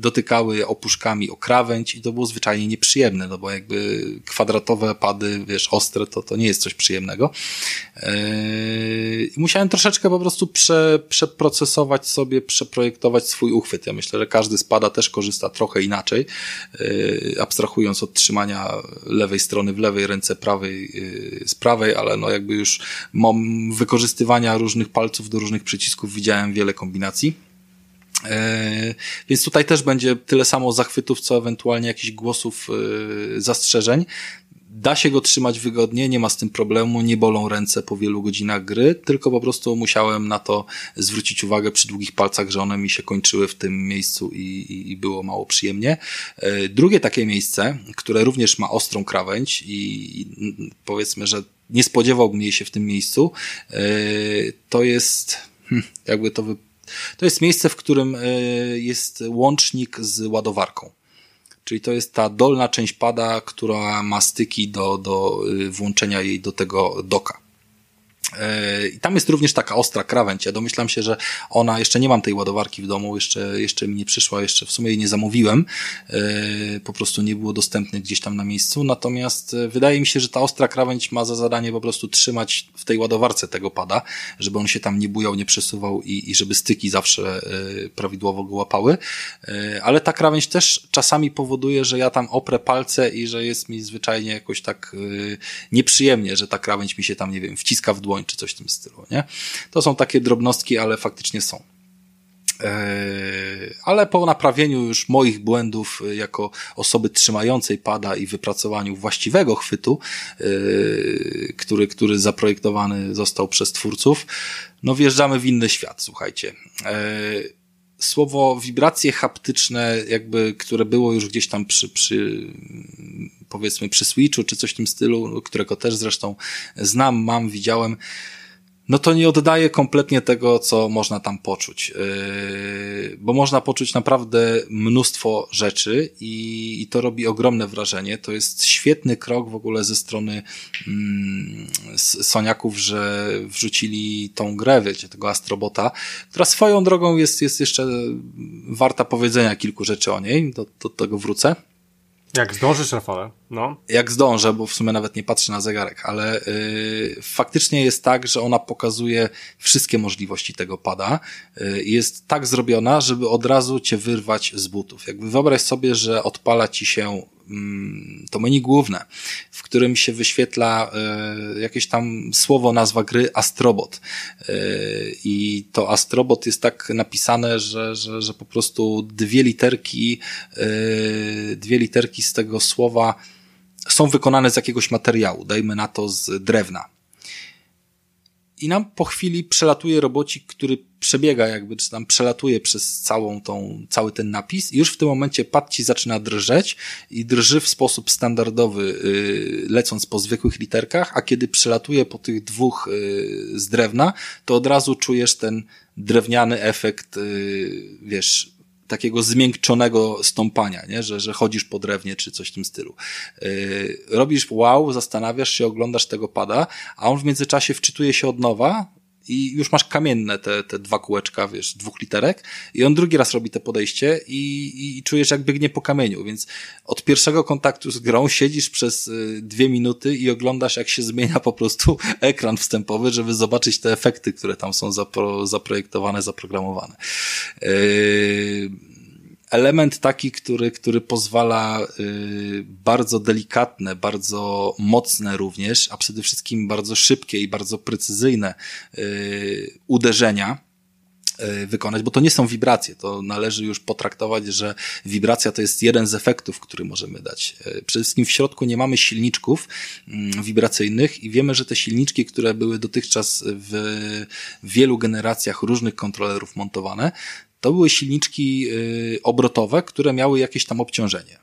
dotykały opuszkami o krawędź i to było zwyczajnie nieprzyjemne, no bo jakby kwadratowe pady, wiesz, ostre, to, to nie jest coś przyjemnego. Yy, musiałem troszeczkę po prostu prze, przeprocesować sobie, przeprojektować swój uchwyt. Ja myślę, że każdy z pada też korzysta trochę inaczej, yy, abstrahując od trzymania lewej strony w lewej ręce, prawej yy, z prawej, ale no jakby już mam wykorzystywania różnych palców do różnych przycisków widziałem wiele kombinacji. E, więc tutaj też będzie tyle samo zachwytów, co ewentualnie jakichś głosów e, zastrzeżeń. Da się go trzymać wygodnie, nie ma z tym problemu, nie bolą ręce po wielu godzinach gry, tylko po prostu musiałem na to zwrócić uwagę przy długich palcach, że one mi się kończyły w tym miejscu i, i było mało przyjemnie. E, drugie takie miejsce, które również ma ostrą krawędź i powiedzmy, że nie spodziewałbym jej się w tym miejscu, to jest, hm, jakby to to jest miejsce, w którym e, jest łącznik z ładowarką. Czyli to jest ta dolna część pada, która ma styki do, do e, włączenia jej do tego doka. E, I tam jest również taka ostra krawędź. Ja domyślam się, że ona, jeszcze nie mam tej ładowarki w domu, jeszcze, jeszcze mi nie przyszła, jeszcze w sumie jej nie zamówiłem. E, po prostu nie było dostępnych gdzieś tam na miejscu. Natomiast e, wydaje mi się, że ta ostra krawędź ma za zadanie po prostu trzymać w tej ładowarce tego pada, żeby on się tam nie bujał, nie przesuwał i, i żeby styki zawsze prawidłowo go łapały. Ale ta krawędź też czasami powoduje, że ja tam oprę palce i że jest mi zwyczajnie jakoś tak nieprzyjemnie, że ta krawędź mi się tam, nie wiem, wciska w dłoń dłoń, czy coś w tym stylu, nie? To są takie drobnostki, ale faktycznie są. Eee, ale po naprawieniu już moich błędów e, jako osoby trzymającej pada i wypracowaniu właściwego chwytu, e, który, który zaprojektowany został przez twórców, no wjeżdżamy w inny świat, słuchajcie. Słowo wibracje haptyczne, jakby, które było już gdzieś tam przy, przy powiedzmy przy Switchu, czy coś w tym stylu, którego też zresztą znam, mam, widziałem, no to nie oddaje kompletnie tego, co można tam poczuć. Yy, bo można poczuć naprawdę mnóstwo rzeczy i, i to robi ogromne wrażenie. To jest świetny krok w ogóle ze strony mm, Soniaków, że wrzucili tą grę, wiecie, tego Astrobota, która swoją drogą jest, jest jeszcze warta powiedzenia kilku rzeczy o niej, do, do tego wrócę. Jak zdążysz, Rafale, no. Jak zdążę, bo w sumie nawet nie patrzę na zegarek, ale yy, faktycznie jest tak, że ona pokazuje wszystkie możliwości tego pada. Yy, jest tak zrobiona, żeby od razu cię wyrwać z butów. Jakby wyobraź sobie, że odpala ci się to menu główne, w którym się wyświetla e, jakieś tam słowo, nazwa gry Astrobot. E, I to Astrobot jest tak napisane, że, że, że po prostu dwie literki, e, dwie literki z tego słowa są wykonane z jakiegoś materiału, dajmy na to z drewna i nam po chwili przelatuje robocik, który przebiega jakby, czy tam przelatuje przez całą tą, cały ten napis i już w tym momencie pad ci zaczyna drżeć i drży w sposób standardowy, yy, lecąc po zwykłych literkach, a kiedy przelatuje po tych dwóch yy, z drewna, to od razu czujesz ten drewniany efekt, yy, wiesz, takiego zmiękczonego stąpania, nie? Że, że chodzisz po drewnie czy coś w tym stylu. Yy, robisz wow, zastanawiasz się, oglądasz tego pada, a on w międzyczasie wczytuje się od nowa i już masz kamienne te, te dwa kółeczka, wiesz, dwóch literek i on drugi raz robi te podejście i, i czujesz jak biegnie po kamieniu, więc od pierwszego kontaktu z grą siedzisz przez y, dwie minuty i oglądasz jak się zmienia po prostu ekran wstępowy, żeby zobaczyć te efekty, które tam są zapro, zaprojektowane, zaprogramowane. Yy element taki, który, który pozwala y, bardzo delikatne, bardzo mocne również, a przede wszystkim bardzo szybkie i bardzo precyzyjne y, uderzenia y, wykonać, bo to nie są wibracje, to należy już potraktować, że wibracja to jest jeden z efektów, który możemy dać. Y, przede wszystkim w środku nie mamy silniczków mm, wibracyjnych i wiemy, że te silniczki, które były dotychczas w wielu generacjach różnych kontrolerów montowane, to były silniczki y, obrotowe, które miały jakieś tam obciążenie.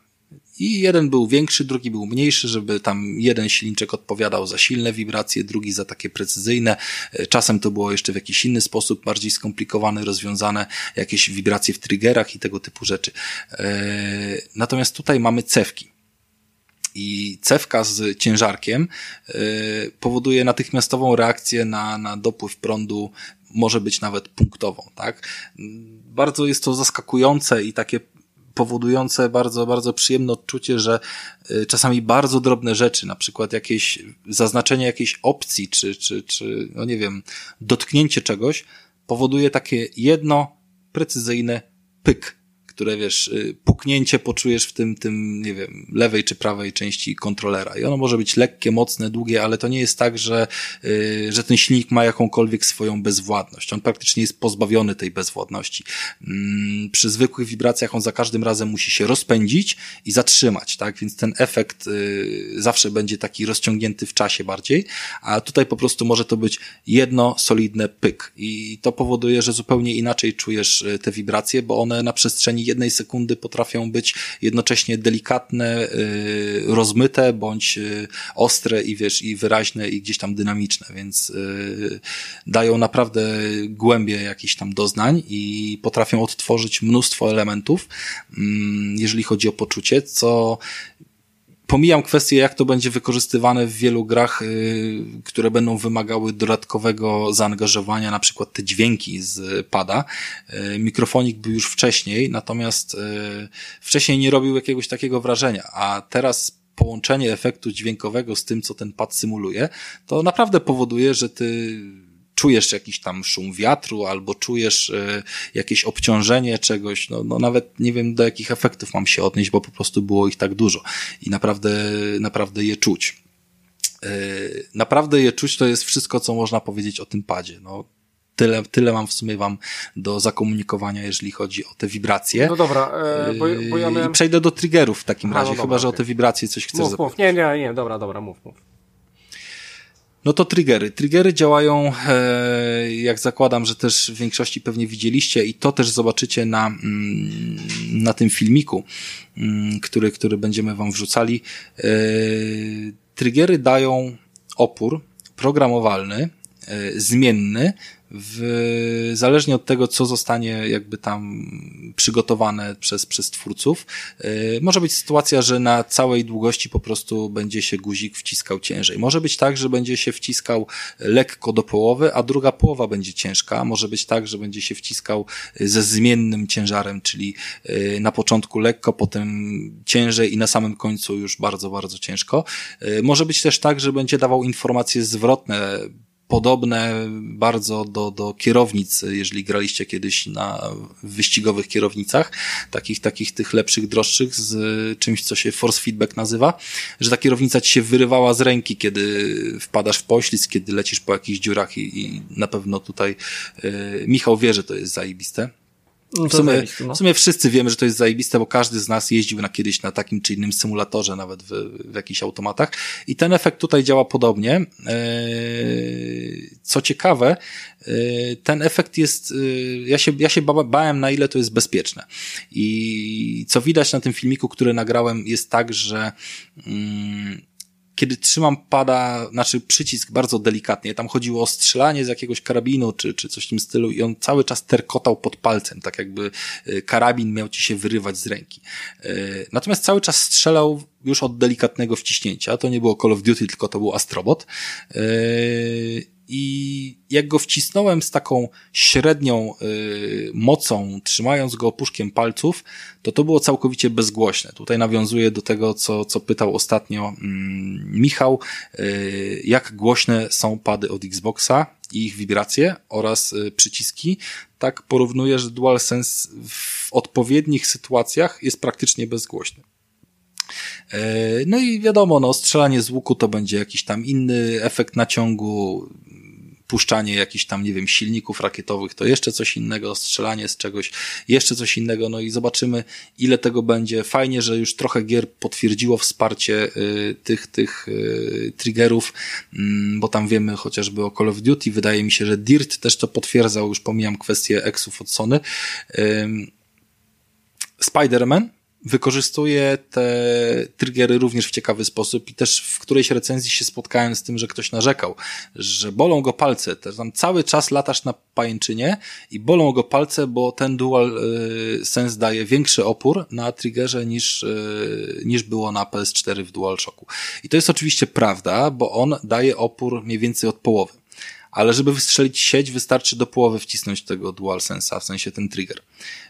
I jeden był większy, drugi był mniejszy, żeby tam jeden silniczek odpowiadał za silne wibracje, drugi za takie precyzyjne. Y, czasem to było jeszcze w jakiś inny sposób, bardziej skomplikowane, rozwiązane, jakieś wibracje w triggerach i tego typu rzeczy. Y, natomiast tutaj mamy cewki. I cewka z ciężarkiem powoduje natychmiastową reakcję na, na dopływ prądu może być nawet punktową, tak? Bardzo jest to zaskakujące i takie powodujące bardzo, bardzo przyjemne odczucie, że y, czasami bardzo drobne rzeczy, na przykład jakieś zaznaczenie jakiejś opcji, czy, czy, czy, no nie wiem, dotknięcie czegoś, powoduje takie jedno precyzyjne pyk które wiesz, y, puknięcie poczujesz w tym, tym, nie wiem, lewej czy prawej części kontrolera. I ono może być lekkie, mocne, długie, ale to nie jest tak, że, y, że ten silnik ma jakąkolwiek swoją bezwładność. On praktycznie jest pozbawiony tej bezwładności. Mm, przy zwykłych wibracjach on za każdym razem musi się rozpędzić i zatrzymać, tak? Więc ten efekt y, zawsze będzie taki rozciągnięty w czasie bardziej, a tutaj po prostu może to być jedno solidne pyk. I to powoduje, że zupełnie inaczej czujesz te wibracje, bo one na przestrzeni jednej sekundy potrafią być jednocześnie delikatne, y, rozmyte, bądź y, ostre i wiesz, i wyraźne i gdzieś tam dynamiczne, więc y, dają naprawdę głębie jakichś tam doznań i potrafią odtworzyć mnóstwo elementów, mm, jeżeli chodzi o poczucie, co Pomijam kwestię, jak to będzie wykorzystywane w wielu grach, y, które będą wymagały dodatkowego zaangażowania, na przykład te dźwięki z pada. Y, mikrofonik był już wcześniej, natomiast y, wcześniej nie robił jakiegoś takiego wrażenia, a teraz połączenie efektu dźwiękowego z tym, co ten pad symuluje, to naprawdę powoduje, że ty czujesz jakiś tam szum wiatru, albo czujesz y, jakieś obciążenie czegoś, no, no nawet nie wiem do jakich efektów mam się odnieść, bo po prostu było ich tak dużo i naprawdę, naprawdę je czuć. Y, naprawdę je czuć to jest wszystko, co można powiedzieć o tym padzie. No, tyle, tyle mam w sumie wam do zakomunikowania, jeżeli chodzi o te wibracje. No dobra, e, bo, bo ja miałem... I przejdę do triggerów w takim razie, no dobra, chyba, że okay. o te wibracje coś chcesz mów, mów. Nie, nie, nie, dobra, dobra, mów, mów. No to triggery. Triggery działają, e, jak zakładam, że też w większości pewnie widzieliście i to też zobaczycie na, mm, na tym filmiku, mm, który, który będziemy wam wrzucali. E, triggery dają opór programowalny, zmienny, w, zależnie od tego, co zostanie jakby tam przygotowane przez, przez twórców, yy, może być sytuacja, że na całej długości po prostu będzie się guzik wciskał ciężej. Może być tak, że będzie się wciskał lekko do połowy, a druga połowa będzie ciężka. Może być tak, że będzie się wciskał ze zmiennym ciężarem, czyli yy, na początku lekko, potem ciężej i na samym końcu już bardzo, bardzo ciężko. Może być też tak, że będzie dawał informacje zwrotne, podobne bardzo do, do kierownic, jeżeli graliście kiedyś na wyścigowych kierownicach, takich, takich tych lepszych, droższych, z czymś, co się force feedback nazywa, że ta kierownica ci się wyrywała z ręki, kiedy wpadasz w poślizg, kiedy lecisz po jakichś dziurach i, i na pewno tutaj yy, Michał wie, że to jest zajebiste. W, sumie, no. w sumie wszyscy wiemy, że to jest zajebiste, bo każdy z nas jeździł na kiedyś na takim czy innym symulatorze, nawet w, w jakichś automatach. I ten efekt tutaj działa podobnie. Eee, co ciekawe, eee, ten efekt jest, eee, ja się, ja się bałem na ile to jest bezpieczne. I co widać na tym filmiku, który nagrałem, jest tak, że mm, kiedy trzymam pada, znaczy przycisk bardzo delikatnie, tam chodziło o strzelanie z jakiegoś karabinu czy, czy coś w tym stylu i on cały czas terkotał pod palcem, tak jakby e, karabin miał ci się wyrywać z ręki. E, natomiast cały czas strzelał już od delikatnego wciśnięcia, to nie było Call of Duty, tylko to był Astrobot e, i jak go wcisnąłem z taką średnią y, mocą, trzymając go opuszkiem palców, to to było całkowicie bezgłośne. Tutaj nawiązuję do tego, co, co pytał ostatnio mm, Michał, y, jak głośne są pady od Xboxa i ich wibracje oraz y, przyciski. Tak porównuję, że DualSense w odpowiednich sytuacjach jest praktycznie bezgłośny. No i wiadomo, no, strzelanie z łuku to będzie jakiś tam inny efekt naciągu, puszczanie jakichś tam, nie wiem, silników rakietowych, to jeszcze coś innego, strzelanie z czegoś, jeszcze coś innego, no i zobaczymy, ile tego będzie. Fajnie, że już trochę gier potwierdziło wsparcie y, tych, tych y, triggerów, y, bo tam wiemy chociażby o Call of Duty, wydaje mi się, że Dirt też to potwierdzał, już pomijam kwestię exów od Sony. Spider-Man wykorzystuje te triggery również w ciekawy sposób i też w którejś recenzji się spotkałem z tym, że ktoś narzekał, że bolą go palce, też tam cały czas latasz na pajęczynie i bolą go palce, bo ten dual y, sense daje większy opór na triggerze niż, y, niż było na PS4 w DualShocku. I to jest oczywiście prawda, bo on daje opór mniej więcej od połowy ale żeby wystrzelić sieć, wystarczy do połowy wcisnąć tego DualSense'a, w sensie ten trigger.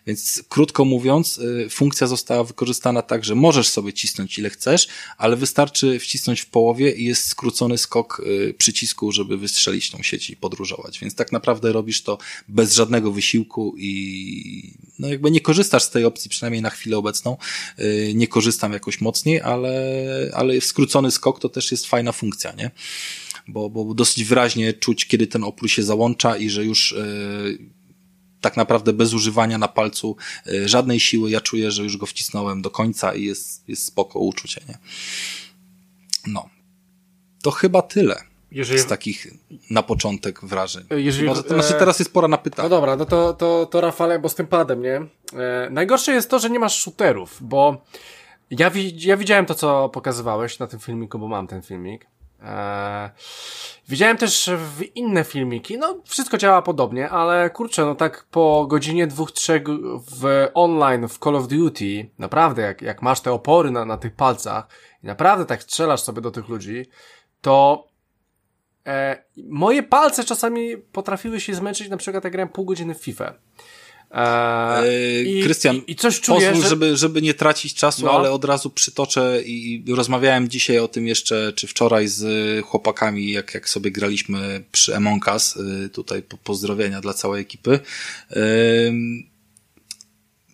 Więc krótko mówiąc, y, funkcja została wykorzystana tak, że możesz sobie cisnąć ile chcesz, ale wystarczy wcisnąć w połowie i jest skrócony skok y, przycisku, żeby wystrzelić tą sieć i podróżować. Więc tak naprawdę robisz to bez żadnego wysiłku i no jakby nie korzystasz z tej opcji, przynajmniej na chwilę obecną. Y, nie korzystam jakoś mocniej, ale, ale skrócony skok to też jest fajna funkcja, nie? Bo, bo dosyć wyraźnie czuć, kiedy ten opór się załącza i że już e, tak naprawdę bez używania na palcu e, żadnej siły, ja czuję, że już go wcisnąłem do końca i jest, jest spoko uczucie, nie? No. To chyba tyle. Jeżeli... z takich na początek wrażeń. Jeżeli... Może, znaczy teraz jest pora na pytanie. No dobra, no to, to, to Rafale, bo z tym padem, nie? E, najgorsze jest to, że nie masz shooterów, bo ja, ja widziałem to, co pokazywałeś na tym filmiku, bo mam ten filmik. Eee, widziałem też w inne filmiki, no wszystko działa podobnie, ale kurczę, no tak po godzinie dwóch, trzech w online w Call of Duty, naprawdę jak, jak masz te opory na, na tych palcach i naprawdę tak strzelasz sobie do tych ludzi, to e, moje palce czasami potrafiły się zmęczyć, na przykład jak grałem pół godziny w FIFA. Eee, Krystian, i, i, coś czuję, pozwól, że... żeby, żeby nie tracić czasu, no. ale od razu przytoczę i rozmawiałem dzisiaj o tym jeszcze, czy wczoraj z chłopakami, jak, jak sobie graliśmy przy Among Us, y, tutaj pozdrowienia dla całej ekipy.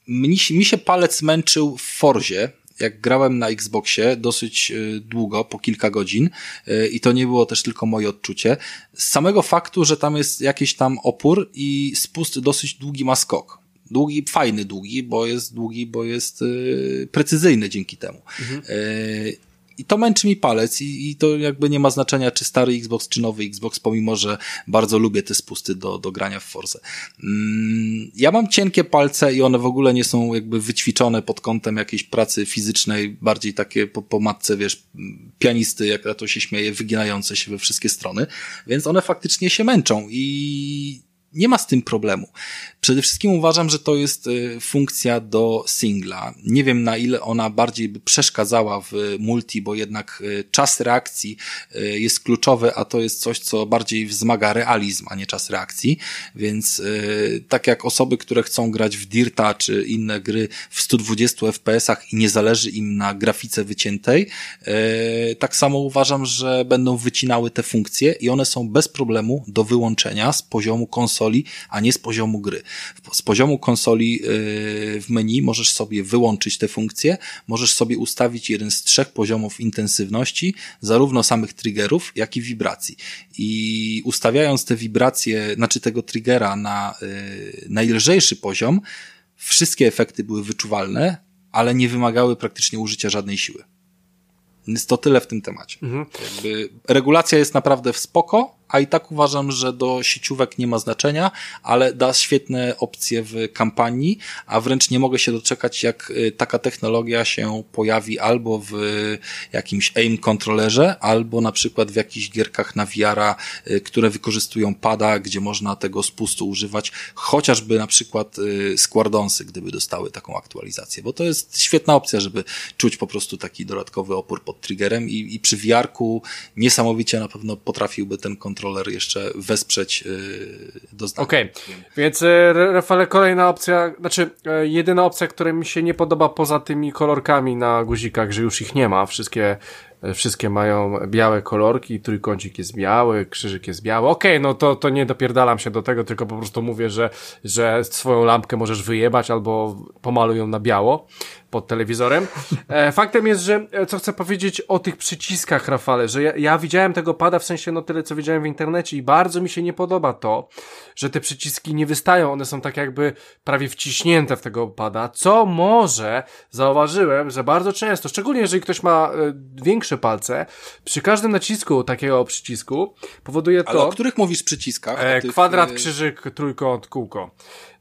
Mi, mi się palec męczył w Forzie, jak grałem na Xboxie dosyć y, długo, po kilka godzin y, i to nie było też tylko moje odczucie, z samego faktu, że tam jest jakiś tam opór i spust dosyć długi ma skok. Długi, fajny długi, bo jest długi, bo jest yy, precyzyjny dzięki temu. Mhm. I to męczy mi palec i, i to jakby nie ma znaczenia, czy stary Xbox, czy nowy Xbox, pomimo, że bardzo lubię te spusty do, do grania w Forze. Mm, ja mam cienkie palce i one w ogóle nie są jakby wyćwiczone pod kątem jakiejś pracy fizycznej, bardziej takie po, po matce, wiesz, pianisty, jak ja to się śmieje, wyginające się we wszystkie strony, więc one faktycznie się męczą i nie ma z tym problemu. Przede wszystkim uważam, że to jest y, funkcja do singla. Nie wiem na ile ona bardziej by przeszkadzała w multi, bo jednak y, czas reakcji y, jest kluczowy, a to jest coś, co bardziej wzmaga realizm, a nie czas reakcji. Więc tak jak osoby, które chcą grać w Dirta czy inne gry w 120 FPS-ach i nie zależy im na grafice wyciętej, tak samo uważam, że będą wycinały te funkcje i one są bez problemu do wyłączenia z poziomu konsoli, a nie z poziomu gry. Z poziomu konsoli yy, w menu możesz sobie wyłączyć te funkcje, możesz sobie ustawić jeden z trzech poziomów intensywności, zarówno samych triggerów, jak i wibracji. I ustawiając te wibracje, znaczy tego triggera na yy, najlżejszy poziom, wszystkie efekty były wyczuwalne, ale nie wymagały praktycznie użycia żadnej siły. Więc to tyle w tym temacie. Mhm. Regulacja jest naprawdę w spoko, a i tak uważam, że do sieciówek nie ma znaczenia, ale da świetne opcje w kampanii, a wręcz nie mogę się doczekać, jak y, taka technologia się pojawi albo w jakimś aim kontrolerze, albo na przykład w jakichś gierkach na VR, y, które wykorzystują pada, gdzie można tego spustu używać, chociażby na przykład y, Squardonsy, gdyby dostały taką aktualizację, bo to jest świetna opcja, żeby czuć po prostu taki dodatkowy opór pod triggerem i, i przy VR-ku niesamowicie na pewno potrafiłby ten kontroler kontroler jeszcze wesprzeć yy, do zdania. Okej, okay. więc e, Rafale, kolejna opcja, znaczy e, jedyna opcja, która mi się nie podoba poza tymi kolorkami na guzikach, że już ich nie ma, wszystkie wszystkie mają białe kolorki, trójkącik jest biały, krzyżyk jest biały. Okej, okay, no to, to nie dopierdalam się do tego, tylko po prostu mówię, że, że swoją lampkę możesz wyjebać albo pomaluj ją na biało pod telewizorem. E, faktem jest, że e, co chcę powiedzieć o tych przyciskach, Rafale, że ja, ja widziałem tego pada w sensie no tyle, co widziałem w internecie i bardzo mi się nie podoba to, że te przyciski nie wystają, one są tak jakby prawie wciśnięte w tego pada, co może, zauważyłem, że bardzo często, szczególnie jeżeli ktoś ma e, większe palce, przy każdym nacisku takiego przycisku powoduje to... Ale o których mówisz przyciskach? E, tych... Kwadrat, krzyżyk, trójkąt, kółko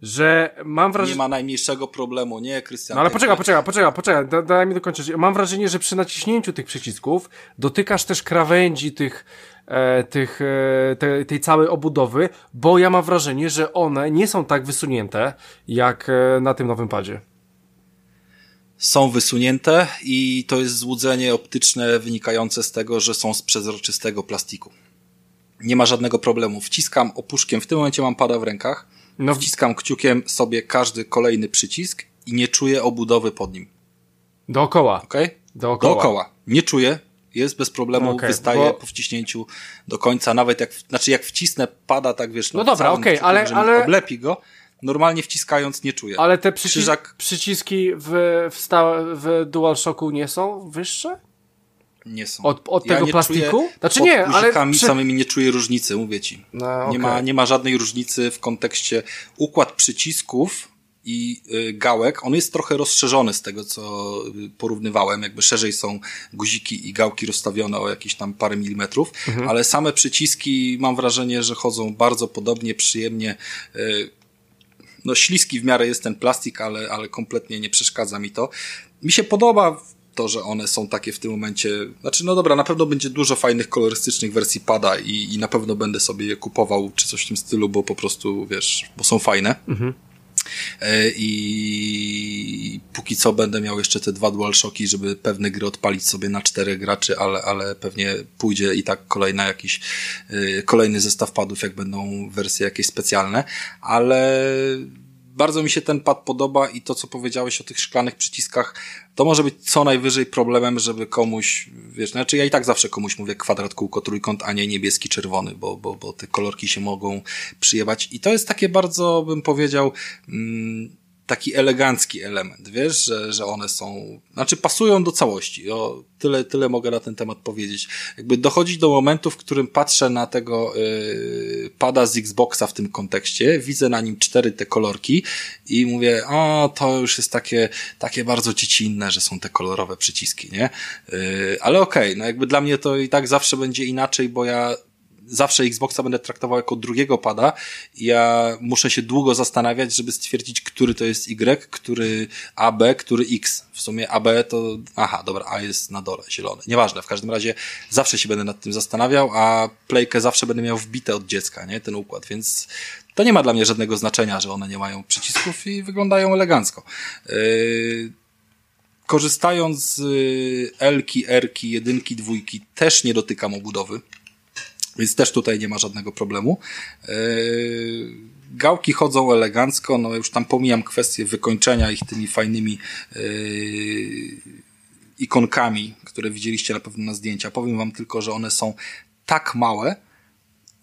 że mam wrażenie... Nie ma najmniejszego problemu, nie, Krystian? No ale poczekaj, poczekaj, poczekaj, poczekaj, da, daj mi dokończyć. Mam wrażenie, że przy naciśnięciu tych przycisków dotykasz też krawędzi tych, e, tych, e, te, tej całej obudowy, bo ja mam wrażenie, że one nie są tak wysunięte, jak e, na tym nowym padzie są wysunięte i to jest złudzenie optyczne wynikające z tego, że są z przezroczystego plastiku. Nie ma żadnego problemu. Wciskam opuszkiem, w tym momencie mam pada w rękach, no. Wciskam kciukiem sobie każdy kolejny przycisk i nie czuję obudowy pod nim. Dookoła. Okay? Dookoła. Dookoła. Nie czuję. Jest bez problemu, okay, wystaje bo... po wciśnięciu do końca. Nawet jak, znaczy jak wcisnę, pada tak, wiesz, no, no dobra, okej, okay, ale, ale... Oblepi go. Normalnie wciskając nie czuję. Ale te przycis Krzyżak... przyciski w, w, sta w DualShocku nie są wyższe? Nie są. Od, od ja tego plastiku? Znaczy nie, ale... Przy... samymi nie czuję różnicy, mówię ci. No, okay. nie, ma, nie ma żadnej różnicy w kontekście układ przycisków i y, gałek, on jest trochę rozszerzony z tego, co porównywałem, jakby szerzej są guziki i gałki rozstawione o jakieś tam parę milimetrów, mhm. ale same przyciski mam wrażenie, że chodzą bardzo podobnie, przyjemnie, y, no śliski w miarę jest ten plastik, ale, ale kompletnie nie przeszkadza mi to. Mi się podoba to, że one są takie w tym momencie, znaczy no dobra, na pewno będzie dużo fajnych kolorystycznych wersji pada i, i na pewno będę sobie je kupował czy coś w tym stylu, bo po prostu, wiesz, bo są fajne. Mhm. E, I póki co będę miał jeszcze te dwa DualShocki, żeby pewne gry odpalić sobie na czterech graczy, ale, ale pewnie pójdzie i tak kolejna jakiś, e, kolejny zestaw padów, jak będą wersje jakieś specjalne, ale bardzo mi się ten pad podoba i to, co powiedziałeś o tych szklanych przyciskach, to może być co najwyżej problemem, żeby komuś, wiesz, znaczy ja i tak zawsze komuś mówię kwadrat, kółko, trójkąt, a nie niebieski, czerwony, bo, bo, bo te kolorki się mogą przyjebać. I to jest takie bardzo, bym powiedział, mm, taki elegancki element, wiesz, że, że one są, znaczy pasują do całości. O, tyle, tyle mogę na ten temat powiedzieć. Jakby dochodzi do momentu, w którym patrzę na tego yy, pada z Xboxa w tym kontekście, widzę na nim cztery te kolorki i mówię, o, to już jest takie, takie bardzo dziecinne, że są te kolorowe przyciski, nie? Yy, ale okej, okay, no jakby dla mnie to i tak zawsze będzie inaczej, bo ja zawsze Xboxa będę traktował jako drugiego pada. Ja muszę się długo zastanawiać, żeby stwierdzić, który to jest Y, który AB, który X. W sumie AB to, aha, dobra, A jest na dole, zielony. Nieważne, w każdym razie zawsze się będę nad tym zastanawiał, a playkę zawsze będę miał wbite od dziecka, nie? Ten układ, więc to nie ma dla mnie żadnego znaczenia, że one nie mają przycisków i wyglądają elegancko. Yy, korzystając z L-ki, R-ki, jedynki, dwójki, też nie dotykam obudowy. Więc też tutaj nie ma żadnego problemu. E, gałki chodzą elegancko, no już tam pomijam kwestię wykończenia ich tymi fajnymi e, ikonkami, które widzieliście na pewno na zdjęcia. Powiem wam tylko, że one są tak małe,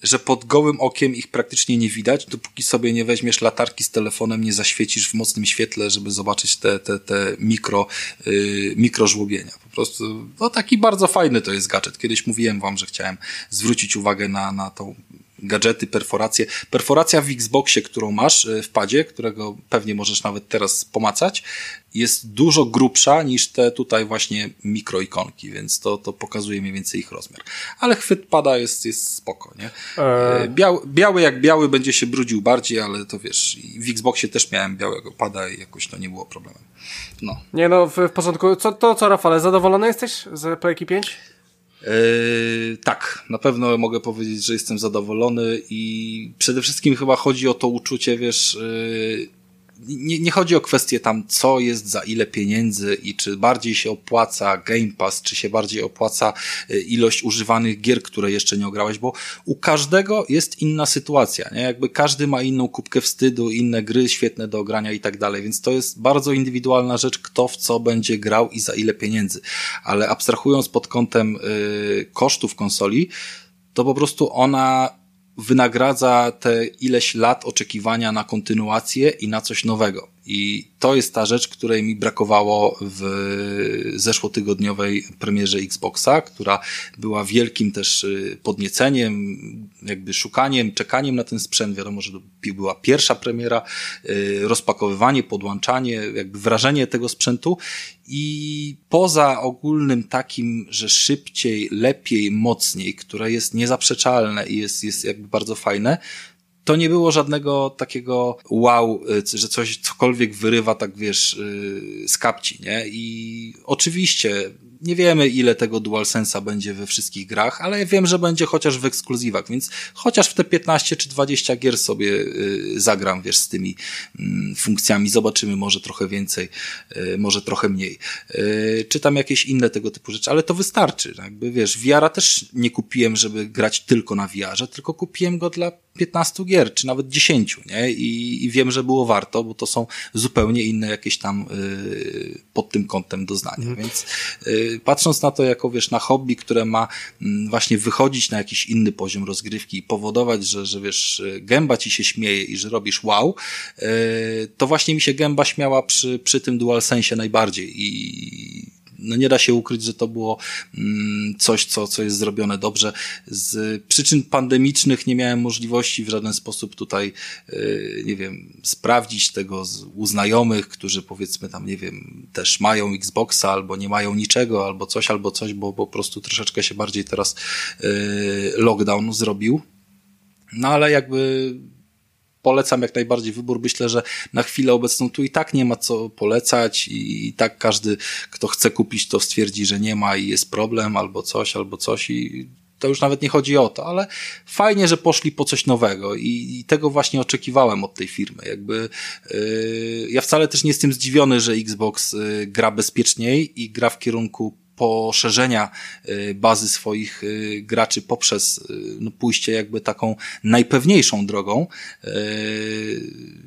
że pod gołym okiem ich praktycznie nie widać, dopóki sobie nie weźmiesz latarki z telefonem, nie zaświecisz w mocnym świetle, żeby zobaczyć te, te, te mikro, yy, mikro żłobienia. Po prostu, no taki bardzo fajny to jest gadżet. Kiedyś mówiłem wam, że chciałem zwrócić uwagę na, na tą gadżety, perforacje. Perforacja w Xboxie, którą masz y, w padzie, którego pewnie możesz nawet teraz pomacać, jest dużo grubsza niż te tutaj właśnie mikroikonki, więc to, to pokazuje mniej więcej ich rozmiar. Ale chwyt pada jest, jest spoko, nie? Eee. Biały, biały jak biały będzie się brudził bardziej, ale to wiesz, w Xboxie też miałem białego pada i jakoś to nie było problemem. No. Nie no, w, w porządku. Co, to co, Rafale, zadowolony jesteś z Playki 5? Yy, tak, na pewno mogę powiedzieć, że jestem zadowolony i przede wszystkim chyba chodzi o to uczucie, wiesz, yy, nie, nie chodzi o kwestię tam, co jest za ile pieniędzy i czy bardziej się opłaca Game Pass, czy się bardziej opłaca y, ilość używanych gier, które jeszcze nie ograłeś, bo u każdego jest inna sytuacja, nie? Jakby każdy ma inną kubkę wstydu, inne gry świetne do ogrania i tak dalej, więc to jest bardzo indywidualna rzecz, kto w co będzie grał i za ile pieniędzy. Ale abstrahując pod kątem yy, kosztów konsoli, to po prostu ona wynagradza te ileś lat oczekiwania na kontynuację i na coś nowego. I to jest ta rzecz, której mi brakowało w zeszłotygodniowej premierze Xboxa, która była wielkim też y, podnieceniem, jakby szukaniem, czekaniem na ten sprzęt. Wiadomo, że to była pierwsza premiera, y, rozpakowywanie, podłączanie, jakby wrażenie tego sprzętu. I poza ogólnym takim, że szybciej, lepiej, mocniej, które jest niezaprzeczalne i jest, jest jakby bardzo fajne, to nie było żadnego takiego wow, y, że coś, cokolwiek wyrywa, tak wiesz, y, z kapci, nie? I oczywiście nie wiemy, ile tego DualSense'a będzie we wszystkich grach, ale wiem, że będzie chociaż w ekskluzywach, więc chociaż w te 15 czy 20 gier sobie y, zagram, wiesz, z tymi mm, funkcjami. Zobaczymy, może trochę więcej, y, może trochę mniej. Y, czy tam jakieś inne tego typu rzeczy, ale to wystarczy. Jakby, wiesz, VR też nie kupiłem, żeby grać tylko na VR-ze, tylko kupiłem go dla 15 gier, czy nawet 10, nie? I, I wiem, że było warto, bo to są zupełnie inne jakieś tam pod tym kątem doznania, mm. więc patrząc na to jako, wiesz, na hobby, które ma y, właśnie wychodzić na jakiś inny poziom rozgrywki i powodować, że, że wiesz, gęba ci się śmieje i że robisz wow, y, to właśnie mi się gęba śmiała przy, przy tym DualSense najbardziej i no nie da się ukryć, że to było mm, coś, co, co jest zrobione dobrze. Z przyczyn pandemicznych nie miałem możliwości w żaden sposób tutaj, y, nie wiem, sprawdzić tego u znajomych, którzy powiedzmy tam, nie wiem, też mają Xboxa albo nie mają niczego, albo coś, albo coś, bo, bo po prostu troszeczkę się bardziej teraz y, lockdown zrobił. No ale jakby polecam jak najbardziej wybór. Myślę, że na chwilę obecną tu i tak nie ma co polecać i, i tak każdy, kto chce kupić, to stwierdzi, że nie ma i jest problem albo coś, albo coś i to już nawet nie chodzi o to, ale fajnie, że poszli po coś nowego i, i tego właśnie oczekiwałem od tej firmy. Jakby yy, ja wcale też nie jestem zdziwiony, że Xbox yy, gra bezpieczniej i gra w kierunku poszerzenia y, bazy swoich y, graczy poprzez y, no, pójście jakby taką najpewniejszą drogą,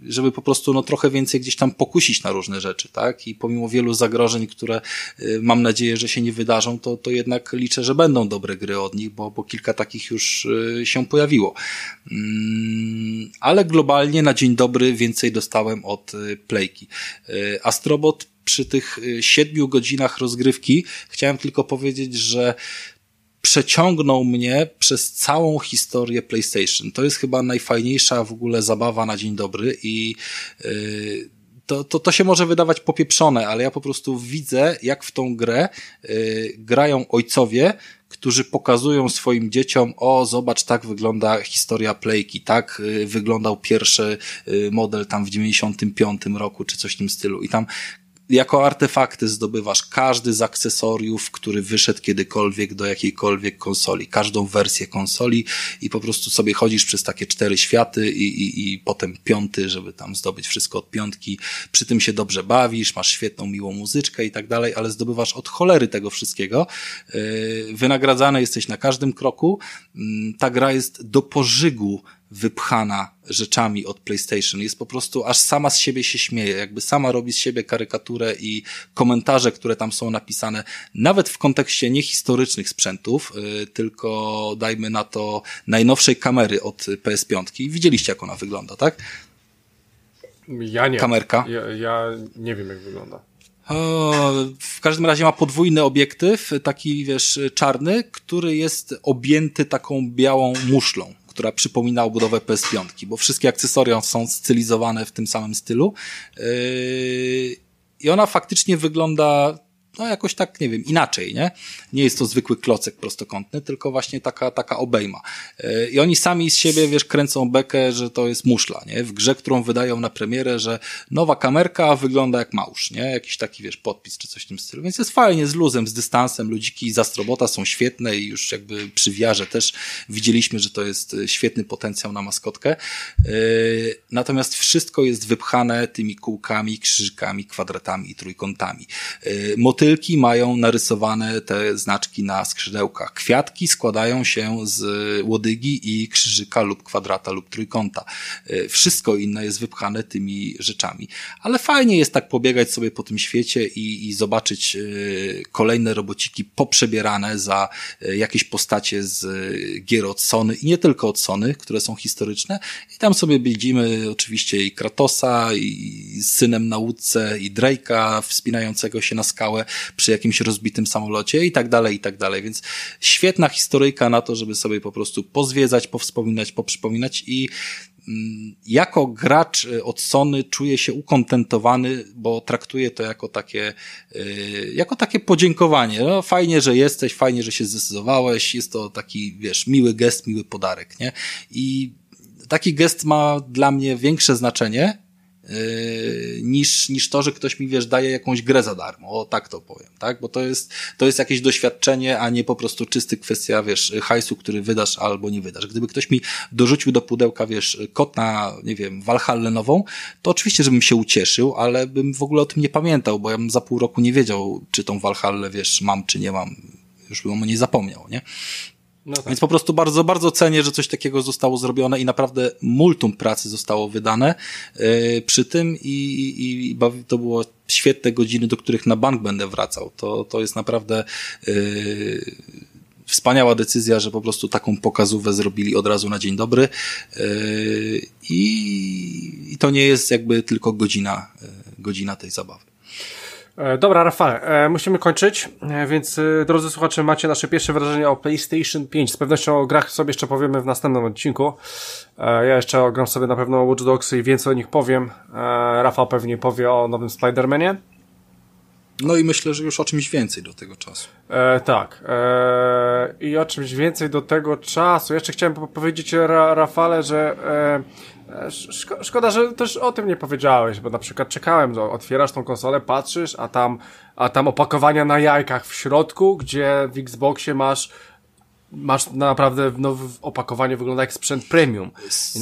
żeby po prostu no, trochę więcej gdzieś tam pokusić na różne rzeczy, tak? I pomimo wielu zagrożeń, które mam nadzieję, że się nie wydarzą, to, to jednak liczę, że będą dobre gry od nich, bo, bo kilka takich już się pojawiło. Mm, ale globalnie na dzień dobry więcej dostałem od Playki. Astrobot przy tych y, siedmiu godzinach rozgrywki chciałem tylko powiedzieć, że przeciągnął mnie przez całą historię PlayStation. To jest chyba najfajniejsza w ogóle zabawa na dzień dobry i yy, to, to, to się może wydawać popieprzone, ale ja po prostu widzę, jak w tą grę yy, grają ojcowie, którzy pokazują swoim dzieciom, o zobacz, tak wygląda historia Playki, tak yy, wyglądał pierwszy yy, model tam w 95 roku, czy coś w tym stylu. I tam jako artefakty zdobywasz każdy z akcesoriów, który wyszedł kiedykolwiek do jakiejkolwiek konsoli, każdą wersję konsoli i po prostu sobie chodzisz przez takie cztery światy i, i, i potem piąty, żeby tam zdobyć wszystko od piątki. Przy tym się dobrze bawisz, masz świetną, miłą muzyczkę i tak dalej, ale zdobywasz od cholery tego wszystkiego. Yy, wynagradzany jesteś na każdym kroku. Mm, ta gra jest do pożygu wypchana rzeczami od PlayStation. Jest po prostu, aż sama z siebie się śmieje, jakby sama robi z siebie karykaturę i komentarze, które tam są napisane, nawet w kontekście niehistorycznych sprzętów, yy, tylko dajmy na to najnowszej kamery od PS5. Widzieliście, jak ona wygląda, tak? Ja nie. Kamerka. Ja, ja nie wiem, jak wygląda. O, w każdym razie ma podwójny obiektyw, taki wiesz, czarny, który jest objęty taką białą muszlą która przypomina budowę PS5, bo wszystkie akcesoria są stylizowane w tym samym stylu. Yy, I ona faktycznie wygląda no jakoś tak, nie wiem, inaczej, nie? Nie jest to zwykły klocek prostokątny, tylko właśnie taka, taka obejma. E, I oni sami z siebie, wiesz, kręcą bekę, że to jest muszla, nie? W grze, którą wydają na premierę, że nowa kamerka wygląda jak małż, nie? Jakiś taki, wiesz, podpis czy coś w tym stylu. Więc jest fajnie, z luzem, z dystansem. Ludziki z Astrobota są świetne i już jakby przy wiarze też widzieliśmy, że to jest e, świetny potencjał na maskotkę. E, natomiast wszystko jest wypchane tymi kółkami, krzyżykami, kwadratami i trójkątami. Motyl motylki mają narysowane te znaczki na skrzydełkach. Kwiatki składają się z łodygi i krzyżyka lub kwadrata lub trójkąta. E, wszystko inne jest wypchane tymi rzeczami. Ale fajnie jest tak pobiegać sobie po tym świecie i, i zobaczyć e, kolejne robociki poprzebierane za e, jakieś postacie z gier od Sony i nie tylko od Sony, które są historyczne. I tam sobie widzimy oczywiście i Kratosa, i synem na łódce, i Drake'a wspinającego się na skałę przy jakimś rozbitym samolocie i tak dalej, i tak dalej. Więc świetna historyjka na to, żeby sobie po prostu pozwiedzać, powspominać, poprzypominać i mm, jako gracz y, od Sony czuję się ukontentowany, bo traktuję to jako takie, y, jako takie podziękowanie. No, fajnie, że jesteś, fajnie, że się zdecydowałeś, jest to taki, wiesz, miły gest, miły podarek, nie? I taki gest ma dla mnie większe znaczenie, niż, niż to, że ktoś mi, wiesz, daje jakąś grę za darmo. O, tak to powiem, tak? Bo to jest, to jest jakieś doświadczenie, a nie po prostu czysty kwestia, wiesz, hajsu, który wydasz albo nie wydasz. Gdyby ktoś mi dorzucił do pudełka, wiesz, kot na, nie wiem, Valhalla nową, to oczywiście, żebym się ucieszył, ale bym w ogóle o tym nie pamiętał, bo ja bym za pół roku nie wiedział, czy tą Valhalla, wiesz, mam, czy nie mam. Już bym o niej zapomniał, nie? No tak. Więc po prostu bardzo, bardzo cenię, że coś takiego zostało zrobione i naprawdę multum pracy zostało wydane yy, przy tym i, i, i to było świetne godziny, do których na bank będę wracał. To, to jest naprawdę yy, wspaniała decyzja, że po prostu taką pokazówę zrobili od razu na dzień dobry yy, i, i to nie jest jakby tylko godzina, godzina tej zabawy. E, dobra, Rafale, e, musimy kończyć, e, więc drodzy słuchacze, macie nasze pierwsze wrażenia o PlayStation 5. Z pewnością o grach sobie jeszcze powiemy w następnym odcinku. Ja jeszcze ogram sobie na pewno Watch Dogs i więcej o nich powiem. Rafał pewnie powie o nowym Spider-Manie. No i myślę, że już o czymś więcej do tego czasu. E, tak. E, I o czymś więcej do tego czasu. Jeszcze chciałem powiedzieć Ra Rafale, że e, szko szkoda, że też o tym nie powiedziałeś, bo na przykład czekałem, że otwierasz tą konsolę, patrzysz, a tam, a tam opakowania na jajkach w środku, gdzie w Xboxie masz masz naprawdę no, opakowanie wygląda jak sprzęt premium.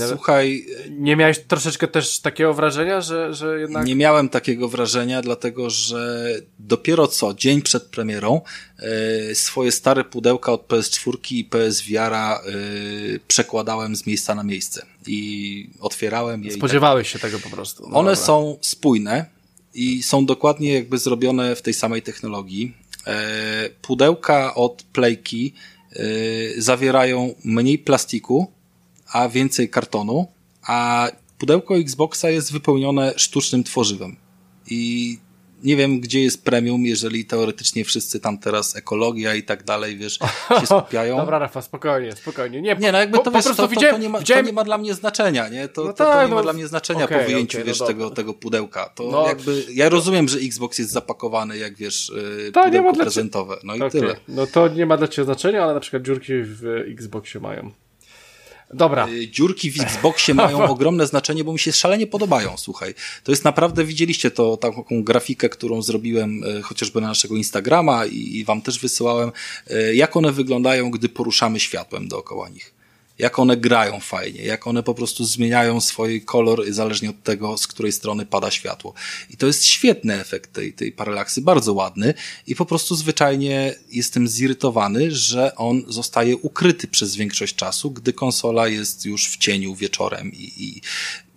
Słuchaj. Nie miałeś troszeczkę też takiego wrażenia, że, że jednak. Nie miałem takiego wrażenia, dlatego że dopiero co dzień przed premierą e, swoje stare pudełka od PS4 i PS Wiara e, przekładałem z miejsca na miejsce i otwierałem je. Spodziewałeś tak... się tego po prostu. No One dobra. są spójne i są dokładnie jakby zrobione w tej samej technologii. E, pudełka od Playki zawierają mniej plastiku, a więcej kartonu, a pudełko Xboxa jest wypełnione sztucznym tworzywem. I nie wiem, gdzie jest premium, jeżeli teoretycznie wszyscy tam teraz ekologia i tak dalej, wiesz, się skupiają. Dobra, Rafa, spokojnie, spokojnie. Nie, nie no jakby to, po, wiesz, po to, to, to, nie ma, widziałem... to nie ma dla mnie znaczenia, nie? To, no to, tak, to nie ma no... dla mnie znaczenia okay, po wyjęciu, okay, no wiesz, no tego, tego pudełka. To no... jakby, ja rozumiem, że Xbox jest zapakowany, jak wiesz, y, to pudełko prezentowe, no i okay. tyle. No to nie ma dla ciebie znaczenia, ale na przykład dziurki w Xboxie mają. Dobra. Y, dziurki w Xboxie mają ogromne znaczenie, bo mi się szalenie podobają, słuchaj. To jest naprawdę, widzieliście to, taką grafikę, którą zrobiłem y, chociażby na naszego Instagrama i, i wam też wysyłałem, y, jak one wyglądają, gdy poruszamy światłem dookoła nich jak one grają fajnie, jak one po prostu zmieniają swój kolor zależnie od tego, z której strony pada światło. I to jest świetny efekt tej, tej paralaksy, bardzo ładny i po prostu zwyczajnie jestem zirytowany, że on zostaje ukryty przez większość czasu, gdy konsola jest już w cieniu wieczorem i, i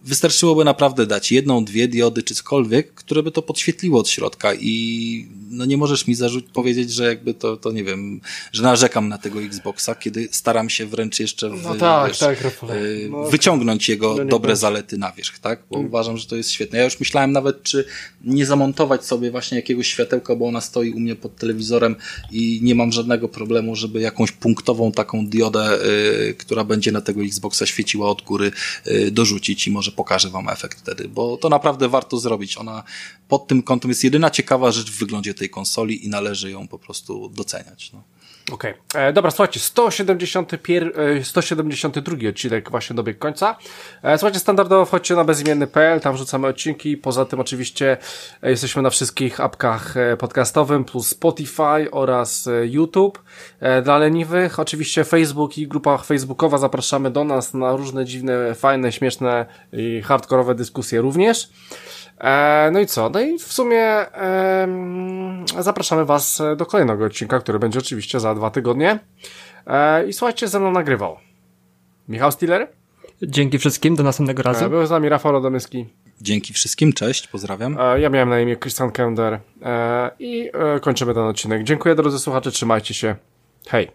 wystarczyłoby naprawdę dać jedną, dwie diody czy cokolwiek, które by to podświetliło od środka i no nie możesz mi zarzucić, powiedzieć, że jakby to, to nie wiem, że narzekam na tego Xboxa, kiedy staram się wręcz jeszcze w, no tak, wiesz, tak, y, no, wyciągnąć jego no dobre zalety na wierzch, tak? Bo hmm. uważam, że to jest świetne. Ja już myślałem nawet, czy nie zamontować sobie właśnie jakiegoś światełka, bo ona stoi u mnie pod telewizorem i nie mam żadnego problemu, żeby jakąś punktową taką diodę, y, która będzie na tego Xboxa świeciła od góry, y, dorzucić i może pokażę wam efekt wtedy, bo to naprawdę warto zrobić. Ona pod tym kątem jest jedyna ciekawa rzecz w wyglądzie tej konsoli i należy ją po prostu doceniać. No. Okej, okay. E, dobra, słuchajcie, 171, 172 e, odcinek właśnie dobiegł końca. E, słuchajcie, standardowo wchodźcie na bezimienny.pl, tam wrzucamy odcinki, poza tym oczywiście e, jesteśmy na wszystkich apkach podcastowym, plus Spotify oraz YouTube. E, dla leniwych, oczywiście Facebook i grupa facebookowa zapraszamy do nas na różne dziwne, fajne, śmieszne i hardkorowe dyskusje również. E, no i co? No i w sumie e, zapraszamy Was do kolejnego odcinka, który będzie oczywiście za dwa tygodnie. E, I słuchajcie, ze mną nagrywał Michał Stiller. Dzięki wszystkim, do następnego razu. E, był z nami Rafał Radomyski. Dzięki wszystkim, cześć, pozdrawiam. E, ja miałem na imię Christian Kender e, i kończymy ten odcinek. Dziękuję drodzy słuchacze, trzymajcie się. Hej.